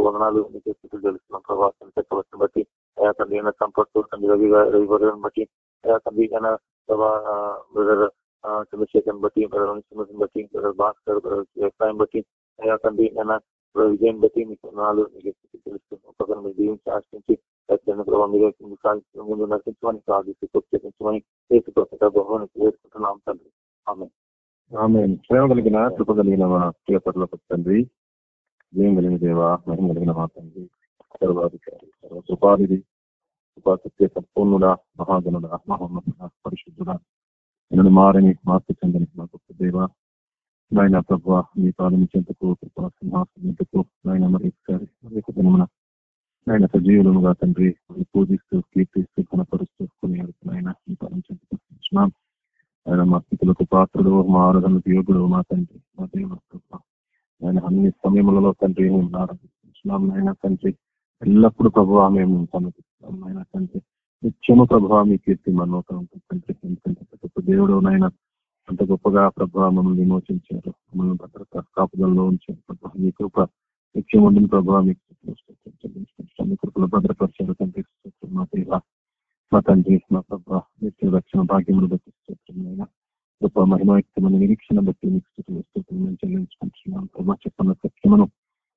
Speaker 3: స్థితులు తెలుస్తున్నాం. ప్రభావం చెప్పవలసిన బట్టి అయా తండ్రి తండ్రి రవి రవి బట్టి అయా తండ్రి ప్రభా బ్రదర్ చంద్రశేఖర్ బట్టి బ్రదర్ బట్టి బ్రదర్ భాస్కర్ బ్రదర్ వ్యవసాయం బట్టి అయ్యా తండ్రి అయినా విజయం బట్టి మీకు నాలుగు మీకు తెలుస్తుంది ఒక్కొక్కరు మీరు దీవించి ఆశించి ప్రభావం మీరు ముందు నడిపించమని ప్రార్థిస్తూ ప్రత్యేకించమని బహుమని వేసుకుంటున్నాం తండ్రి. ఆమె
Speaker 5: ఆమె ప్రేమ కలిగిన కృప కలిగిన మా ప్రియపట్ల తండ్రి. ఏం కలిగిన మహిమ కలిగిన మా తండ్రి. సర్వాధికారి సర్వ కృపానిధి కృపాసత్య సంపూర్ణుడా మహాగణుడ మహోన్నతుడ నన్ను మారని మార్పు చెందని మా గొప్ప దేవ నాయన ప్రభావ మీ పాలనించేందుకు కృపా సింహాసనందుకు నాయన మరి ఒకసారి ఆయన సజీవులుగా తండ్రి పూజిస్తూ కీర్తిస్తూ కనపరుస్తూ కొన్ని ఆయన మీ పాలించేందుకు ఆయన మా స్థితులకు పాత్రుడు మా ఆరాధనకు యోగుడు మా తండ్రి మా దేవుడు ఆయన అన్ని సమయములలో తండ్రి మేము ఆరాధిస్తున్నాం. నాయన తండ్రి ఎల్లప్పుడూ ప్రభావ మేము సమర్పిస్తున్నాం నాయన తండ్రి నిత్యము ప్రభావ మీ కీర్తి మనోతం తండ్రి ఎందుకంటే దేవుడు నాయన అంత గొప్పగా ప్రభావ మమ్మల్ని విమోచించారు. మమ్మల్ని భద్రత కాపుదల్లో ఉంచారు ప్రభావ మీ కృప నిత్యం ఉండిన ప్రభావ మీకు కృపలో భద్రపరిచారు తండ్రి మా దేవ మా తండ్రి మా ప్రభావ నిత్య రక్షణ భాగ్యములు బట్టి గొప్ప మహిమాయుక్తమైన నిరీక్షణ బట్టి మీకు స్థుతులు చెల్లించుకుంటున్నాం. ప్రభావ చెప్పిన సత్యమను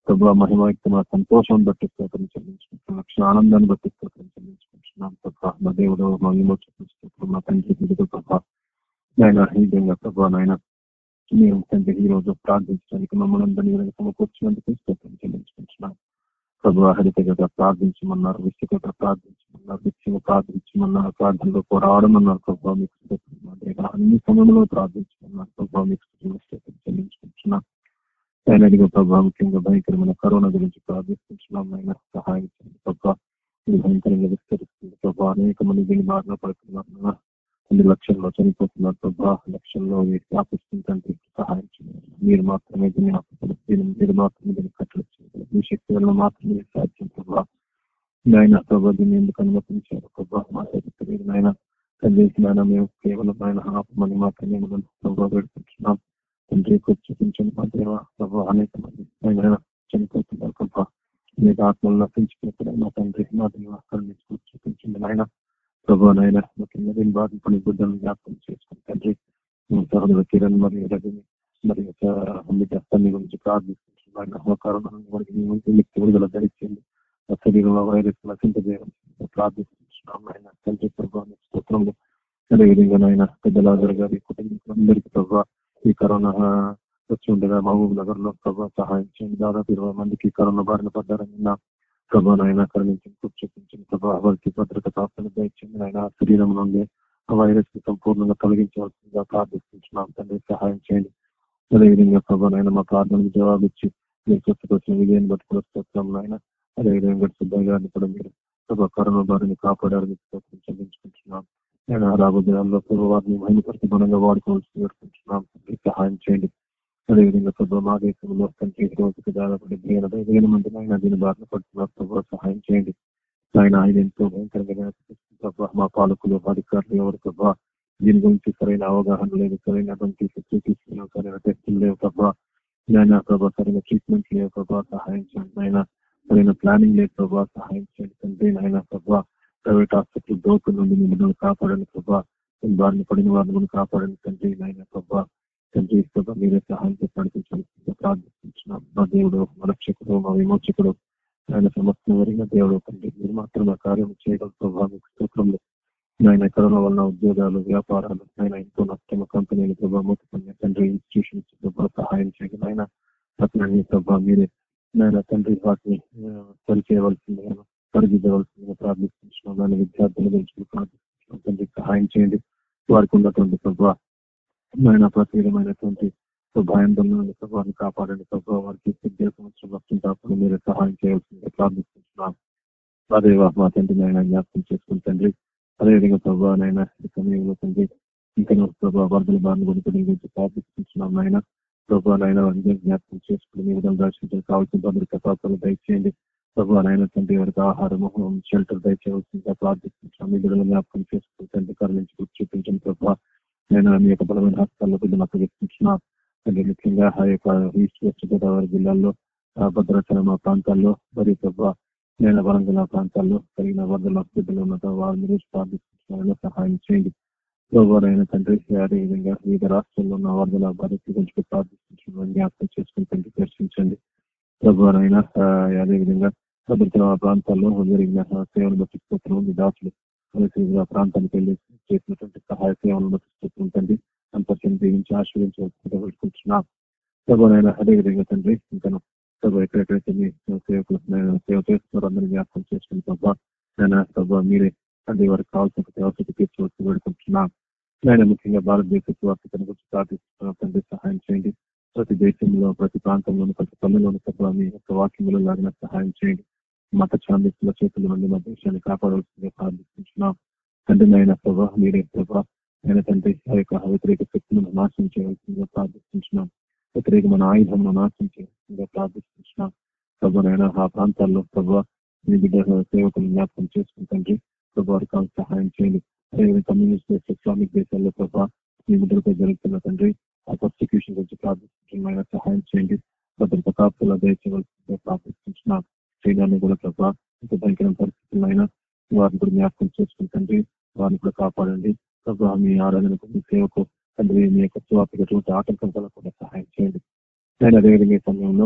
Speaker 5: ప్రభావ మహిమాయుక్తమైన సంతోషం బట్టి స్తోత్రం చెల్లించుకుంటున్నాం. లక్ష ఆనందాన్ని బట్టి స్తోత్రం చెల్లించుకుంటున్నాం. ప్రభా మా దేవుడు మా విమోచన మా తండ్రి ప్రభావ నాయన ఈ విధంగా ప్రభా నాయన మేము తండ్రి ఈ రోజు ప్రార్థించడానికి మమ్మల్ని అందరినీ సమకూర్చినందుకు స్తోత్రం చెల్లించుకుంటున్నాం. ప్రభు హరితగత ప్రార్థించమన్నారు విశ్వగత ప్రార్థించమన్నారు నిత్యంగా ప్రార్థించమన్నారు ప్రార్థనలో పోరాడమన్నారు ప్రభావ మీకు అన్ని సమయంలో ప్రార్థించమన్నారు ప్రభావ మీకు స్తోత్రం చెల్లించుకుంటున్నాం. అయినదిగా ప్రభావ ముఖ్యంగా భయంకరమైన కరోనా గురించి ప్రార్థిస్తున్నాం ఆయన సహాయం చేయండి ప్రభావ ఇది భయంకరంగా విస్తరిస్తుంది ప్రభావ అనేక మంది దీన్ని బాధ పడుతున్నారు కొన్ని లక్షల్లో చనిపోతున్నారు ప్రభావ లక్షల్లో ఆపిస్తుంటే సహాయం చేయాలి మీరు మాత్రమే దీన్ని ఆపగలరు మీరు మాత్రమే దీన్ని కట్టలు మీ శక్తి వల్ల మాత్రమే సాధ్యం ప్రభావ నాయన ప్రభావ దీన్ని ఎందుకు అనుమతించారు ప్రభావ మా శక్తి నాయన. తండ్రి నాయన మేము కేవలం ఆయన ఆపమని మాత్రమే మనం ప్రభావ పెడుతున్నాం తండ్రి కొంచెం చూపించండి మా దేవ ప్రభు అనేక మంది చనిపోతున్నారు ప్రభావ మీకు ఆత్మలు నశించినప్పుడు మా తండ్రి మా దేవ కరుణించుకొని చూపించండి నాయన ప్రభు నాయన ముఖ్యంగా దీని బాధ పని బిడ్డలను జ్ఞాపకం చేసుకుని తండ్రి మా సహోదరు కిరణ్ మరియు రజని మరి అన్ని కష్టాన్ని గురించి ప్రార్థిస్తున్నాం కరోనా విడుదల ధరించింది శరీరంలో వైరస్ నశింపజేయడం ప్రార్థిస్తున్నాం ఆయన తండ్రి ప్రభావం స్తోత్రంలో అదేవిధంగా నాయన పెద్దలాదరు గారి కుటుంబం అందరికీ ప్రభావ ఈ కరోనా వచ్చి ఉండగా మహబూబ్ నగర్లో ప్రభావ సహాయం చేయండి. దాదాపు ఇరవై మందికి కరోనా బారిన పడ్డారని నా ప్రభా నాయన కరుణించి చూపించిన ప్రభావ వారికి భద్రత కాపాడు దయచేయండి ఆయన శరీరం నుండి ఆ వైరస్ని సంపూర్ణంగా తొలగించవలసిందిగా ప్రార్థిస్తున్నాం. తండ్రి సహాయం చేయండి. అదేవిధంగా ప్రభా నాయన మా ప్రార్థనకు జవాబు ఇచ్చి మీరు స్వచ్ఛకొచ్చిన విజయాన్ని బట్టి స్తోత్రం నాయన. అదేవిధంగా గడిచిన గారిని కూడా మీరు ప్రభా కరోనా బారిని కాపాడారని స్తోత్రం చెల్లించుకుంటున్నాం. నేను రాబో దినాల్లో ప్రభు వారిని మహిమపరిచి బలంగా వాడుకోవాల్సి వేడుకుంటున్నాం సహాయం చేయండి. అదేవిధంగా ప్రభు మా దేశంలో తండ్రి రోజుకు దాదాపు డెబ్బై ఎనభై వేల మంది ఆయన దీని బారిన పడుతున్నారు. ప్రభు సహాయం చేయండి. ఆయన ఆయన ఎంతో భయంకరంగా ప్రభావ మా పాలకులు అధికారులు ఎవరు ప్రభావ దీని గురించి సరైన అవగాహన లేదు సరైనటువంటి తీసుకున్నాం సరైన టెస్టులు లేవు ప్రభావ నాయన ప్రభావ సరైన ట్రీట్మెంట్ లేవు ప్రభావ సహాయం చేయండి ఆయన సరైన ప్లానింగ్ లేదు ప్రభావ సహాయం చేయండి తండ్రి నాయన ప్రభావ ప్రైవేట్ హాస్పిటల్ దోపు నుండి మిమ్మల్ని కాపాడని ప్రభా. బారిన పడిన వారిని కూడా కాపాడని తండ్రి నాయన ప్రభా. తండ్రి ప్రభా మీరే సహాయంతో నడిపించాల్సిందిగా ప్రార్థిస్తున్నాం. మా దేవుడు మా రక్షకుడు మా విమోచకుడు. ఆయన సమస్తం వరిన దేవుడు తండ్రి. మీరు మాత్రం ఆ కార్యం చేయడం ప్రభావ స్తోత్రంలో ఆయన కరోనా వలన ఉద్యోగాలు వ్యాపారాలు ఆయన ఎంతో నష్టమ కంపెనీలు ప్రభావ మూతపడిన తండ్రి ఇన్స్టిట్యూషన్స్ ప్రభావ సహాయం చేయగల ఆయన అతని ప్రభావ మీరే నాయన తండ్రి వాటిని సరిచేయవలసిందిగా పరిగిద్దవలసిందిగా ప్రార్థిస్తున్నాం. దాని విద్యార్థుల గురించి తండ్రి సహాయం చేయండి. వారికి ఉన్నటువంటి ప్రభావ నాయన ప్రత్యేకమైనటువంటి భయాందోళన ప్రభావాన్ని కాపాడండి. ప్రభావ వారికి విద్యా సంవత్సరం వస్తుంటాప్పుడు మీరు సహాయం చేయాల్సిందిగా ప్రార్థిస్తున్నాం. అదే మా తండ్రి ఆయన జ్ఞాపకం చేసుకుని తండ్రి అదేవిధంగా ప్రభావ నాయన ఈ సమయంలో తండ్రి ఇంకా ప్రభావ వరదల బారిన గురించి గురించి ప్రార్థిస్తున్నాం ఆయన ప్రభావ నాయన జ్ఞాపకం చేసుకుని మీ విధంగా దర్శించడం కావాల్సిన తొందరగా దయచేయండి. ప్రభు నాయన తండ్రి వారికి ఆహారము షెల్టర్ దయచేయవలసిందిగా ప్రార్థిస్తున్నాం మీ విధంగా జ్ఞాపకం చేసుకుని తండ్రి కరుణించి చూపించండి ప్రభావ నేను మీ యొక్క బలమైన హస్తాల్లో బిడ్డలు అప్పగిస్తున్నా తండ్రి ముఖ్యంగా ఆ యొక్క ఈస్ట్ వెస్ట్ గోదావరి జిల్లాల్లో భద్రాచలం ఆ ప్రాంతాల్లో మరియు ప్రభావ నేను వరంగల్ ప్రాంతాల్లో కలిగిన వరదల బిడ్డలు ఉన్న వారిని గురించి ప్రార్థిస్తున్నారని సహాయం చేయండి. ప్రభుత్వ తండ్రి అదే విధంగా వివిధ రాష్ట్రాల్లో ఉన్న వరదల బాధ్యత గురించి ప్రార్థిస్తున్నాం జ్ఞాపకం చేసుకుని తండ్రి దర్శించండి. ప్రభావైనా అదేవిధంగా విధంగా ఆ ప్రాంతాల్లో జరిగిన సేవలు బట్టి స్తోత్రం దాసులు ఆ ప్రాంతానికి వెళ్ళి చేసినటువంటి సహాయ సేవలను బట్టి స్తోత్రం తండ్రి అంతర్శం దీవించి ఆశ్రయించవలసిందిగా పెట్టుకుంటున్నాం నాయన అదే విధంగా తండ్రి ఇంకా సభ ఎక్కడెక్కడైతే మీ సేవకులు సేవ చేస్తున్నారో అందరినీ జ్ఞాపకం చేసుకుని ప్రభావ నేను ప్రభావ మీరే తండ్రి వారికి కావాల్సిన అవసరం తీర్చవచ్చు పెడుకుంటున్నాం నేను ముఖ్యంగా భారతదేశ వార్తను గురించి ప్రార్థిస్తున్నాం. తండ్రి సహాయం చేయండి. ప్రతి దేశంలో ప్రతి ప్రాంతంలోనూ ప్రతి పల్లెలోను ప్రభావ మీ యొక్క వాక్యములు లాగిన సహాయం చేయండి. మత చాందిస్తుల చేతుల నుండి మా దేశాన్ని కాపాడవలసిందిగా ప్రార్థిస్తున్నాం తండ్రి నాయన ప్రభావ మీరే ప్రభావ ఆయన తండ్రి ఆ యొక్క వ్యతిరేక శక్తులను నాశనం చేయవలసిందిగా ప్రార్థిస్తున్నాం వ్యతిరేకమైన ఆయుధంలో నాశనం చేయవలసిందిగా ప్రార్థిస్తున్నాం ప్రభావైనా ఆ ప్రాంతాల్లో ప్రభావ మీ బిడ్డ సేవకులు జ్ఞాపకం చేసుకుని తండ్రి ప్రభావ సహాయం చేయండి. అదేవిధంగా కమ్యూనిస్ట్ దేశ ఇస్లామిక్ దేశాల్లో ప్రభావ మీ బిడ్డలపై జరుగుతున్న తండ్రి ఆ ప్రాసిక్యూషన్ గురించి ప్రార్థిస్తున్నాం సహాయం చేయండి. భద్రత కాపుల దయచేయవలసిందిగా ప్రార్థిస్తున్నాం చైనాన్ని కూడా ప్రభావ ఇంత భయంకర అయినా వారిని కూడా జ్ఞాపకం చేసుకుంటండి వారిని కూడా కాపాడండి. ప్రభావ మీ ఆరాధనకు మీ సేవకు తండ్రి మీ యొక్క స్వాపికటువంటి ఆటంకం కూడా సహాయం చేయండి. నేను అదేవిధంగా ఈ సమయంలో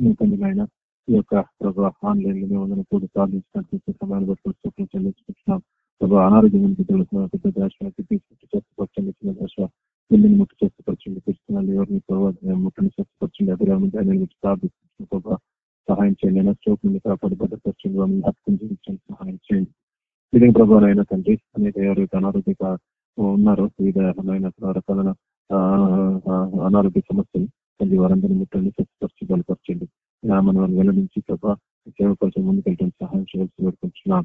Speaker 5: మీ తండ్రి ఆయన ఈ యొక్క ప్రభావ ఆన్లైన్లో మేము కూడా సాధించినట్టు సమయాన్ని బట్టి చెల్లించుకుంటున్నాం. ప్రభావ అనారోగ్యం నుంచి తెలుస్తున్న పెద్ద దశ తీసుకుంటూ చేస్తపరచండి చిన్న దశ పిల్లిని ముట్టు చేస్తపరచండి క్రిస్తున్నారు ఎవరిని ప్రభావ ముట్టని చేస్తపరచండి అభిరామి దాని గురించి ప్రార్థిస్తున్నాం ప్రభావ సహాయం చేయండి. అయినా స్ట్రోక్ నుండి కాపాడు భద్రపరచండి వాళ్ళని హక్కుని సహాయం చేయండి. విధంగా ప్రభావం తండ్రి అనేక ఎవరైతే అనారోగ్య ఉన్నారో. వివిధ రకమైన రకాల అనారోగ్య సమస్యలు తండ్రి వారందరినీ ముట్టండి స్వచ్ఛపరిచి బలపరచండి. మనం వెల్లడించి ప్రభావ సేవపరిచే ముందుకెళ్ళడం సహాయం చేయవలసి పెడుకుంటున్నాం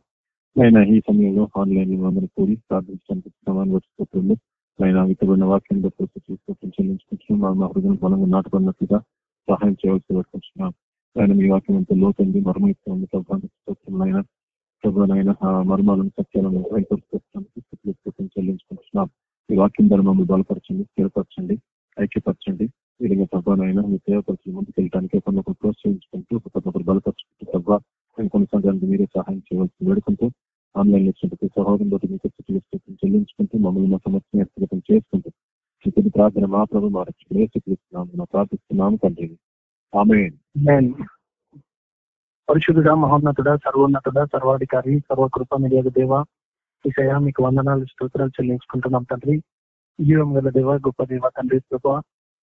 Speaker 5: ఆయన ఈ సమయంలో ఆన్లైన్లో అందరూ కూడి ప్రార్థించడానికి సమానం వచ్చిపోతుంది ఆయన విత్తబడిన వాక్యాన్ని బట్టి చూసుకుంటూ చెల్లించుకుంటున్నాం. మా హృదయం బలంగా నాటుకున్నట్లుగా సహాయం చేయవలసి పెడుకుంటున్నాం ఆయన మీ వాక్యం అంతా లోతుంది మర్మయిస్తుంది ప్రభావం ఆయన మర్మాలను సత్యాలను బయటపరుస్తున్నాం చెల్లించుకుంటున్నాం. ఈ వాక్యం ద్వారా మమ్మల్ని బలపరచండి స్థిరపరచండి ఐక్యపరచండి. విధంగా ప్రభావైనా మీ సేవపరచు ముందుకు వెళ్ళడానికి ఒకరినొకరు ప్రోత్సహించుకుంటూ ఒకరినొకరు బలపరచుకుంటూ ప్రభావ కొనసాగడానికి మీరే సహాయం చేయవలసింది వేడుకుంటూ ఆన్లైన్ వచ్చినట్టు సహోదరం బట్టి మీకు చెల్లించుకుంటూ మమ్మల్ని మా సమస్యను వ్యక్తిగతం చేసుకుంటూ స్థితి ప్రార్థన మా ప్రభు మా రక్షణ ప్రార్థిస్తున్నాము తండ్రి.
Speaker 6: పరిశుద్ధుడ మహోన్నతుడ సర్వోన్నతుడ సర్వాధికారి సర్వకృప నిలియగ దేవ ఈసయ మీకు వందనాలు స్తోత్రాలు చెల్లించుకుంటున్నాం తండ్రి. జీవం గల దేవ గొప్ప దేవ తండ్రి ప్రభా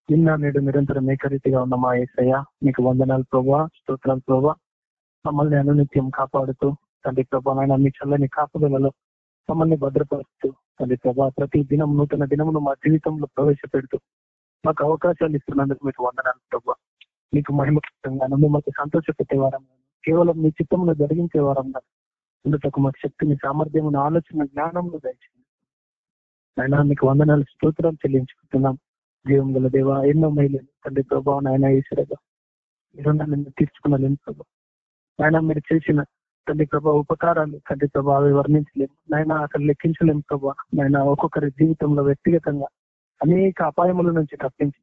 Speaker 6: నిన్న నేడు నిరంతరం ఏకరీతిగా ఉన్న మా ఏసయ్య మీకు వందనాలు ప్రభా స్తోత్రాలు ప్రభా. మమ్మల్ని అనునిత్యం కాపాడుతూ తండ్రి ప్రభా నాయన మీ చల్లని కాపుదలలో మమ్మల్ని భద్రపరుస్తూ తండ్రి ప్రభా ప్రతి దినం నూతన దినమును మా జీవితంలో ప్రవేశపెడుతూ మాకు అవకాశాలు ఇస్తున్నందుకు మీకు వందనాలు ప్రభా. మీకు మహిమకరంగాను మిమ్మల్ని సంతోషపెట్టే పెట్టేవారం కేవలం మీ చిత్తమును జరిగించే వారం అందుకు మాకు శక్తిని సామర్థ్యం ఆలోచన జ్ఞానంలో దయచేయండి. ఆయన మీకు వందనాలు స్తోత్రం చెల్లించుకుంటున్నాం. జీవం గల దేవ ఎన్నో మహిళలు తండ్రి ప్రభావం ఆయన ఈశ్వరగా మీరు నన్ను తీర్చుకున్న ప్రభావ ఆయన మీరు చేసిన తండ్రి ప్రభా ఉపకారాలు తండ్రి ప్రభా అవి వర్ణించలేము. నాయన అసలు లెక్కించలేము ప్రభా. నాయన ఒక్కొక్కరి జీవితంలో వ్యక్తిగతంగా అనేక అపాయముల నుంచి తప్పించి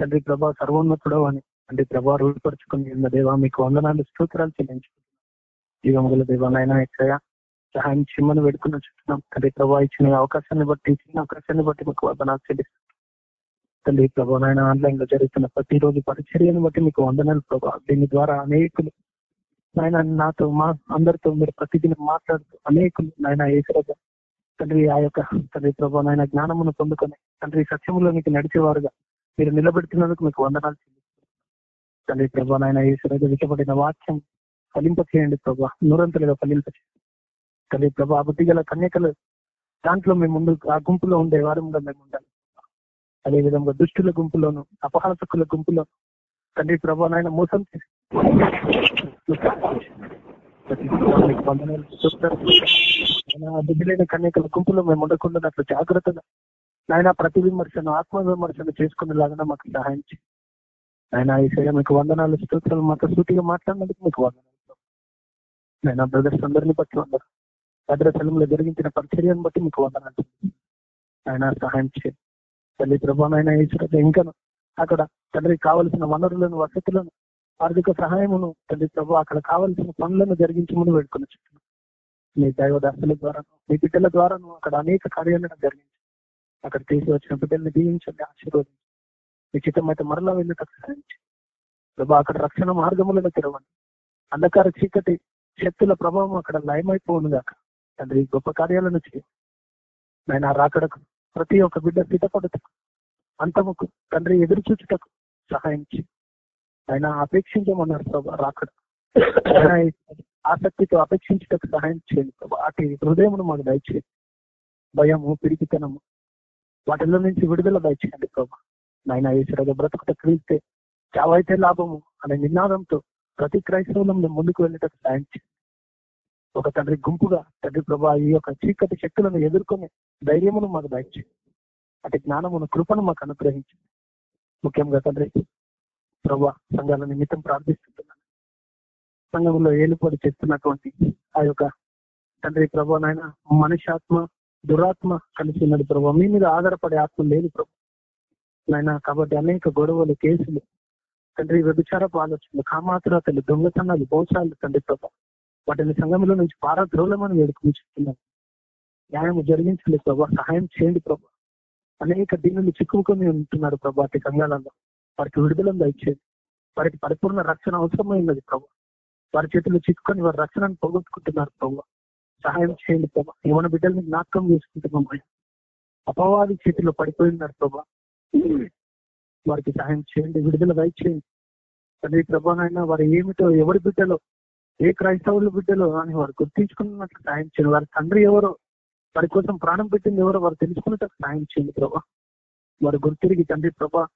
Speaker 6: తండ్రి ప్రభా సర్వోన్నతుడు అని అంటే ప్రభావ రూపరుచుకుని ఉన్న దేవ మీకు వందనాలు స్తోత్రాలు చెల్లించుకుంటున్నాం. జీవముల దేవ నాయన ఎక్కడ సహాయం చిమ్మని పెడుకున్న చుట్టున్నాం తండ్రి ప్రభావ ఇచ్చిన అవకాశాన్ని బట్టి ఇచ్చిన అవకాశాన్ని బట్టి మీకు వందనాలు చెల్లిస్తున్నాం. తండ్రి ప్రభా నాయన ఆన్లైన్లో జరుగుతున్న ప్రతిరోజు పరిచర్యను బట్టి మీకు వందనాలు ప్రభావ దీని ద్వారా అనేకులు నాయన నాతో మా అందరితో మీరు ప్రతిదినం మాట్లాడుతూ అనేకులు నాయన ఏసరగా తండ్రి ఆ యొక్క తండ్రి ప్రభావ నాయన జ్ఞానమును పొందుకొని తండ్రి సత్యములోనికి నడిచేవారుగా మీరు నిలబెడుతున్నందుకు మీకు వందనాలు తండ్రి ప్రభా నాయన ఈశ్వరుడు విషపడిన వాక్యం ఫలింప చేయండి ప్రభా. నూరంతలుగా ఫలింప చేయండి తండ్రి ప్రభా బుద్ధి గల కన్యకలు దాంట్లో మేము ముందు ఆ గుంపులో ఉండే వారంగా మేము ఉండాలి. అదే విధంగా దుష్టుల గుంపులోను అపహాసకుల గుంపులో తండ్రి ప్రభా నాయన మోసం చేసి బుద్ధిలేని కన్యకల గుంపులో మేము ఉండకుండా జాగ్రత్తగా నాయన ప్రతి విమర్శను ఆత్మ విమర్శను చేసుకునేలాగా మాకు సహాయం చేయండి. ఆయన ఈసయ మీకు వందనాలు స్తోత్రాలు మాతో సూటిగా మాట్లాడినందుకు మీకు వందనాలు. ఆయన బ్రదర్స్ అందరిని బట్టి వందరు భద్రస్థలంలో జరిగించిన పరిచర్యను బట్టి మీకు వందనాలు. ఆయన సహాయం చేయండి. తల్లి ప్రభావం ఈశ్వర ఇంకా అక్కడ తండ్రి కావలసిన వనరులను వసతులను ఆర్థిక సహాయమును తండ్రి ప్రభు అక్కడ కావలసిన పనులను జరిగించమని వేడుకొని చెప్తున్నాను మీ దైవదాస్తుల ద్వారా మీ బిడ్డల ద్వారాను అక్కడ అనేక కార్యాలను జరిగించండి అక్కడ తీసి వచ్చిన బిడ్డల్ని దీవించండి ఆశీర్వదించండి. నిశ్చితమైతే మరలా వెళ్ళటకు సహాయించి ప్రభా అక్కడ రక్షణ మార్గములను తెరవండి అంధకార చీకటి శక్తుల ప్రభావం అక్కడ లయమైపోను గాక. తండ్రి గొప్ప కార్యాలను చేయండి ఆయన రాకడకు ప్రతి ఒక్క బిడ్డ సిద్ధపడటకు అంతముకు తండ్రి ఎదురు చూచుటకు సహాయించి ఆయన అపేక్షించమన్నారు ప్రభా రాకడ. ఆసక్తితో అపేక్షించటకు సహాయం చేయండి ప్రభా. అటు హృదయమును మాకు దయచేయండి. భయము పిరికితనము వాటిలో నుంచి విడుదల దయచేయండి ప్రభా. నాయన ఈశ్వర బ్రతుకుట క్రీస్తే చావైతే లాభము అనే నినాదంతో ప్రతి క్రైస్తవులంలో ముందుకు వెళ్ళేటట్టు సాయం ఒక తండ్రి గుంపుగా తండ్రి ప్రభా ఈ యొక్క చీకటి శక్తులను ఎదుర్కొని ధైర్యమును మాకు దయచి అటు జ్ఞానమును కృపను మాకు అనుగ్రహించి ముఖ్యంగా తండ్రి ప్రభా సంఘాల నిమిత్తం ప్రార్థిస్తున్నాను సంఘంలో ఏలుపడి చేస్తున్నటువంటి ఆ యొక్క తండ్రి ప్రభా నాయన మనిషాత్మ దురాత్మ కలిసి ఉన్నది ప్రభావ మీ మీద ఆధారపడే ఆత్మ లేదు ప్రభు. నాయన కాబట్టి అనేక గొడవలు కేసులు తండ్రి వ్యభిచారపు ఆలోచనలు కామాతురాతలు దొంగతనాలు మోసాలు తండ్రి ప్రభా. వాటిని సంఘంలో నుంచి పారద్రోలమని వేడుకుని చెప్తున్నాను. న్యాయం జరిగించండి ప్రభా సహాయం చేయండి ప్రభా. అనేక దీనులు చిక్కుకొని ఉంటున్నారు ప్రభా వాటి సంఘాలలో. వారికి విడుదల దయచేది వారికి పరిపూర్ణ రక్షణ అవసరమైనది ప్రభా. వారి చేతులు చిక్కుకొని వారి రక్షణను పోగొట్టుకుంటున్నారు ప్రభా. సహాయం చేయండి ప్రభా. ఏమైనా బిడ్డల్ని జ్ఞాపకం చేసుకుంటున్నాం అపవాది చేతిలో పడిపోయినారు ప్రభా. వారికి సహాయం చేయండి విడుదల దయచేయండి. తండ్రి ప్రభానైనా వారు ఏమిటో ఎవరి బిడ్డలో ఏ క్రైస్తవుల బిడ్డలో అని వారు గుర్తించుకున్నట్లు సాయం చేయండి. వారి తండ్రి ఎవరో వారి కోసం ప్రాణం పెట్టింది ఎవరో వారు తెలుసుకున్నట్టు సాయం చేయండి ప్రభా. వారు గుర్తిరిగి తండ్రి ప్రభా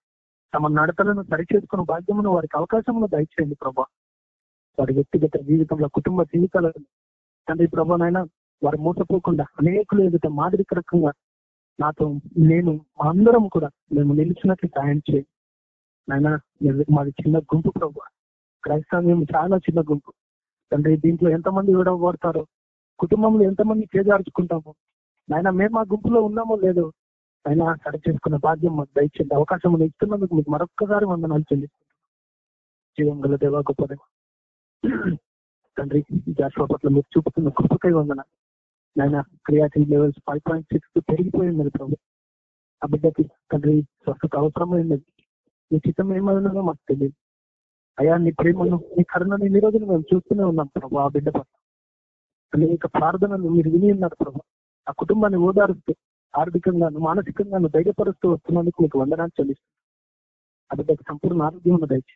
Speaker 6: తమ నడతలను సరిచేసుకున్న బాధ్యమును వారికి అవకాశంలో దయచేయండి ప్రభా. వారి వ్యక్తిగత జీవితంలో కుటుంబ జీవితాలను తండ్రి ప్రభానైనా వారు మూసపోకుండా అనేకులు ఎదుట మాదిరికరకంగా నాతో నేను అందరం కూడా మేము నిలిచినట్లు సాయం చేయి. నాయన మాది చిన్న గుంపు ప్రభు. క్రైస్తవ్యం చాలా చిన్న గుంపు. తండ్రి దీంట్లో ఎంతమంది విడవబడతారో కుటుంబంలో ఎంతమంది చేజార్చుకుంటాము నాయన మేము ఆ గుంపులో ఉన్నామో లేదో అయినా సరి చేసుకున్న భాగ్యం మాకు అవకాశం ఇస్తున్నందుకు మీకు మరొక్కసారి వందనాలు చెల్లిస్తున్నాం జీవం గల దేవా గొప్ప దేవ. తండ్రి జాషువా పట్ల మీరు చూపుతున్న కృపకై వందన నాయన creatinine levels five point six పెరిగిపోయింది ప్రభు ఆ బిడ్డకి తండ్రి స్వస్థత అవసరమైనది నీ చిత్తం ఏమైనా మాకు తెలియదు. అయ్యా నీ ప్రేమను నీ కరుణను ఎన్ని రోజులు మేము చూస్తూనే ఉన్నాం ప్రభు ఆ బిడ్డ పట్ల. అనేక ప్రార్థనలు మీరు విని ఉన్నారు ప్రభు. ఆ కుటుంబాన్ని ఓదారుస్తూ ఆర్థికంగాను మానసికంగాను ధైర్యపరుస్తూ వస్తున్నందుకు మీకు వందనాలు చెల్లిస్తుంది ఆ బిడ్డకు సంపూర్ణ ఆరోగ్యం ఉన్న దయచి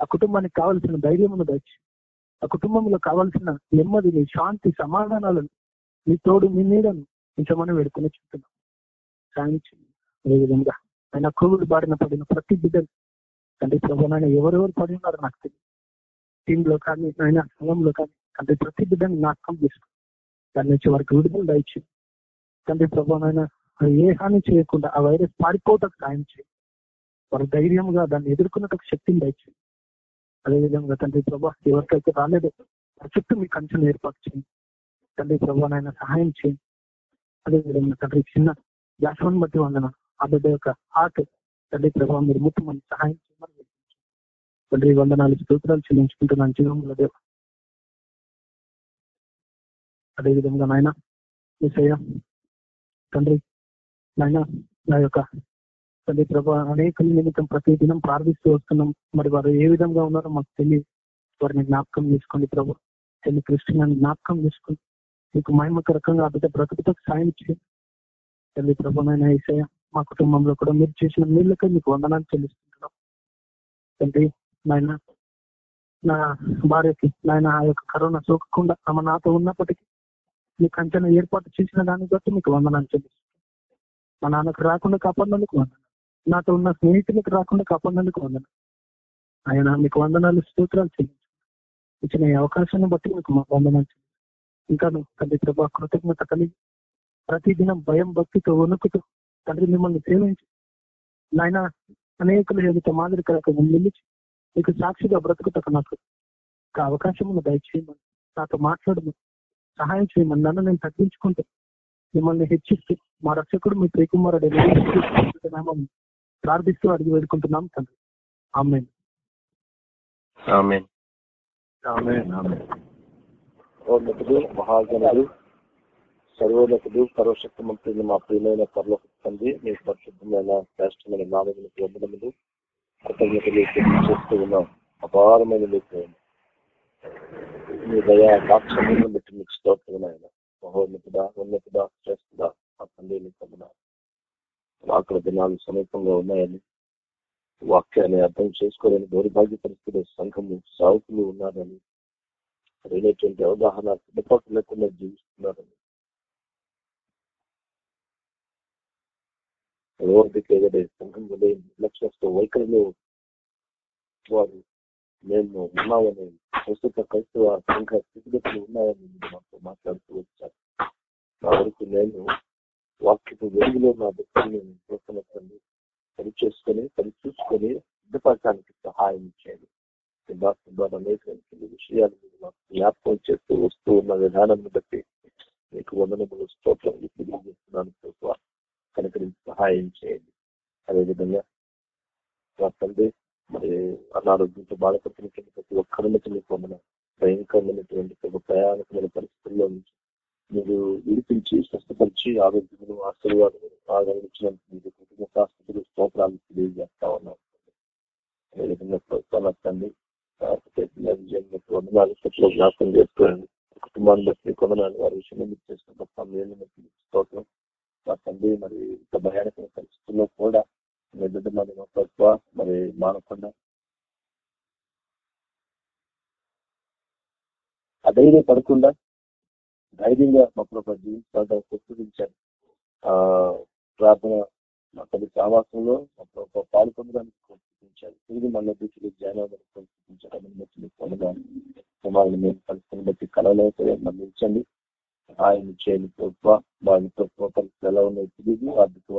Speaker 6: ఆ కుటుంబానికి కావలసిన ధైర్యం ఉన్న దయచి ఆ కుటుంబంలో కావాల్సిన నెమ్మదిని శాంతి సమాధానాలను మీ తోడు మీ నీడను నిజమని వేడుకొని చెప్తున్నాం సాయించి అదేవిధంగా ఆయన కోవిడ్ బారిన పడిన ప్రతి బిడ్డలు తండ్రి ప్రభు నాయన ఎవరెవరు పడి ఉన్నారో నాకు తెలియదు. టీంలో కానీ ఆయన సంఘంలో కానీ తండ్రి ప్రతి బిడ్డను నాకం చేసుకుని దాని నుంచి వారికి విడుదల దయచి. తండ్రి ప్రభు నాయన ఏ హాని చేయకుండా ఆ వైరస్ పారిపోవటం సాయం చేయి. వారు ధైర్యంగా దాన్ని ఎదుర్కొన్నటకు శక్తిని దయచి. అదేవిధంగా తండ్రి ప్రభా ఎవరికైతే రాలేదో వారి చుట్టూ మీ కంచెను ఏర్పాటు చేయండి తండ్రి ప్రభా నాయన సహాయం చేయండి. అదేవిధంగా తండ్రి చిన్న జాషువన్ బట్టి వందన ఆ బిడ్డ యొక్క హార్ట్ తండ్రి ప్రభావ మీరు ముట్టమని సహాయం చేయమని తండ్రి వందనాలు స్తోత్రాలు చెల్లించుకుంటున్నాను జీవంలో దేవ. అదేవిధంగా నాయన ఏసయ్య తండ్రి నాయన నా యొక్క తండ్రి ప్రభా అనేక నిమిత్తం ప్రతి దినం ప్రార్థిస్తూ వస్తున్నాం. మరి వారు ఏ విధంగా ఉన్నారో మాకు తెలియదు. వారిని జ్ఞాపకం చేసుకోండి ప్రభు. తల్లి కృష్ణని జ్ఞాపకం చేసుకోండి. మీకు మహిమకరకంగా ఆ బిడ్డ బ్రతుకుతకు సాయం చేయండి తల్లి ప్రభునైనా ఈసయ మా కుటుంబంలో కూడా మీరు చేసిన మీళ్ళకే మీకు వందనాలు చెల్లిస్తుంటున్నాం తండ్రి నాయన నా భార్యకి నాయన ఆ యొక్క కరోనా సోకకుండా ఆమె నాతో ఉన్నప్పటికీ మీకు అంచనా ఏర్పాటు చేసిన దాన్ని బట్టి మీకు వందనాలు చెల్లిస్తున్నాం. మా నాన్నకు రాకుండా కాపాడినందుకు వందనాలు. నాతో ఉన్న స్నేహితులకు రాకుండా కాపాడినందుకు వందనాలు. ఆయన మీకు వందనాలు స్తోత్రాలు చెల్లించు ఇచ్చిన ఈ అవకాశాన్ని బట్టి మీకు మా వందనాలు ఇంకా తండ్రి ప్రభా కృతజ్ఞత కలిగి ప్రతిదినం భయం భక్తితో వణుకుతూ తండ్రి మిమ్మల్ని ప్రేమించి నాయన అనేకులు ఎదుట మాదిరికరకంగా నిలిచి మీకు సాక్షిగా బ్రతుకుటకు నాకు ఒక అవకాశం దయచేయమని నాతో మాట్లాడము సహాయం చేయమని నన్ను నేను తగ్గించుకుంటూ మిమ్మల్ని హెచ్చిస్తూ మా రక్షకుడు మీ ప్రియకుమారుడు నామం ప్రార్థిస్తూ అడిగి వేడుకుంటున్నాం తండ్రి. ఆమె
Speaker 7: ఆమె
Speaker 8: ఆమె ఆమె
Speaker 7: సర్వోన్నతుడు మహాజనుడు సర్వోన్నతుడు సర్వశక్తి మంత్రిని మా ప్రియమైన పర్లోక తండ్రి మీ పరిశుద్ధమైన శ్రేష్టమైన నాలుగు వందనములు కృతజ్ఞతలు చేస్తూ ఉన్నాం. అపారమైన మీకు మీ దయా దాక్షణ్యం బట్టి మీకు స్తోత్రమైన మహోన్నతుడా ఉన్నతుడా శ్రేష్ఠుడా ఆ తండ్రి నీకు ఆకలి దినాలు సమీపంగా ఉన్నాయని వాక్యాన్ని అర్థం చేసుకోలేని దౌర్భాగ్య పరిస్థితులు సంఘము సావుకులు ఉన్నారని సరైనటువంటి అవగాహన సిద్ధపాటు లేకుండా జీవిస్తున్నారని ఎవరికి సంఘం వలె వైఖరిలో వారు మేము ఉన్నామని ప్రస్తుత క్రైస్తవ సంఘ స్థితిగతులు ఉన్నాయని మాతో మాట్లాడుతూ వచ్చారు. నా వరకు నేను వాక్యపు వెలుగులో నా దుఃఖాన్ని చూస్తున్నట్టు సరి చేసుకొని సరి చూసుకొని సిద్ధపడటానికి సహాయం చేయండి. సిద్ధార్థం ద్వారా అనేకమైన విషయాలు మాకు జ్ఞాపకం చేస్తూ వస్తూ ఉన్న. విధానాన్ని బట్టి మీకు వందనములు స్తోత్రం తెలియజేస్తున్నాను ప్రభుత్వ కనుకరించి సహాయం చేయండి అదేవిధంగా మా తండ్రి మరి అనారోగ్యంతో బాధపడుతున్న ప్రతి ఒక్కరిని తెలియకుండా భయంకరమైనటువంటి ఒక పరిస్థితుల్లో నుంచి మీరు విడిపించి స్వస్థపరిచి ఆరోగ్యములు ఆశీర్వాదములు ఆదరించినందుకు మీరు కుటుంబ శాస్త్రులు స్తోత్రాలు తెలియజేస్తా ఉన్నాం అదేవిధంగా ప్రభుత్వాలు తండ్రి విజయం వందనాలు స్వచ్ఛలో జ్ఞాపకం చేసుకోండి కుటుంబాన్ని బట్టి కొందనాలు వారి విషయంలో మీరు చేసిన గొప్ప మేలు బట్టి స్తోత్రం మా తండ్రి మరి ఇంత భయానకమైన పరిస్థితుల్లో కూడా మీ మరి తక్కువ మరి మానకుండా అధైర్య పడకుండా ధైర్యంగా మా ప్రభావ జీవించాలని ప్రస్తుతించాను ఆ ప్రార్థన మా తల్లి సావాసంలో మా ప్రభావ పాల్పొందడానికి ప్రస్తుతించారు తిరిగి మళ్ళీ దిశలు జ్ఞానాన్ని ప్రస్తుతించారని బట్టి పొందడానికి కుమారుని మేము పరిస్థితిని బట్టి కలవలేకపోయా మళ్ళించండి ఆయన చేయని ప్రభుత్వ వారి ప్రభుత్వ పరిస్థితులు ఎలా ఉన్నాయి తిరిగి ఆర్థిక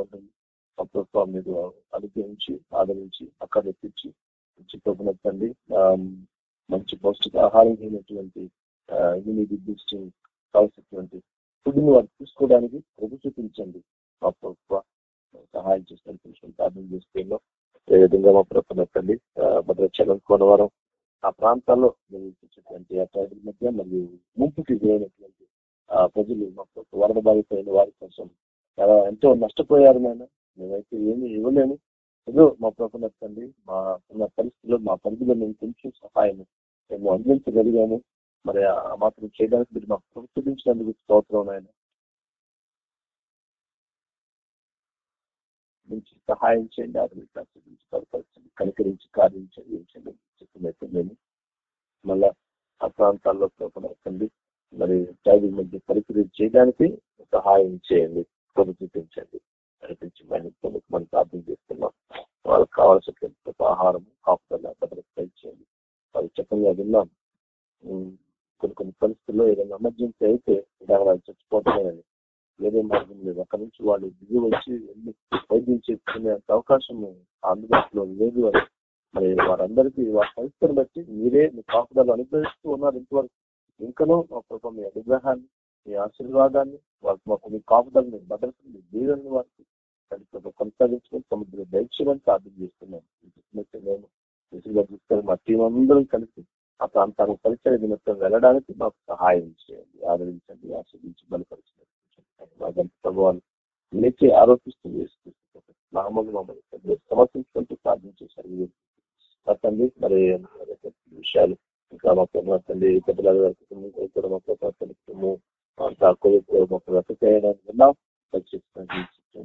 Speaker 7: ఆ ప్రభుత్వం మీరు అనుగ్రహించి ఆదరించి అక్కడ ఎత్తించి మంచి ప్రభుత్వండి మంచి పౌష్టిక ఆహారం అయినటువంటి ఇమ్యూనిటీ బూస్టింగ్ కావాల్సినటువంటి ఫుడ్ని వారు తీసుకోవడానికి ప్రభు చూపించండి. మా ప్రభుత్వ సహాయం చేసిన ప్రార్థన చేస్తున్నాం ఏ విధంగా మా ప్రభుత్వం ఎక్కండి? భద్రాచలం కోనవరం ఆ ప్రాంతాల్లో నిర్వహించినటువంటి ఆ మధ్య మరియు ముంపుకి గురైనటువంటి ఆ ప్రజలు మా వరద బాధితులైన వారి కోసం చాలా ఎంతో నష్టపోయారు నాయన. మేమైతే ఏమీ ఇవ్వలేము. ఏదో మా ప్రభుత్వం ఎక్కండి. మా ఉన్న పరిస్థితుల్లో మా పరిధిలో మేము కొంచెం సహాయం మేము అందించగలిగాము. మరి ఆ మాత్రం చేయడానికి మీరు మాకు చూపించినందుకు స్తోత్రం ఆయన నుంచి సహాయం చేయండి ఆధునిక నుంచి బలపరచండి కనికరించి కార్యం చేయించండి చెప్పినట్టు మేము మళ్ళా ఆ ప్రాంతాల్లో ప్రపంచండి మరి ట్రైబల్ మధ్య పరికరం చేయడానికి సహాయం చేయండి ప్రభు చూపించండి. నడిపించి మనం ప్రార్థన చేస్తున్నాం. వాళ్ళకి కావాల్సిన ఆహారం కాపుదల భద్రత చేయండి వాళ్ళు చెప్పంగా విన్నాం. కొన్ని కొన్ని పరిస్థితుల్లో ఏదైనా ఎమర్జెన్సీ అయితే వాళ్ళు చచ్చిపోతున్నాయని ఏదే మార్గం లేదు. అక్కడ నుంచి వాళ్ళు దిగి వచ్చి వెళ్ళి వైద్యం చేసుకునే అవకాశం అందుబాటులో లేదు అని. మరి వారందరికీ వారి పరిస్థితిని బట్టి మీరే మీ కాపుదలు అనుగ్రహిస్తూ ఉన్నారు ఇంతవరకు. ఇంకనూ ఒక మీ అనుగ్రహాన్ని మీ ఆశీర్వాదాన్ని వాళ్ళకి మాకు మీ కాపుదలు మీ భద్రతను మీ జీవనాన్ని వారికి కొనసాగించుకొని సముద్రం దైత్యమని సాధన చేస్తున్నాం. మేము తీసుకొని మా టీం అందరం కలిసి ఆ ప్రాంతానికి పరిచయ నిమిత్తం వెళ్ళడానికి మాకు సహాయం చేయండి. ఆదరించండి ఆస్వాదించి బలపరచండి. ప్రభుత్వాలు లేచి ఆరోపిస్తూ వేసుకుంటున్నారు నామలు మమ్మల్ని సమర్పించుకుంటూ ప్రార్థన చేశారు తండ్రి మరి విషయాలు ఇంకా మా ప్రభావ తండ్రి పెద్దల ఇక్కడ మా ప్రభావ కుటుంబం అంతా మాకు రద్దు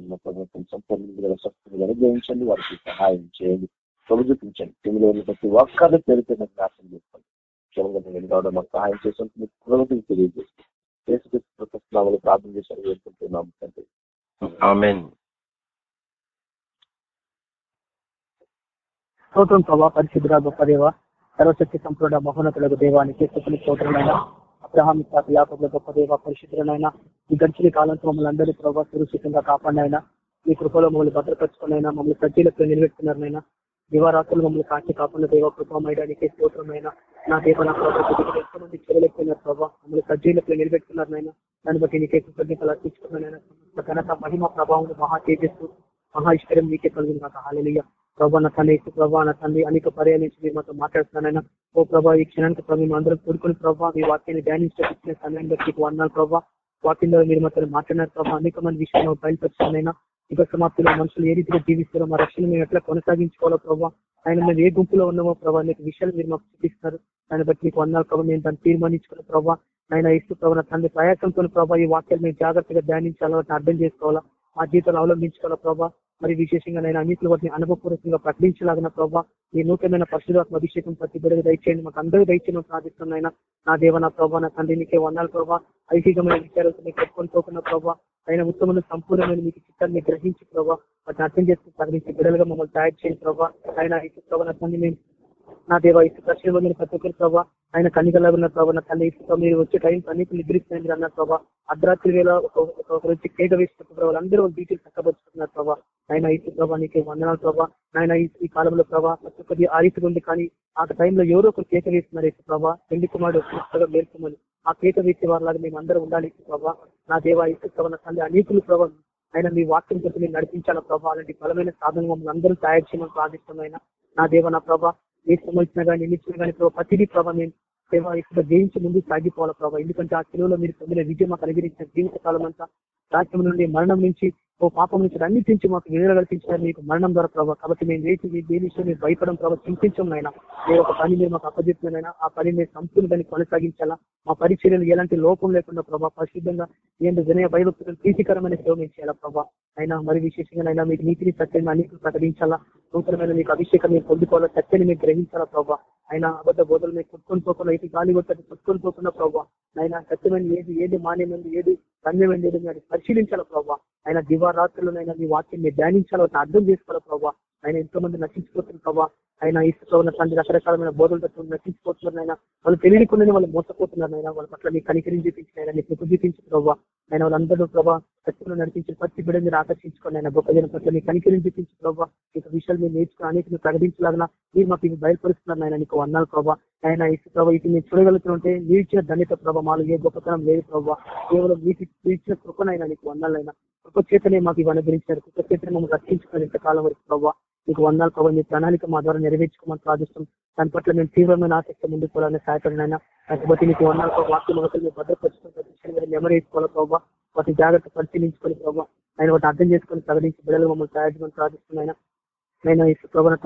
Speaker 7: మా ప్రభుత్వం సంపూర్ణ శక్తిని అనుగ్రహించండి వారికి సహాయం చేయండి ప్రభుత్వించండి టీంలో ఉన్న ప్రతి ఒక్కరిని పేరు నాకు నాశనం చేసుకోండి క్షమంగా నేను కావడం మాకు సహాయం చేసినందుకు మీకు కృతజ్ఞతలు తెలియజేస్తాను ప్రార్థన చేశారు వేడుకుంటున్నాము తండ్రి.
Speaker 9: స్తోత్రం ప్రభా పరిశుద్ధ గొప్ప దేవ సర్వశక్తి సంపూర్ణ మహోన్నతులకు దేవానికి స్థుతులు స్తోత్రమైన అబ్రహాం యాకబుల గొప్ప దేవ పరిశుద్ధులనైనా ఈ గడిచిన కాలంతో మమ్మల్ని అందరినీ ప్రభావ సురక్షితంగా కాపాడినైనా మీ కృపలో మమ్మల్ని భద్రపరుచుకున్నైనా మమ్మల్ని సజ్జీలకు నిలబెట్టుకున్నారనైనా దివారాత్రులు మమ్మల్ని కాచి కాకుండా దేవ కృపమైడానికి స్తోత్రమైన. నా దేవ నా ప్రభుత్వం ఎంతో మంది చెరలేకపోయినారు ప్రభావ మమ్మల్ని సజ్జీలకు నిలబెట్టుకున్నారు నాయన. దాన్ని బట్టి నీకే కృతజ్ఞతలు అర్పించుకున్నాను ఘనత మహిమ ప్రభావం మహా తేజస్సు మహా ఐశ్వర్యం నీకే కలిగింది నాకు హాలయ్య ప్రభా నా తండ్రి ప్రభా నా తండ్రి అనేక పర్యాల నుంచి మీరు మాతో మాట్లాడుతున్నానైనా ఓ ప్రభా ఈ క్షణానికి ప్రభు మేము అందరం కూడుకుని ప్రభావ మీ వాక్యాన్ని ధ్యానించిన సమయం బట్టి మీకు అన్నారు ప్రభావ వాక్యంలో మీరు మాతో మాట్లాడినారు ప్రభావ అనేక మంది విషయంలో బయలుపరిచానైనా యుగ సమాప్తిలో మనుషులు ఏ రీతిగా జీవిస్తారో మా రక్షణ మేము ఎట్లా కొనసాగించుకోవాలో ప్రభావ ఆయన మేము ఏ గుంపులో ఉన్నామో ప్రభావ అనేక విషయాలు మీరు మాకు చూపిస్తారు. దాన్ని బట్టి మీకు అన్నారు ప్రభావ మేము దాన్ని తీర్మానించుకున్న ప్రభావ ఆయన ఇస్తూ ప్రభావ తండ్రి ప్రయాసంతో ప్రభావ ఈ వాక్యాలు మేము జాగ్రత్తగా ధ్యానించాలో అర్థం చేసుకోవాలా మా జీవితాలు అవలంబించుకోవాలా ప్రభావ మరి విశేషంగా నేను అన్నింటిలో వాటిని అనుభవపూర్వకంగా ప్రకటించలాగిన ప్రభావ ఈ నూతనమైన పరిశుధాత్మ అభిషేకం ప్రతి బిడ్డకు దయచేయండి. మాకు అందరూ దయచేయడం ప్రార్థిస్తున్నాయినా నా దేవ నా ప్రభావ నా తండ్రి నీకే వందాలి ప్రభావ ఐహికమైన విషయాలతో మీకు పెట్టుకొని పోకున్న ప్రభావ ఆయన ఉత్తమైన సంపూర్ణమైన మీకు చిత్తాన్ని గ్రహించి ప్రభావ వాటిని అర్థం చేసుకుని ప్రకటించి బిడ్డలుగా మమ్మల్ని తయారు చేయండి ప్రభావ ఆయన ఈ ప్రభావ తండ్రి మేము నా దేవ ఇసు కష్టంలో మీరు ప్రతి ఒక్కరు ప్రభావ ఆయన కన్నికలా ఉన్న ప్రభావ నా తల్లి ఇసుక మీరు వచ్చే టైం అన్నిటి నిద్రిస్తున్నాయి మీరు అన్నారు ప్రభావ అర్ధరాత్రి వేళ ఒక వచ్చి కేక వేసినప్పుడు ప్రభావ అందరూ డీటెయిల్స్ చక్కబరుచుకున్నారు ప్రభావ ఆయన ఇసు ప్రభావ నీకే వందనాలు ప్రభావ ఆయన ఈ కాలంలో ప్రభావ ప్రతి ఒక్కరి ఆ రీతి ఉంది కానీ ఆ టైంలో ఎవరో ఒకరు కేక వేస్తున్నారు ఇసు ప్రభావ పెళ్ళి కుమారుడు పుస్తకం మేల్కొమని ఆ కేక వేసే వారిలాగా మేము అందరూ ఉండాలి ప్రభావ నా దేవ ఇసు ప్రభావ నా తల్లి అనేకులు ప్రభావం ఆయన మీ వాక్యం కొద్ది మీరు నడిపించాల ప్రభావ అలాంటి బలమైన సాధన మమ్మల్ని అందరూ తయారు చేయమని ప్రార్థిస్తున్నాయి నా దేవ నా ప్రభా ఏ సంబంధించిన కానీ ఎన్నిచ్చిన కానీ ప్రభావ ప్రతిదీ ప్రభావ మేము సేవ ఇక్కడ జయించి ముందు సాగిపోవాలి ప్రభావ ఎందుకంటే ఆ సెలవులో మీరు పొందిన విజయం మాకు అనుగ్రహించిన జీవిత కాలం అంతా రాజ్యం నుండి మరణం నుంచి ఓ పాపం నుంచి అన్నిటి నుంచి మాకు విడుదల కల్పించారు మీకు మరణం ద్వారా ప్రభావ కాబట్టి మేము వేచి మీ దేని విషయం మీరు భయపడడం ప్రభావ చింతించం నాయన. మీరు ఒక పని మీరు మాకు అప్పచెప్పినైనా ఆ పని మీరు సంపూర్ణ కొనసాగించాలా? మా పరిచర్యలు ఎలాంటి లోపం లేకుండా ప్రభావ పరిశుద్ధంగా ఏంటి వినయ భయభక్తులు ప్రీతికరమైన సేవ మేము చేయాలా ప్రభావ అయినా మరి విశేషంగా అయినా మీకు నీతిని సత్యాన్ని అనేక ప్రకటించాలా? నూతనమైన మీకు అభిషేకం మీరు పొందుకోవాలా? సత్యాన్ని మీరు గ్రహించాలా ప్రభావ అయినా అబద్ధ బోధలు మీరు కొట్టుకొని పోకుండా ఇటు గాలి కొట్టని కొట్టుకొని పోకుండా ప్రభావ అయినా సత్యమైన ఏది ఏది మాన్యమైంది ఏది ధన్యమైంది ఏది మీరు పరిశీలించాల ప్రభావ ఆయన దివారాత్రులనైనా మీ వాక్యం మీరు ధ్యానించాలో అర్థం చేసుకోవాలి ప్రభావ ఆయన ఎంతో మంది నశించిపోతున్న ప్రభావ ఆయన ఇసులో ఉన్నటువంటి రకరకాలమైన బోధలతో నశించిపోతున్నారు ఆయన వాళ్ళు తెలియకుండానే వాళ్ళు మోసపోతున్నారు ఆయన వాళ్ళ పట్ల మీ కనికరిని చూపించిన ఆయన మీకు చూపించిన ప్రభావ ఆయన వాళ్ళందరూ ప్రభావ సత్యంలో నడిపించి ప్రతి బిడ్డ మీరు ఆకర్షించుకోండి ఆయన గొప్ప జన పట్ల మీ కనికరిని చూపించి ప్రభావ ఇక విషయాలు మీరు నేర్చుకుని అనేక ప్రకటించలాగా మీరు మాకు బయలుపరుస్తున్నారు ఆయన నీకు అన్నారు ప్రభావ ఆయన ఇసు ప్రభావ ఇటు మీరు చూడగలుగుతుంటే మీరు ఇచ్చిన ధన్యత ప్రభావ మాలో ఏ గొప్పతనం లేదు ప్రభావ కేవలం మీకు ఇచ్చిన కృపనైనా నీకు వందాలైనా కృప చేతనే మాకు ఇవన్నీ గురించారు కృప చేతనే మమ్మల్ని రక్షించుకున్నారు ఇంతకాలం వరకు ప్రభావ మీకు వందాలు ప్రభావ మీ ప్రణాళిక మా ద్వారా నెరవేర్చుకోమని ప్రార్థిస్తాం దాని పట్ల మేము తీవ్రమైన ఆసక్తి ముందుకు పోవాలని సహాయపడినైనా కాబట్టి మీకు వందాలు ప్రభావ వాక్యం మొదలు మీరు భద్రపరుచుకుని ప్రతి విషయం ప్రభావ వాటిని జాగ్రత్త పరిశీలించుకొని ప్రభావ ఆయన వాటిని అర్థం చేసుకొని ప్రకటించి బిడ్డలు మమ్మల్ని సహాయపడమని ప్రార్థిస్తున్నాయినా నేను ఈ ప్రభావ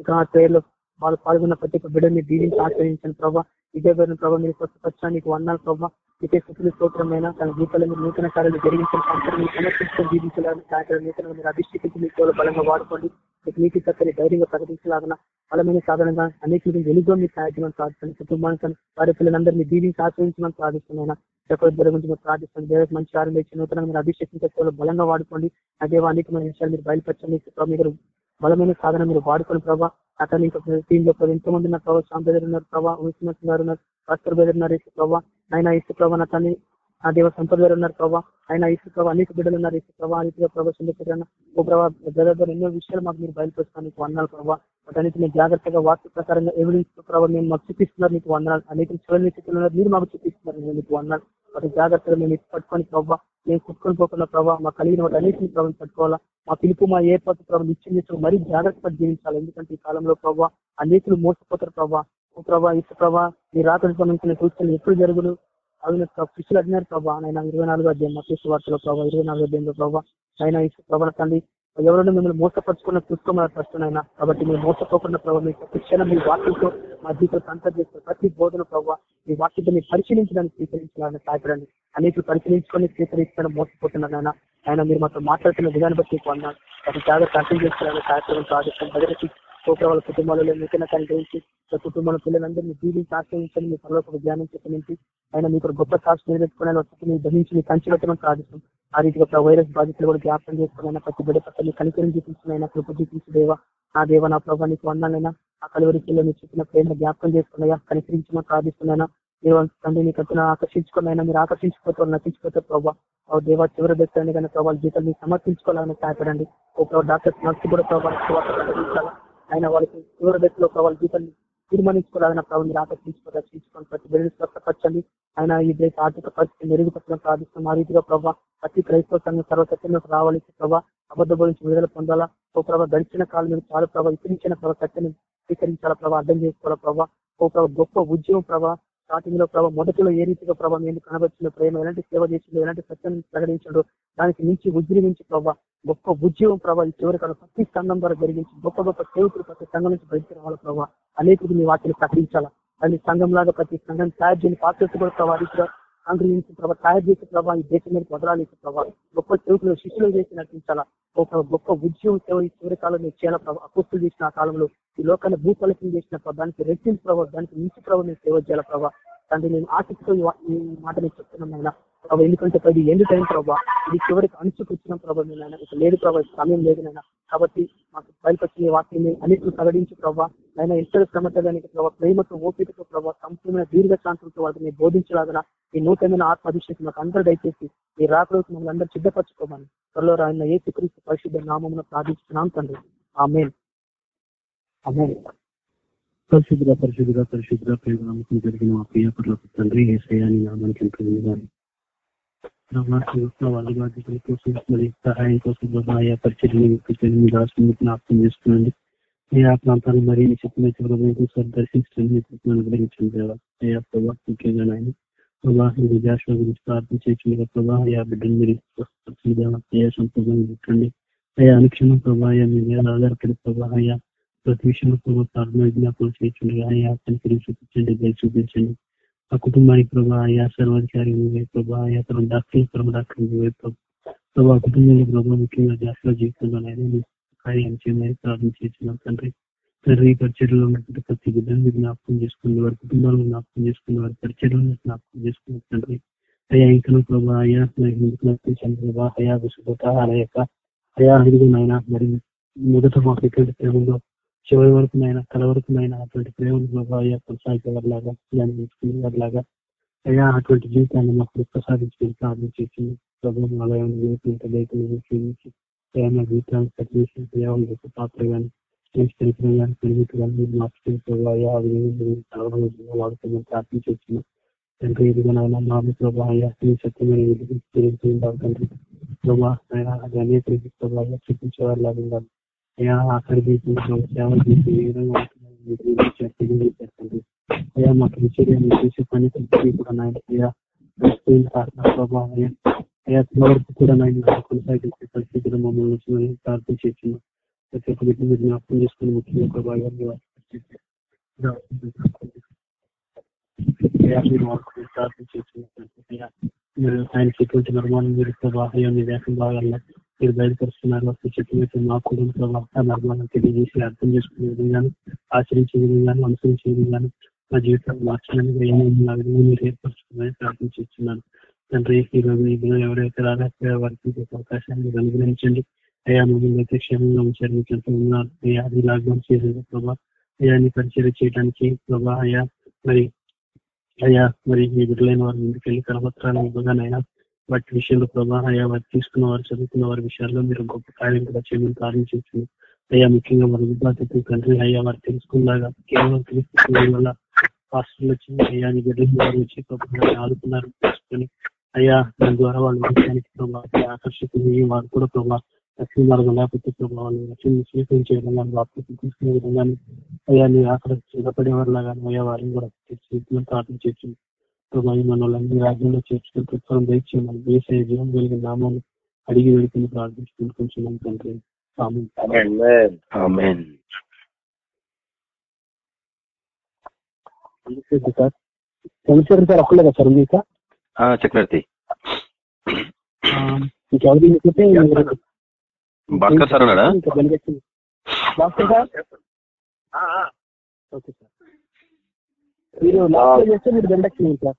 Speaker 9: ఇంకా ఆ పేర్లో వాళ్ళు పాల్గొన్న ప్రతి ఒక్క బిడ్డని దీవించి ఆశ్రయించాను ప్రభావ ఇదే పేరు ప్రభావ మీరు స్వస్థపరచా నీకు వందాలు ప్రభావ ఇదే స్థితులు స్తోత్రమైన తన జీవితంలో మీరు నూతన కార్యాలు జరిగించిన సంస్థలు దీవించాలని సమర్పించుకొని జీవించాలని నూతనంగా మీరు అభిషేకించి మీ బలంగా వాడుకోండి. మీకు నీతి చక్కని ధైర్యంగా ప్రకటించలాగన బలమైన సాధనంగా అనేక వెలుగుగా మీరు సాధించమని ప్రార్థిస్తాను కుటుంబానికి వారి పిల్లలందరినీ దీవించి ఆశ్రయించమని ప్రార్థిస్తున్నాను. చెప్పడం గురించి మీరు ప్రార్థిస్తాను దేవుడికి మంచి ఆరోగ్యం ఇచ్చి నూతనంగా మీరు అభిషేకించే సేవలు బలంగా వాడుకోండి. అదే అనేకమైన విషయాలు మీరు బయలుపరచండి. మీరు బలమైన సాధన మీరు వాడుకొని ప్రభావ అతను ఇంకా టీంలో ఎంతో మంది ఉన్నారు ప్రభావ శాంత ఉన్నారు ప్రభావ ఉన్నారు. భాస్కర్ దగ్గర ఉన్నారు. ఇసు ప్రభావ ఆయన ఇసు ప్రభావ అతన్ని ఆ దేవ సంపద గారు ఉన్నారు ప్రభావ ఆయన ఇసు ప్రభావ అనేక బిడ్డలు ఉన్నారు ఇసు ప్రభావ అనేక ప్రభావ చంద్రశేఖరన్న ఓ ప్రభావ బ్రదర్ ఎన్నో విషయాలు మాకు మీరు బయలుపరుస్తున్నారు నీకు వందనాలు ప్రభావ వాటన్నిటి మీరు జాగ్రత్తగా వాస్తు ప్రకారంగా ఎవిడెన్స్ ప్రభావ మేము మాకు చూపిస్తున్నారు నీకు వందనాలు. అనేక చివరి చూపిస్తున్నారు మీరు మాకు చూపిస్తున్నారు నేను నీకు వందనాలు. వాటి జాగ్రత్తగా మేము పట్టుకొని ప్రభావ మేము కుట్టుకొని పోకుండా ప్రభావ మాకు కలిగిన వాటి అన్నింటిని ప్రభావం పట్టుకోవాలా. మా పిలుపు మా ఏర్పాటు ప్రభావం నిశ్చయం మరీ జాగ్రత్తగా జీవించాలి. ఎందుకంటే ఈ కాలంలో ప్రభావ అనేకులు మోసపోతారు ప్రభావ ప్రభా ఇసు ప్రభా మీ రాత్రి సంబంధించిన సూచనలు ఎప్పుడు జరుగును? అవి శిష్యులు అడిగినారు ప్రభా ఆయన ఇరవై నాలుగు అధ్యాయం మతేశ్వ వార్తలో ప్రభావ ఇరవై నాలుగు అధ్యాయంలో ప్రభావ ఆయన ఇసు తండ్రి ఎవరైనా మిమ్మల్ని మోసపరుచుకున్న చూసుకోమని ప్రశ్న కాబట్టి మీరు మోసపోకుండా ప్రభావ మీ శిక్షణ మీ వాక్యంతో మా జీవితం అంతా ప్రతి బోధన ప్రభావ మీ వాక్యంతో మీరు పరిశీలించడానికి స్వీకరించాలని సహాయపడండి. అనేక పరిశీలించుకొని స్వీకరించడం మోసపోతున్నారు ఆయన. ఆయన మీరు మాతో మాట్లాడుతున్న విధానం బట్టి కొన్నాను అన్నారు అది జాగ్రత్త అర్థం చేసుకోవాలని సహాయపడడం. ప్రాజెక్టు ప్రజలకి వాళ్ళ కుటుంబాలలో నూతన కలిగించి కుటుంబాల పిల్లలందరినీ దీవించి ఆశ్రయించండి మీ పరలోక జ్ఞానం చెప్పనించి ఆయన మీకు గొప్ప సాక్షి నిలబెట్టుకుని వచ్చి ధరించి మీ కంచి పెట్టమని ప్రార్థిస్తాం. ఆ రీతిగా వైరస్ బాధితులు కూడా జ్ఞాపకం చేసుకున్న ప్రతి బిడ్డ పట్ల మీ కనికరం చూపించిన కృప చూపించి దేవ నా దేవ నా ప్రభావ నీకు వందాలైనా ఆ కలువరికిలో మీరు చెప్పిన ప్రేమ జ్ఞాపకం చేసుకున్నాయా కనికరించమని ప్రార్థిస్తున్నాయినా దేవ తండ్రి నీకు అతను ఆకర్షించుకున్నాయినా మీరు ఆకర్షించుకోతారు నటించుకోతారు ప్రభావ ఓ దేవ చివరి దశ కానీ ప్రభావ జీతాలు మీరు సమర్పించుకోవాలని సహాయపడండి. ఒక ప్రభావ డాక్టర్స్ నర్సు కూడా ప్రభావ ఆయన వాళ్ళకి చివరి దశలో ప్రభావ జీతాన్ని తీర్మానించుకోవాలని ప్రభావం మీరు ఆకర్షించుకో రక్షించుకొని ప్రతి బిడ్డని స్వస్థపరచండి ఆయన ఈ దేశ ఆర్థిక పరిస్థితి మెరుగుపరచడం ప్రార్థిస్తున్నాం. ఆ రీతిగా ప్రభావ ప్రతి క్రైస్తవ సంఘం సర్వసత్యంలోకి రావాలి ప్రభావ అబద్ధ గురించి విడుదల పొందాలా? ఓ ప్రభావ గడిచిన కాలం మీద చాలా ప్రభావ ఇతరించిన ప్రభావ సత్యాన్ని స్వీకరించాలా ప్రభావ అర్థం చేసుకోవాలా ప్రభావ ఓ ప్రభావ గొప్ప ఉద్యమం ప్రభావ స్టార్టింగ్లో ప్రభావ మొదటిలో ఏ రీతిగా ప్రభావ నేను కనబచ్చిన ప్రేమ ఎలాంటి సేవ చేసిందో ఎలాంటి సత్యాన్ని ప్రకటించడు దానికి మించి ఉజ్జీవించి ప్రభావ గొప్ప ఉద్యమం ప్రభావ చివరి కాలం ప్రతి సంఘం ద్వారా జరిగించి గొప్ప గొప్ప సేవకులు ప్రతి సంఘం నుంచి బయటకు రావాలి ప్రభావ అనేకులు మీ వాటిని ప్రకటించాలా? అది సంఘం లాగా ప్రతి సంఘం తయారు చేయని పాత్రలు కూడా ప్రభావిత కాంగ్రెస్ ప్రభావ తయారు చేసే ప్రభావ ఈ దేశం మీద వదలాలి ప్రభావ గొప్ప సేవకులు శిష్యులు చేసి నటించాలా ఒక గొప్ప ఉద్యమం సేవ ఈ చివరి కాలంలో చేయాల ప్రభావ అపుస్తులు చేసిన ఆ కాలంలో ఈ లోకాన్ని భూపలకం చేసిన ప్రభావ దానికి రెట్టింపు ప్రభావ దానికి మించి ప్రభావ సేవ చేయాల ప్రభావ తండ్రి నేను ఆసక్తితో ఈ మాట నేను చెప్తున్నాం ఆయన ప్రభావ ఎందుకంటే ప్రభు ఎందు టైం ప్రభావ ఇది చివరికి అణుచుకొచ్చిన ప్రభావ నేను ఇక లేదు ప్రభావ సమయం లేదు నాయన. కాబట్టి మాకు బయలుపరిచిన వాక్యం అన్నింటిని ప్రకటించి ప్రభావ ఆయన ఇతర శ్రమతగానికి ప్రభావ ప్రేమతో ఓపికతో ప్రభావ సంపూర్ణ దీర్ఘశాంతులతో వాటిని బోధించలాగన ఈ నూతనమైన ఆత్మాభిషేకం మాకు అందరూ దయచేసి ఈ రాకరోజు మమ్మల్ని అందరూ సిద్ధపరచుకోమని త్వరలో ఆయన ఏ సుక్రీస్తు పరిశుద్ధ నామమున ప్రార్థిస్తున్నాం తండ్రి. ఆ మేన్
Speaker 4: పరిశుద్ధ పరిశుద్ధ పరిశుద్ధ ప్రేమ నమ్మకం జరిగిన మా ప్రియ తండ్రి ఏసయాని నామానికి ఎంతో వాళ్ళ బాధ్యతల కోసం మరి సహాయం కోసం ప్రభావ ఆయా పరిచయం రాష్ట్రం జ్ఞాపకం చేస్తున్నాండి ఏ ఆ ప్రాంతాన్ని మరి చెప్పిన ప్రభుత్వం దర్శించండి అనుగ్రహించండి దేవా అయ్యా ప్రభావ ముఖ్యంగా జాషువా గురించి ప్రార్థన చేసింది ప్రభావ అయ్యా బిడ్డలు మీరు అయ్యా సంపూర్ణంగా పెట్టండి అయ్యా అనుక్షణం ప్రభా మీ మీద ఆధారపడి ప్రభావ అయ్యా ప్రతి విషయంలో ప్రభావ ప్రార్థన విజ్ఞాపన చేయండి ఆయా చూపించండి దయ చూపించండి ఆ కుటుంబానికి ప్రభా ఆయా సర్వాధికారి ప్రభా ఆయా తన డాక్టర్ పరమ డాక్టర్ ప్రభా. కుటుంబంలో ప్రభావ ముఖ్యంగా జాస్తిలో జీవితంలోనైనా కార్యం చేయమని ప్రార్థన చేస్తున్నాం తండ్రి. తండ్రి పరిచర్లో ఉన్నటువంటి ప్రతి బిడ్డను జ్ఞాపకం చేసుకుని వారి కుటుంబాలను జ్ఞాపకం చేసుకుని వారి పరిచర్లను జ్ఞాపకం చేసుకున్న తండ్రి. అయ్యా ఇంకా ప్రభా అయ్యా ప్రభా? అయా విశుభత యొక్క. అయా అడుగు నాయన మరి మొదట మాకు ఎటువంటి ప్రేమలో చివరి వరకు నైనా కల వరకు నైనా అటువంటి ప్రేమను ప్రభావ కొనసాగే వారిలాగా ధ్యానించుకునే వారిలాగా అయ్యా అటువంటి జీవితాన్ని మాకు ప్రసాదించుకుని ప్రార్థన చేసింది ప్రభుత్వం ఆలయం జీవితం లేఖను ప్రేమ జీవితాన్ని కట్టేసి దేవాల యొక్క పాత్ర కానీ వాడుతున్న ప్రార్థించవచ్చు తండ్రి ఇదిగోనైనా నామి ప్రభా అయ్యా నీ సత్యమైన విధులు తిరుగుతూ ఉండాలి తండ్రి. ప్రభా ఆయన అది అనేక ప్రభా అయ్యా చూపించేవారు ఉండాలి. అయ్యా ఆఖరి దీపం ఏ విధంగా అయ్యా మాకు నిశ్చర్యం చేసే పని కూడా నాయన అయ్యా ప్రార్థన అయ్యా కూడా నాయన కొనసాగించే పరిస్థితులు మమ్మల్ని ప్రార్థన చేస్తున్నాం. ప్రతి ఒక్క బిడ్డ మీరు జ్ఞాపకం చేసుకుని ముఖ్యంగా ప్రభా మీరు వాళ్ళకు అయ్యా మీరు ఆయనకి ఎటువంటి నిర్మాణం మీరు ప్రభావం అయ్యా మీ దేశం భాగాల్లో మీరు బయటపరుస్తున్నారు అసలు చెప్పినట్టు మాకు కూడా ప్రభా ఆ నిర్మాణం తెలియజేసి అర్థం చేసుకునే విధంగాను ఆచరించే విధంగాను అనుసరించే విధంగాను నా జీవితాన్ని మార్చడానికి ఏమైనా నా విధంగా మీరు ఏర్పరచుకున్నారని ప్రార్థించున్నాను తండ్రి ఈ రోజు ఈ దినం ఎవరైతే రాలేకపోయే వారికి అవకాశాన్ని మీరు అనుగ్రహించండి. అయ్యా మమ్మల్ని అయితే క్షేమంగా ఉంచారు మీకు ఎంత ఉన్నారు. అయ్యా అది లాక్డౌన్ చేసేది ప్రభా. అయ్యా పరిచయం చేయడానికి ప్రభా. అయ్యా మరి అయ్యా మరి మీ బిడ్డలైన వారి ముందుకెళ్ళి కరపత్రాలు ఇవ్వగానైనా వాటి విషయంలో ప్రభా అయ్యా వారు తీసుకున్న వారు చదువుకున్న వారి విషయాల్లో మీరు గొప్ప కార్యం కూడా చేయమని ప్రారంభించండి అయ్యా ముఖ్యంగా వారి విద్యార్థి తండ్రి అయ్యా వారు తెలుసుకున్నలాగా కేవలం తెలుసుకున్న వల్ల హాస్టల్ వచ్చి అయ్యా నీ బిడ్డలు వారు వచ్చి ఆడుకున్నారు ఆడుతున్నారు తెలుసుకొని అయ్యా దాని ద్వారా వాళ్ళు విషయానికి ప్రభావం ఆకర్షితులు వారు కూడా ప్రభావ రక్షణ మార్గం లేకపోతే ప్రభావాలు రక్షణ స్వీకరించే విధంగా వార్తలు తీసుకునే విధంగా అయ్యా నీ అక్కడ స్థిరపడే వారిలాగా అయ్యా వారిని కూడా తీర్చి ప్రార్థన చేస్తుంది ప్రభావి మనల్ని రాజ్యంలో చేర్చుకుని ప్రతిఫలం దయచేయమని వేసే జీవం కలిగిన నామాన్ని అడిగి వేడుకుని ప్రార్థించుకుని కొంచెం తండ్రి. సార్? చంద్రశేఖర్ సార్ ఒక్కలేదా సార్ మీకు
Speaker 2: ఆ, చక్రవర్తి
Speaker 4: ఇంకెవరు
Speaker 2: భాస్కర్ సార్ ఉన్నాడా?
Speaker 4: ఇంకా benefit doctor sir? Okay sir. మీరు లాస్ట్ చేస్తే మీరు చేయండి సార్.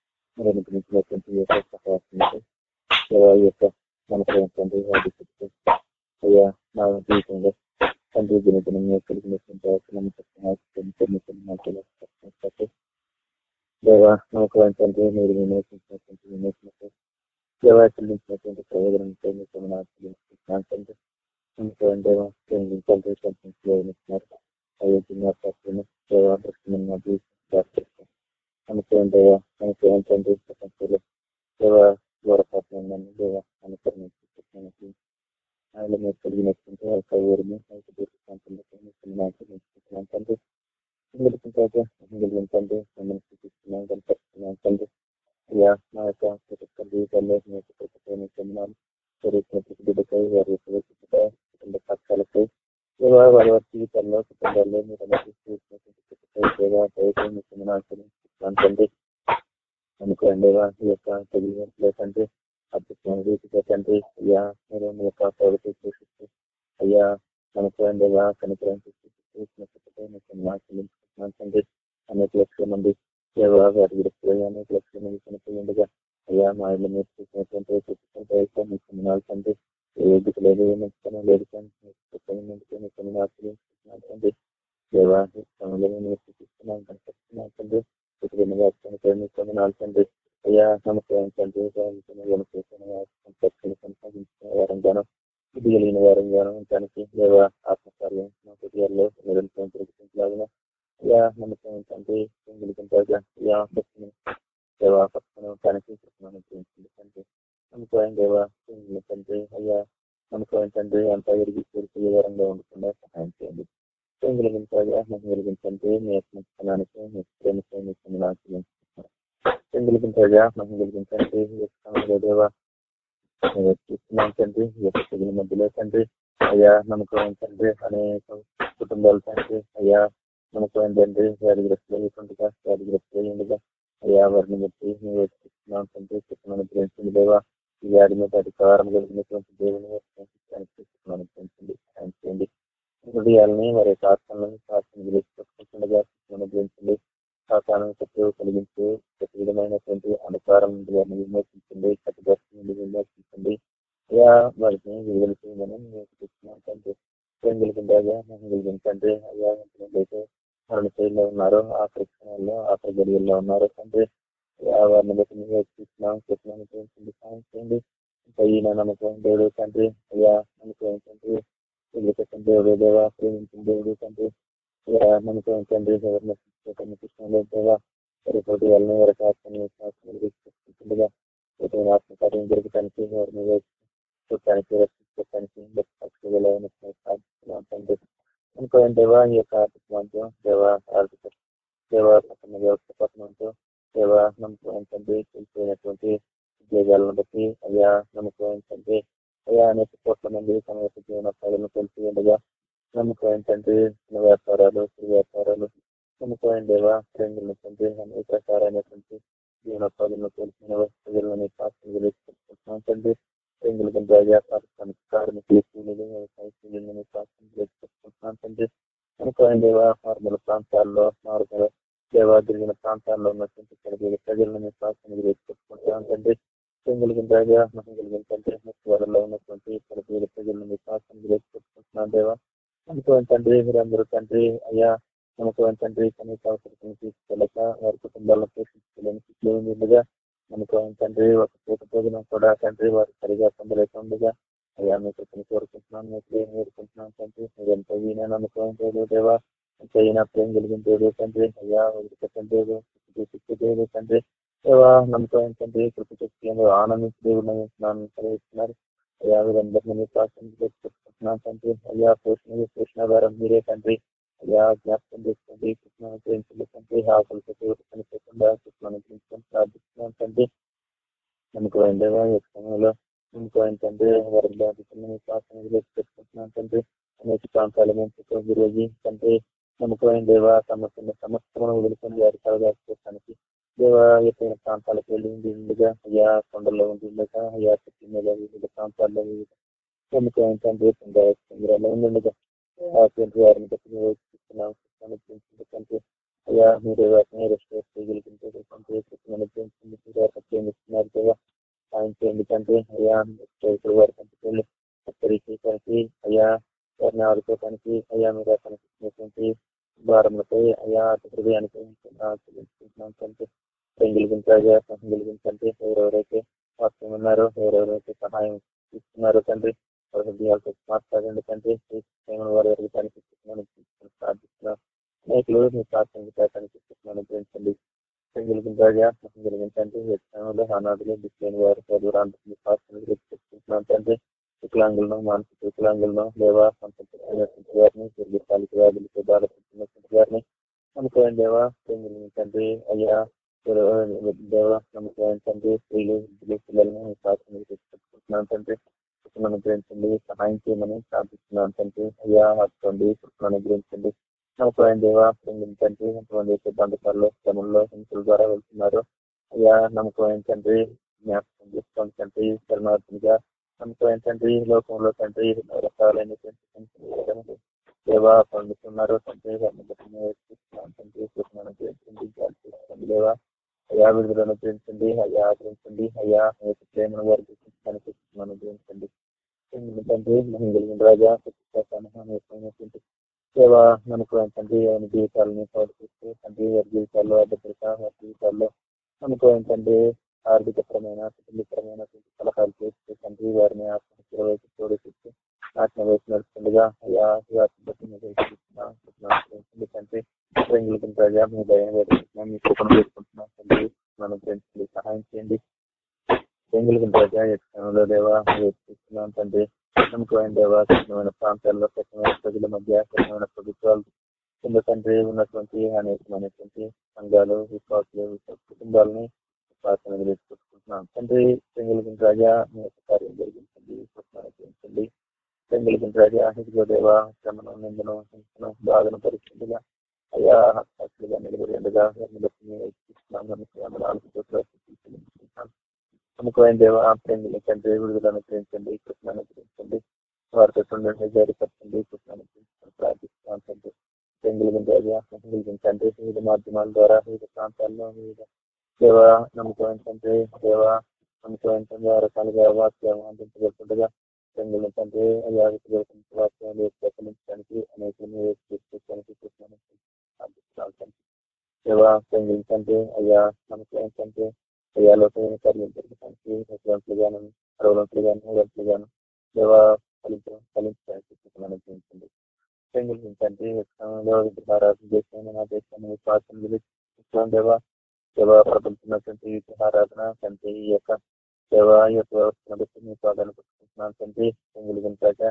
Speaker 10: మీరు అనుగ్రహించినటువంటి పాలు పట్ల మీ కొన్నాను మీ దయచేసి మీ కొన్నాను కంటే పూర్ణవతువాన్ని కొన్ని సమయాన్ని కంటే శాస్త్రం చేస్తున్నట్టు నాకు ఏంటండి పెంగిల్ రాజా అయ్యా మీరు అనుగ్రహించినటువంటి ఈ యొక్క సహాయం సేవ యొక్క మనకు ఏంటండి వాటి అయ్యా నా జీవితంలో తండ్రి దినదినం కలిగినటువంటి దేవా నమ్మకం ఏంటంటే మీరు విమోచించినటువంటి విమోచనకు దేవా చెల్లించినటువంటి ప్రయోజనంతో మీకు నాకంటే నమ్మకం దేవా తండ్రి సంతోషిస్తున్నారు అయోధ్య దేవా దృష్టిని మా జీవితం నమ్మకం దేవా నమ్మకం ఏంటంటే ప్రపంచంలో దేవా దూరపాత్రం దేవా అనుకరించి ఆయన మీరు కలిగినటువంటి ఆ కౌరుని తండ్రి తండ్రి మమ్మల్ని తండ్రి అయ్యా మా యొక్క ప్రతి ఒక్క జీవితాల్లో మీ యొక్క ప్రతి చెందినాలు ప్రతి బిడ్డకై వారి యొక్క వ్యక్తిగత కుటుంబ పక్షాలకై వారి వారి జీవితాల్లో కుటుంబాల్లో మీరు అందరికీ చూసినటువంటి ప్రతి దేవా దయకై చెందినాలు తండ్రి అనుకోండి దేవా ఈ యొక్క తెలియదు తండ్రి అద్భుతమైన రీతిగా తండ్రి అయ్యా మీరు మీ యొక్క ప్రగతి చూపిస్తూ అయ్యా అనుకోండి దేవా కనుకరం తండ్రి. అనేక లక్షల మంది వారి విరుక్కులు అనేక లక్షల మంది చనిపోయి అయ్యా మా ఇల్లు మీరు చూసినటువంటి చూసుకుంటే అయితే మీకు కొన్నాళ్ళు తండ్రి. ఏ యోగ్యత లేదు ఏ కొన్ని ఆశ్రయించుకుంటున్నాను తండ్రి. దేవాలయం సమయంలో మీరు చూపిస్తున్నాం కనిపిస్తున్నాం తండ్రి. మీకు అయ్యా నమ్మకం తండ్రి కొనసాగించిన వారంగాను ఇది కలిగిన వారంగాను దానికి దేవ ఆత్మకార్యం మా హృదయాల్లో నిరంతరం జరుగుతుంలాగా అయ్యా నమ్మకం తండ్రి గెలుకుంటాగా అయ్యా దేవ పక్కన దానికి తండ్రి నమ్మకం దేవ తండ్రి అయ్యా నమ్మకం తండ్రి అంతా ఎరిగి పూర్తి వారంగా ఉండకుండా సహాయం చేయండి సత్యం వెలిగించాగా మేము కలిగించండి మీ మంచితనానికి మీ ప్రేమతో మీ నాశనం వెలిగించాగా మేము వెలిగించండి దేవా చూస్తున్నాం తండ్రి తెగిన మధ్యలో తండ్రి అయ్యా నమ్మకం తండ్రి అనేక కుటుంబాలు తండ్రి అయ్యా నమ్మకం తండ్రి వ్యాధిగ్రస్తులు ఉండగా వ్యాధిగ్రస్తులు ఉండగా అయ్యా వారిని బట్టి మేము చూస్తున్నాం తండ్రి చెప్పిన గ్రహించండి దేవా ఈ వ్యాధి మీద అధికారం కలిగినటువంటి దేవుని కార్యాలని మరి దయించండి స్త్రీలు వృద్ధులు పిల్లలను శాసనం తండ్రి కృపను గ్రహించండి సహాయం చేయమని ప్రార్థిస్తున్నాను తండ్రి అయ్యా హత్తుకోండి కృపను గ్రహించండి నమ్మకమైన దేవా తండ్రి ఎంతమంది అయితే బంధకాల్లో శ్రమంలో హింసల ద్వారా వెళ్తున్నారు అయ్యా నమ్మకమైన ఏంటంటే జ్ఞాపకం చేసుకోండి తండ్రి శరణార్థిగా నమ్మకమైన తండ్రి లోకంలో తండ్రి రకాలైన దేవా పండుతున్నారు తండ్రి తండ్రి కృష్ణ గ్రహించండి దేవా. అయ్యా విడుదల ప్రేమించండి అయ్యా ప్రేమించండి అయ్యా యొక్క ప్రేమను వారి కనిపిస్తున్నాను ప్రేమించండి తండ్రి మనం కలిగిన సేవ మనకు తండ్రి ఆయన జీవితాలని పాడుతూ తండ్రి వారి జీవితాల్లో అభద్రత వారి జీవితాల్లో మనకు ఏంటంటే ఆర్థికపరమైన కుటుంబపరమైన సలహాలు చేస్తూ తండ్రి వారిని ఆత్మహత్యల వైపు తోడిపిస్తూ ఆత్మ వైపు నడుస్తుండగా అయ్యా తండ్రి రంగులకి ప్రజా మీ భయం మీ కుటుంబం సహాయం చేయండి. బెంగుళూరు ప్రజా యత్నంలో దేవా తండ్రి. సత్యమైన దేవా సత్యమైన ప్రాంతాల్లో కఠినమైన ప్రజల మధ్య కఠినమైన ప్రభుత్వాలు కింద తండ్రి ఉన్నటువంటి అనేకమైనటువంటి సంఘాలు విశ్వాసులు కుటుంబాలని ప్రార్థన చేసుకుంటున్నాం తండ్రి బెంగుళూరు రాజా మీ యొక్క కార్యం జరిగించండి చేయించండి. బెంగుళూరు రాజా హిజ్గో దేవా శ్రమను నిందను బాధను పరిస్థితులుగా అయ్యాగా నిలబడి ఉండగా తీసుకున్నాం నమ్మకమైన దేవ ప్రేమల తండ్రి విడుదల అనుగ్రహించండి కృష్ణ అనుగ్రహించండి వారితో ఉండండి జారిపరచండి కృష్ణ అనుగ్రహించండి ప్రార్థిస్తున్నాను తండ్రి. కలిగించండి వివిధ మాధ్యమాల ద్వారా వివిధ ప్రాంతాల్లో వివిధ దేవ నమ్మకమైన తండ్రి. దేవ నమ్మకమైన తండ్రి. రకాలుగా వాక్యం అందించబడుతుండగా పెంగుల తండ్రి అయ్యాగుతున్న వాక్యం ప్రకటించడానికి అనేక తీసుకోవడానికి కృష్ణ ప్రార్థిస్తున్నాను తండ్రి దేవ పెంగుల అయ్యా నమ్మకమైన తండ్రి. అయ్యా లోకమైన కార్యం జరగడానికి గాను అరవలంతులు గాను మూడంతులు గాను సేవ ఫలించడం ఫలించడానికి చేసిన నా దేశాన్ని దేవ సేవ ప్రపంచినటువంటి విగ్రహారాధన తండ్రి ఈ యొక్క సేవ యొక్క వ్యవస్థను బట్టి మీ ప్రాధాన్యత పెట్టుకుంటున్నాను తండ్రి గంటాక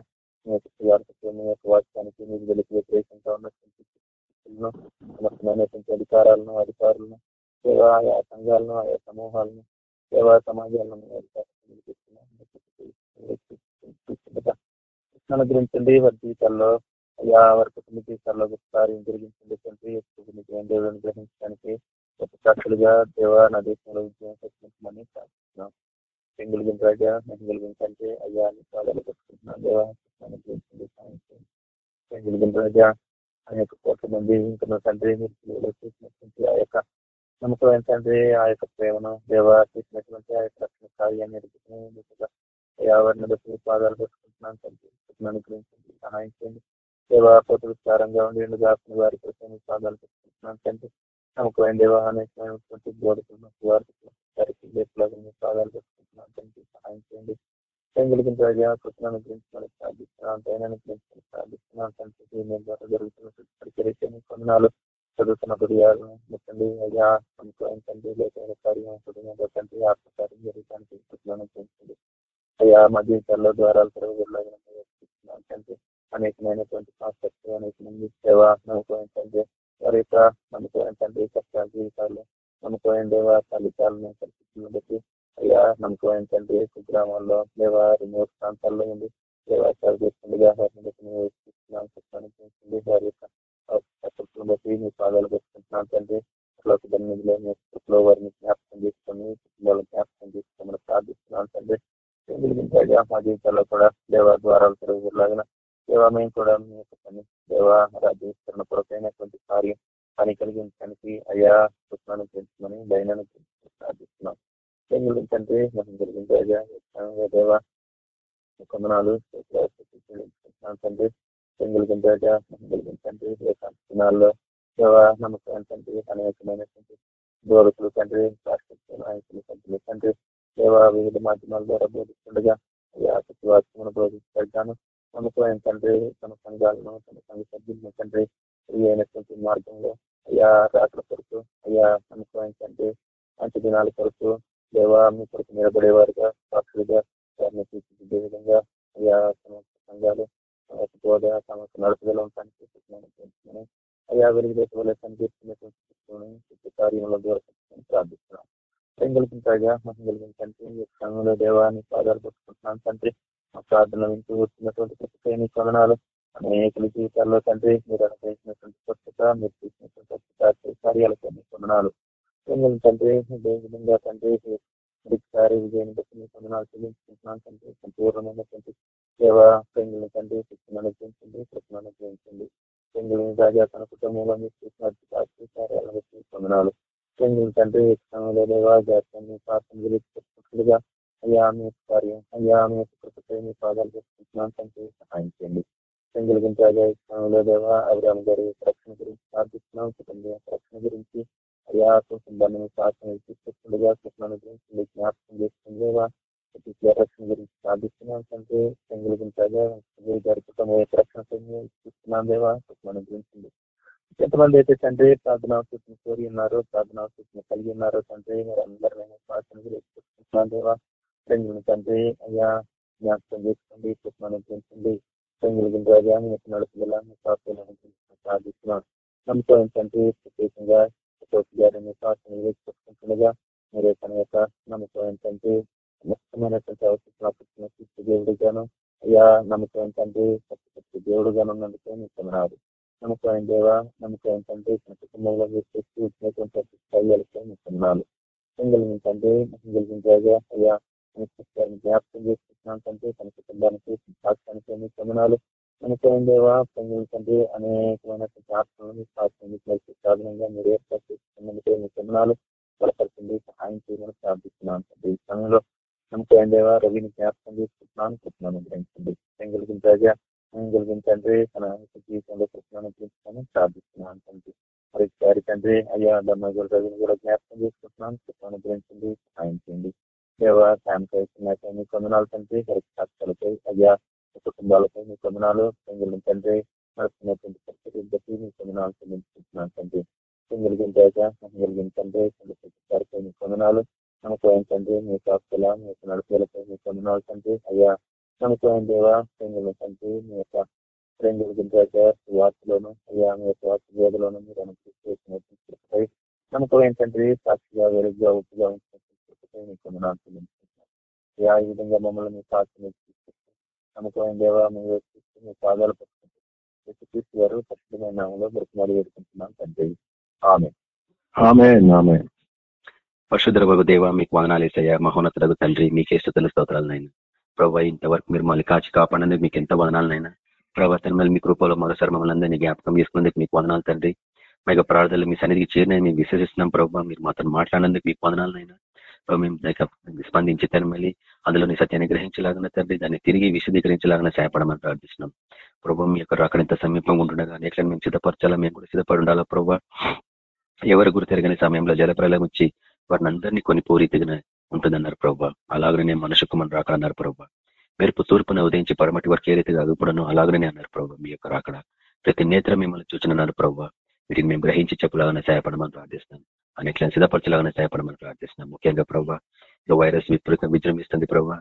Speaker 10: మీ యొక్క సువార్తకు మీ యొక్క వాక్యానికి మీకు వెలికి వ్యతిరేకంగా ఉన్నటువంటి అధికారాలను అధికారులను సేవ ఆయా సంఘాలను ఆయా సమూహాలను సేవా సమాజాలను అనుగ్రహించండి. వారి జీవితాల్లో అయ్యా వారి కుటుంబ జీవితాల్లో ఒకసారి జరిగించండి తండ్రి దేవుడు అనుగ్రహించడానికి ఒక సాక్షులుగా దేవ నా దేశంలో ఉద్యోగం పెట్టించమని ప్రార్థిస్తున్నాం పెంగులు రాజా మహిళలు కంటే అయ్యా అని పాదాలు పెట్టుకుంటున్నాను దేవా పెంగులు రాజా యొక్క కోట్ల మంది ఉంటున్న తండ్రి మీరు చేసినటువంటి ఆ యొక్క నమ్మకమైన తండ్రి ఆ యొక్క ప్రేమను దేవ చేసినటువంటి ఆ యొక్క రక్షణ కార్యాన్ని ఎదుగుతున్నాయి ఎవరిని బట్టి పాదాలు పెట్టుకుంటున్నాను తండ్రి. అనుగ్రహించండి సహాయం చేయండి. దేవా పోతులు సారంగా ఉండి దాచిన వారి కోసం పాదాలు పెట్టుకుంటున్నాను తండ్రి. నమ్మకమైన దేవ అనేకమైనటువంటి బోధకులను వారికి పాదాలు పెట్టుకుంటున్నాను తండ్రి. సహాయం చేయండి. పెంగులకి రాజా అనుగ్రహించమని ప్రార్థిస్తున్నాను అనుగ్రహించమని ప్రార్థిస్తున్నాను తండ్రి. నేను ద్వారా జరుగుతున్న కొందనాలు చదువుతున్న హృదయాలను ముట్టండి అయ్యా అనుకోండి లేకపోతే కార్యం హృదయంలో ఆత్మకార్యం జరగడానికి కృష్ణను పెంచండి అయ్యా మా జీవితాల్లో ద్వారాలు తెరవగలాగిస్తున్నాను అనేకమైనటువంటి కాన్సెప్ట్ అనేకమంది సేవ నమ్మకం తండ్రి? వారి యొక్క నమ్మకం తండ్రి? కష్టాల జీవితాల్లో నమ్మకమైన దేవ ఫలితాలను పరిస్థితులను అయ్యా నమ్మకం తండ్రి? కుగ్రామాల్లో దేవా రిమోట్ ప్రాంతాల్లో ఉంది దేవాచారు చేస్తుండగా వారి యొక్క పరిస్థితులను బట్టి మీ పాదాలు పెట్టుకుంటున్నాను తండ్రి. అట్లా సన్నిధిలో మీ స్థితిలో వారిని జ్ఞాపకం చేసుకొని కుటుంబాలను జ్ఞాపకం చేసుకోమని ప్రార్థిస్తున్నాను తండ్రి. వెలిగించాగా మా జీవితాల్లో కూడా దేవ ద్వారాలు తిరుగులాగిన దేవా మేము కూడా మీ యొక్క పని దేవా రాజ్యీకరణ కొరకైనటువంటి కార్యం పని కలిగించడానికి అయా కృష్ణాన్ని పెంచుకొని దైనాన్ని పెంచుకొని ప్రార్థిస్తున్నాం. తండ్రి మనం జరిగించాగా దేవా కొందనాలు తండ్రి. చెంగులు గంటాగా తండ్రి దినాల్లో నమ్మకం తండ్రి అనేకమైనటువంటి బోధకులు తండ్రి నాయకులు తండ్రి తండ్రి సేవా వివిధ మాధ్యమాల ద్వారా బోధిస్తుండగా ఆసక్తి వాస్తవం బోధిస్తాను నమ్మకమైన తండ్రి తన సంఘాలను తన సంఘ సభ్యులను తండ్రి అయినటువంటి మార్గంలో అయ్యా రాత్రి కొరకు అయ్యా నమ్మకమైన తండ్రి మంచి దినాల కొరకు దేవా మీ కొరకు నిలబడేవారుగా సాక్షులుగా వారిని తీర్చిదిద్దే విధంగా అయ్యా తమ సంఘాలు బోధ తమకు నడుపుదల ఉంటానికి అయ్యా వెలుగు వెలుగుదేశంలో కనిపిస్తున్నటువంటి కార్యంలో దూరం ప్రార్థిస్తున్నాం. కలిగించాగా మనం కలిగించండి క్షణంలో దేవాన్ని పాదాలు పట్టుకుంటున్నాను తండ్రి మా ప్రార్థన వింటూ వచ్చినటువంటి ప్రతి కొననాలు అనేకల జీవితాల్లో తండ్రి మీరు అనుగ్రహించినటువంటి స్వచ్ఛత మీరు చేసినటువంటి కార్యాలతో మీ కొననాలు తండ్రి? విధంగా తండ్రి మరిసారి విజయాన్ని బట్టి మీ కొందనాలు చెల్లించుకుంటున్నాను తండ్రి. సంపూర్ణమైనటువంటి సేవ పెంగుల తండ్రి శిక్షణ అనుగ్రహించండి అనుగ్రహించండి పెంగులని రాజా తన కుటుంబంలో మీరు చూసినట్టు కార్యాలను బట్టి కొందనాలు పెంగుల తండ్రి సమయంలో దేవా జాతీయాన్ని ప్రార్థన గురించి అయ్యా మీ కార్యం అయ్యా మీ కృపపై మీ పాదాలు చేసుకుంటున్నాను. తండ్రి సహాయం చేయండి. పెంగుల గురించి రాజా స్థానంలో దేవా అభిరామ్ గారి రక్షణ గురించి ప్రార్థిస్తున్నాం కుటుంబం రక్షణ గురించి అయ్యా కుటుంబాన్ని ప్రార్థన తీసుకొస్తుండగా కుటుంబాన్ని గురించి జ్ఞాపకం చేస్తుంది రక్షణ గురించి ప్రార్థిస్తున్నాం తండ్రి పెంగుల గురించి గారి కుటుంబం రక్షణ ఇస్తున్నాం దేవా మనం గురించి ఎంతమంది అయితే తండ్రి ప్రార్థనా సూచన కోరి ఉన్నారో ప్రార్థనా సూచన కలిగి ఉన్నారో తండ్రి మీరు అందరూ ప్రార్థన గురించి దేవా పెంగులను తండ్రి అయ్యా జ్ఞాపకం చేసుకోండి కృష్ణను గురించండి పెంగుల రాజా మీకు నడుపుదల ప్రార్థిస్తున్నాం. నమ్మకం తండ్రి ప్రత్యేకంగా గారిని ప్రార్థన వేసుకుంటుండగా మీరు తన యొక్క నమ్మకం ఏంటంటే ముఖ్యమైనటువంటి అవసరం దేవుడిగాను అయ్యా నమ్మకం ఏంటంటే దేవుడుగా ఉన్నందుకు మీకు అన్నారు నమ్మకం దేవా నమ్మకం ఏంటంటే తన కుటుంబంలో మీరు చేసి ఇచ్చినటువంటి కార్యాలతో మీకు అన్నారు సింగిల్ ఏంటంటే సింగిల్ రాజా. అయ్యా జ్ఞాపకం చేసుకుంటున్నాను అంటే తన కుటుంబానికి సాక్ష్యానికి మీకు వందనాలు నమ్మకం దేవా పొంగిల్ తండ్రి అనేకమైన జ్ఞాపకాలను ఆత్మలను సాధనంగా మీరు ఏర్పాటు చేసుకున్నందుకే మీ కొందనాలు బలపడుతుంది సహాయం చేయమని ప్రార్థిస్తున్నాను తండ్రి. ఈ సమయంలో నమ్మకం దేవా రవిని జ్ఞాపకం చేసుకుంటున్నాను అనుకుంటున్నాను గ్రహించండి పొంగిలిగిన రాజా పొంగిలిగిన తండ్రి తన జీవితంలో కృష్ణను పెంచుతాను ప్రార్థిస్తున్నాను తండ్రి. మరి గారి తండ్రి అయ్యా డమ్మగూరు రవిని కూడా జ్ఞాపకం చేసుకుంటున్నాను. కృష్ణను గ్రహించండి సాయం చేయండి. దేవా శాంతి మీ కొందనాలు తండ్రి వారికి సాక్షాలపై అయ్యా కుటుంబాలపై మీ కొందనాలు పొంగిలిన తండ్రి నడుస్తున్నటువంటి పరిస్థితులు బట్టి మీ కొందనాలు చెల్లించుకుంటున్నాను తండ్రి. పొంగిలిగిన రాజా పొంగిలిగిన తండ్రి కొందనాలు నమ్మకం తండ్రి మీ కాపుల మీ యొక్క నడుపులపై మీ కొందనాలు తండ్రి. అయ్యా నమ్మకం దేవా పొంగిలిన తండ్రి మీ యొక్క పొంగిలిగిన రాజా వార్తలోను అయ్యా మీ యొక్క వార్త వేదలోను మీరు అనుకరిస్తున్నటువంటి నమ్మకం ఏంటంటే సాక్షిగా వెలుగుగా ఉప్పుగా ఉంచినటువంటి మీ కొందనాలు చెల్లించుకుంటున్నాను అయ్యా ఈ విధంగా మమ్మల్ని మీ సాక్షి నమ్మకమైన దేవా మీరు మీ పాదాలు పట్టుకుంటారు తీసుకు గారు పరిశుద్ధమైన బ్రతిమాలు వేడుకుంటున్నాం తండ్రి. ఆమె
Speaker 5: ఆమె ఆమె
Speaker 2: పరిశుద్ధ దేవ మీకు వదనాలు వేసయ్యా మహోన్నతులకు తండ్రి మీకే స్థుతుల స్తోత్రాలనైనా ప్రభావ ఇంతవరకు మీరు మళ్ళీ కాచి కాపాడినందుకు మీకు ఎంత వదనాలనైనా ప్రభావ మళ్ళీ మీ కృపలో మరోసారి మమ్మల్ని అందరినీ జ్ఞాపకం చేసుకునేందుకు మీకు వదనాలు తండ్రి. మా యొక్క ప్రార్థనలు మీ సన్నిధికి చేరినని మేము విశ్వసిస్తున్నాం ప్రభావ మీరు మాతో మాట్లాడినందుకు మీకు వదనాలనైనా మేము స్పందించి తను మళ్ళీ అందులోని సత్యాన్ని గ్రహించలాగిన తండ్రి దాన్ని తిరిగి విశదీకరించలాగిన సహాయపడమని ప్రార్థిస్తున్నాం. ప్రభావ మీ యొక్క అక్కడ ఎంత సమీపంగా ఉంటుండగా ఎట్లా మేము సిద్ధపరచాలా మేము కూడా సిద్ధపడి ఉండాలా ప్రభావ ఎవరు గురి తిరగని సమయంలో జలప్రలయం వచ్చి వారిని అందరినీ కొన్ని పూరీతిగా ఉంటుందన్నారు ప్రభావ అలాగనే మనుషుకు మనం రాకడన్నారు ప్రభావ మెరుపు తూర్పున ఉదయించి పరమటి వరకు ఏ రీతిగా అదుపుడను అలాగనే అన్నారు ప్రభావ మీ యొక్క రాకడ. ప్రతి నేత్రం మిమ్మల్ని చూచినన్నారు ప్రభావ వీటిని మేము గ్రహించి చెప్పలాగానే సహాయపడమని ప్రార్థిస్తాం అన్నిట్లని సిద్ధపరచలాగానే సహాయపడమని ప్రార్థిస్తున్నాం. ముఖ్యంగా ప్రభావ వైరస్ విపరీతం విజృంభిస్తుంది ప్రభావ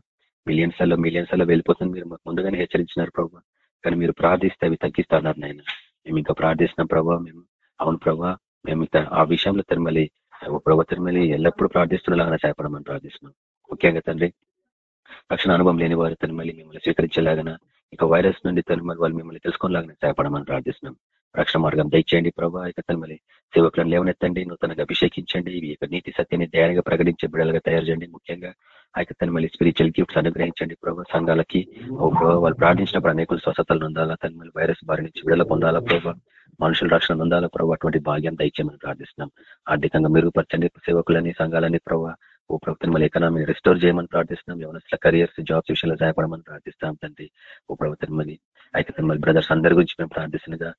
Speaker 2: మిలియన్స్లో మిలియన్స్లో వెళ్ళిపోతుంది. మీరు ముందుగానే హెచ్చరించినారు ప్రభావ కానీ మీరు ప్రార్థిస్తే అవి తగ్గిస్తున్నారు నాయన. మేము ఇంకా ప్రార్థిస్తున్నాం ప్రభావ మేము అవును ప్రభావ మేము ఆ విషయంలో తిరుమలి ప్రభావ తిరుమలి ఎల్లప్పుడూ ప్రార్థిస్తున్నలాగానే సహాయపడమని ప్రార్థిస్తున్నాం. ముఖ్యంగా తండ్రి రక్షణ అనుభవం లేని వారు మళ్ళీ మిమ్మల్ని స్వీకరించేలాగా ఇక వైరస్ నుండి తిరుమల వాళ్ళు మిమ్మల్ని తెలుసుకోలాగానే సహాయపడమని ప్రార్థిస్తున్నాం. రక్షణ మార్గం దయచేయండి ప్రభా ఇక మళ్ళీ సేవకులను లేవనెత్తండి నూతనంగా అభిషేకించండి ఇవి యొక్క నీతి సత్యాన్ని ధైర్యంగా ప్రకటించే బిడ్డలుగా తయారు చేయండి. ముఖ్యంగా ఆ యొక్క మళ్ళీ స్పిరిచువల్ గిఫ్ట్స్ అనుగ్రహించండి ప్రభావ సంఘాలకి. ఓ ప్రభావ వాళ్ళు ప్రార్థించినప్పుడు అనేకులు స్వస్థతలు నొందాలా తనమలి వైరస్ బారి నుంచి విడుదల పొందాలా ప్రభావ మనుషుల రక్షణ నొందాలా ప్రభావ అటువంటి భాగ్యం దయచేయమని ప్రార్థిస్తున్నాం. ఆర్థికంగా మెరుగుపరచండి. సేవకులని సంఘాలని ప్రభావ ఓ ప్రభుత్వం మళ్ళీ ఎకనామీని రెస్టోర్ చేయమని ప్రార్థిస్తున్నాం. ఎవరైనా కెరియర్స్ జాబ్స్ విషయంలో సహాయపడమని ప్రార్థిస్తాం తండ్రి. ఓ ప్రభుత్వం మళ్ళీ అయితే మళ్ళీ బ్రదర్స్ అందరి గురించి మేము ప్రార్థిస్తుండగా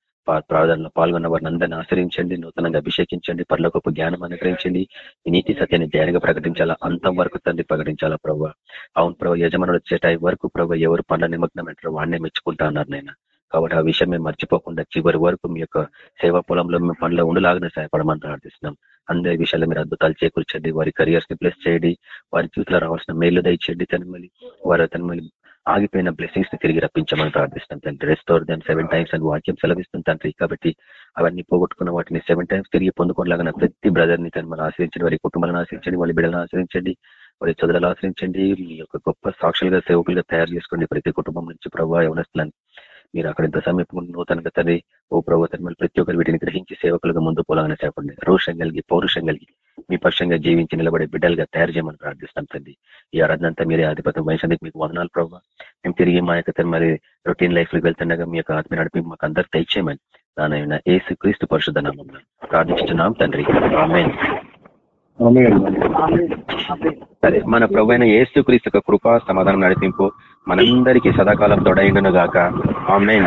Speaker 2: ప్రార్థనలో పాల్గొన్న వారిని అందరిని ఆశ్రయించండి. నూతనంగా అభిషేకించండి. పర్లోకపు జ్ఞానం అనుగ్రహించండి. నీతి సత్యాన్ని ధ్యానంగా ప్రకటించాలా? అంతం వరకు తండ్రి ప్రకటించాలా ప్రభావ అవును ప్రభావ యజమానుడు వచ్చే వరకు ప్రభావ ఎవరు పండ్ల నిమగ్నం అంటారో వాడినే మెచ్చుకుంటా అన్నారు నేను కాబట్టి ఆ విషయం మేము మర్చిపోకుండా చివరి వరకు మీ యొక్క సేవా పొలంలో మేము పనులు ఉండలాగానే సహాయపడమని ప్రార్థిస్తున్నాం. అందరి విషయాలు మీరు అద్భుతాలు చేకూర్చండి. వారి కెరియర్స్ని ప్లస్ చేయండి. వారి జీవితంలో రావాల్సిన మేలు దయచేయండి. తనమల్లి వారు తనమల్లి ఆగిపోయిన బ్లెస్సింగ్స్ని తిరిగి రప్పించమని ప్రార్థిస్తాం తండ్రి. రెస్టోర్ దాన్ని సెవెన్ టైమ్స్ అని వాక్యం సెలవిస్తుంది తండ్రి. కాబట్టి అవన్నీ పోగొట్టుకున్న వాటిని సెవెన్ టైమ్స్ తిరిగి పొందుకోలాగా ప్రతి బ్రదర్ని తను ఆశ్రయించండి. వారి కుటుంబాలను ఆశ్రయించండి. వాళ్ళ బిడ్డలను ఆశ్రయించండి. వారి చదువులను ఆశ్రయించండి. మీ యొక్క గొప్ప సాక్షులుగా సేవకులుగా తయారు చేసుకోండి. ప్రతి కుటుంబం నుంచి ప్రభావ యవనస్తులను మీరు అక్కడ ఇంత సమీపం నూతనంగా తల్లి ఓ ప్రభుత్వం ప్రతి ఒక్కరు వీటిని గ్రహించి సేవకులుగా ముందు పోలాగానే సేపండి రోషం కలిగి పౌరుషం కలిగి మీ పక్షంగా జీవించి నిలబడే బిడ్డలుగా తయారు చేయమని ప్రార్థిస్తాం తండ్రి. ఈ ఆరాధనంతా మీరే ఆధిపత్యం వహించేందుకు మీకు వందనాలు ప్రభావ మేము తిరిగి మా యొక్క మరి రొటీన్ లైఫ్లోకి వెళ్తుండగా మీ యొక్క ఆత్మ నడిపి మాకు అందరు తెచ్చేయమని దానైనా ఏసు క్రీస్తు పరిశుద్ధ నామం ప్రార్థించున్నాం తండ్రి. సరే మన ప్రభు అయిన ఏసు క్రీస్తు కృపా సమాధానం నడిపింపు మనందరికీ సదాకాలం తొడైండును గాక ఆమెన్.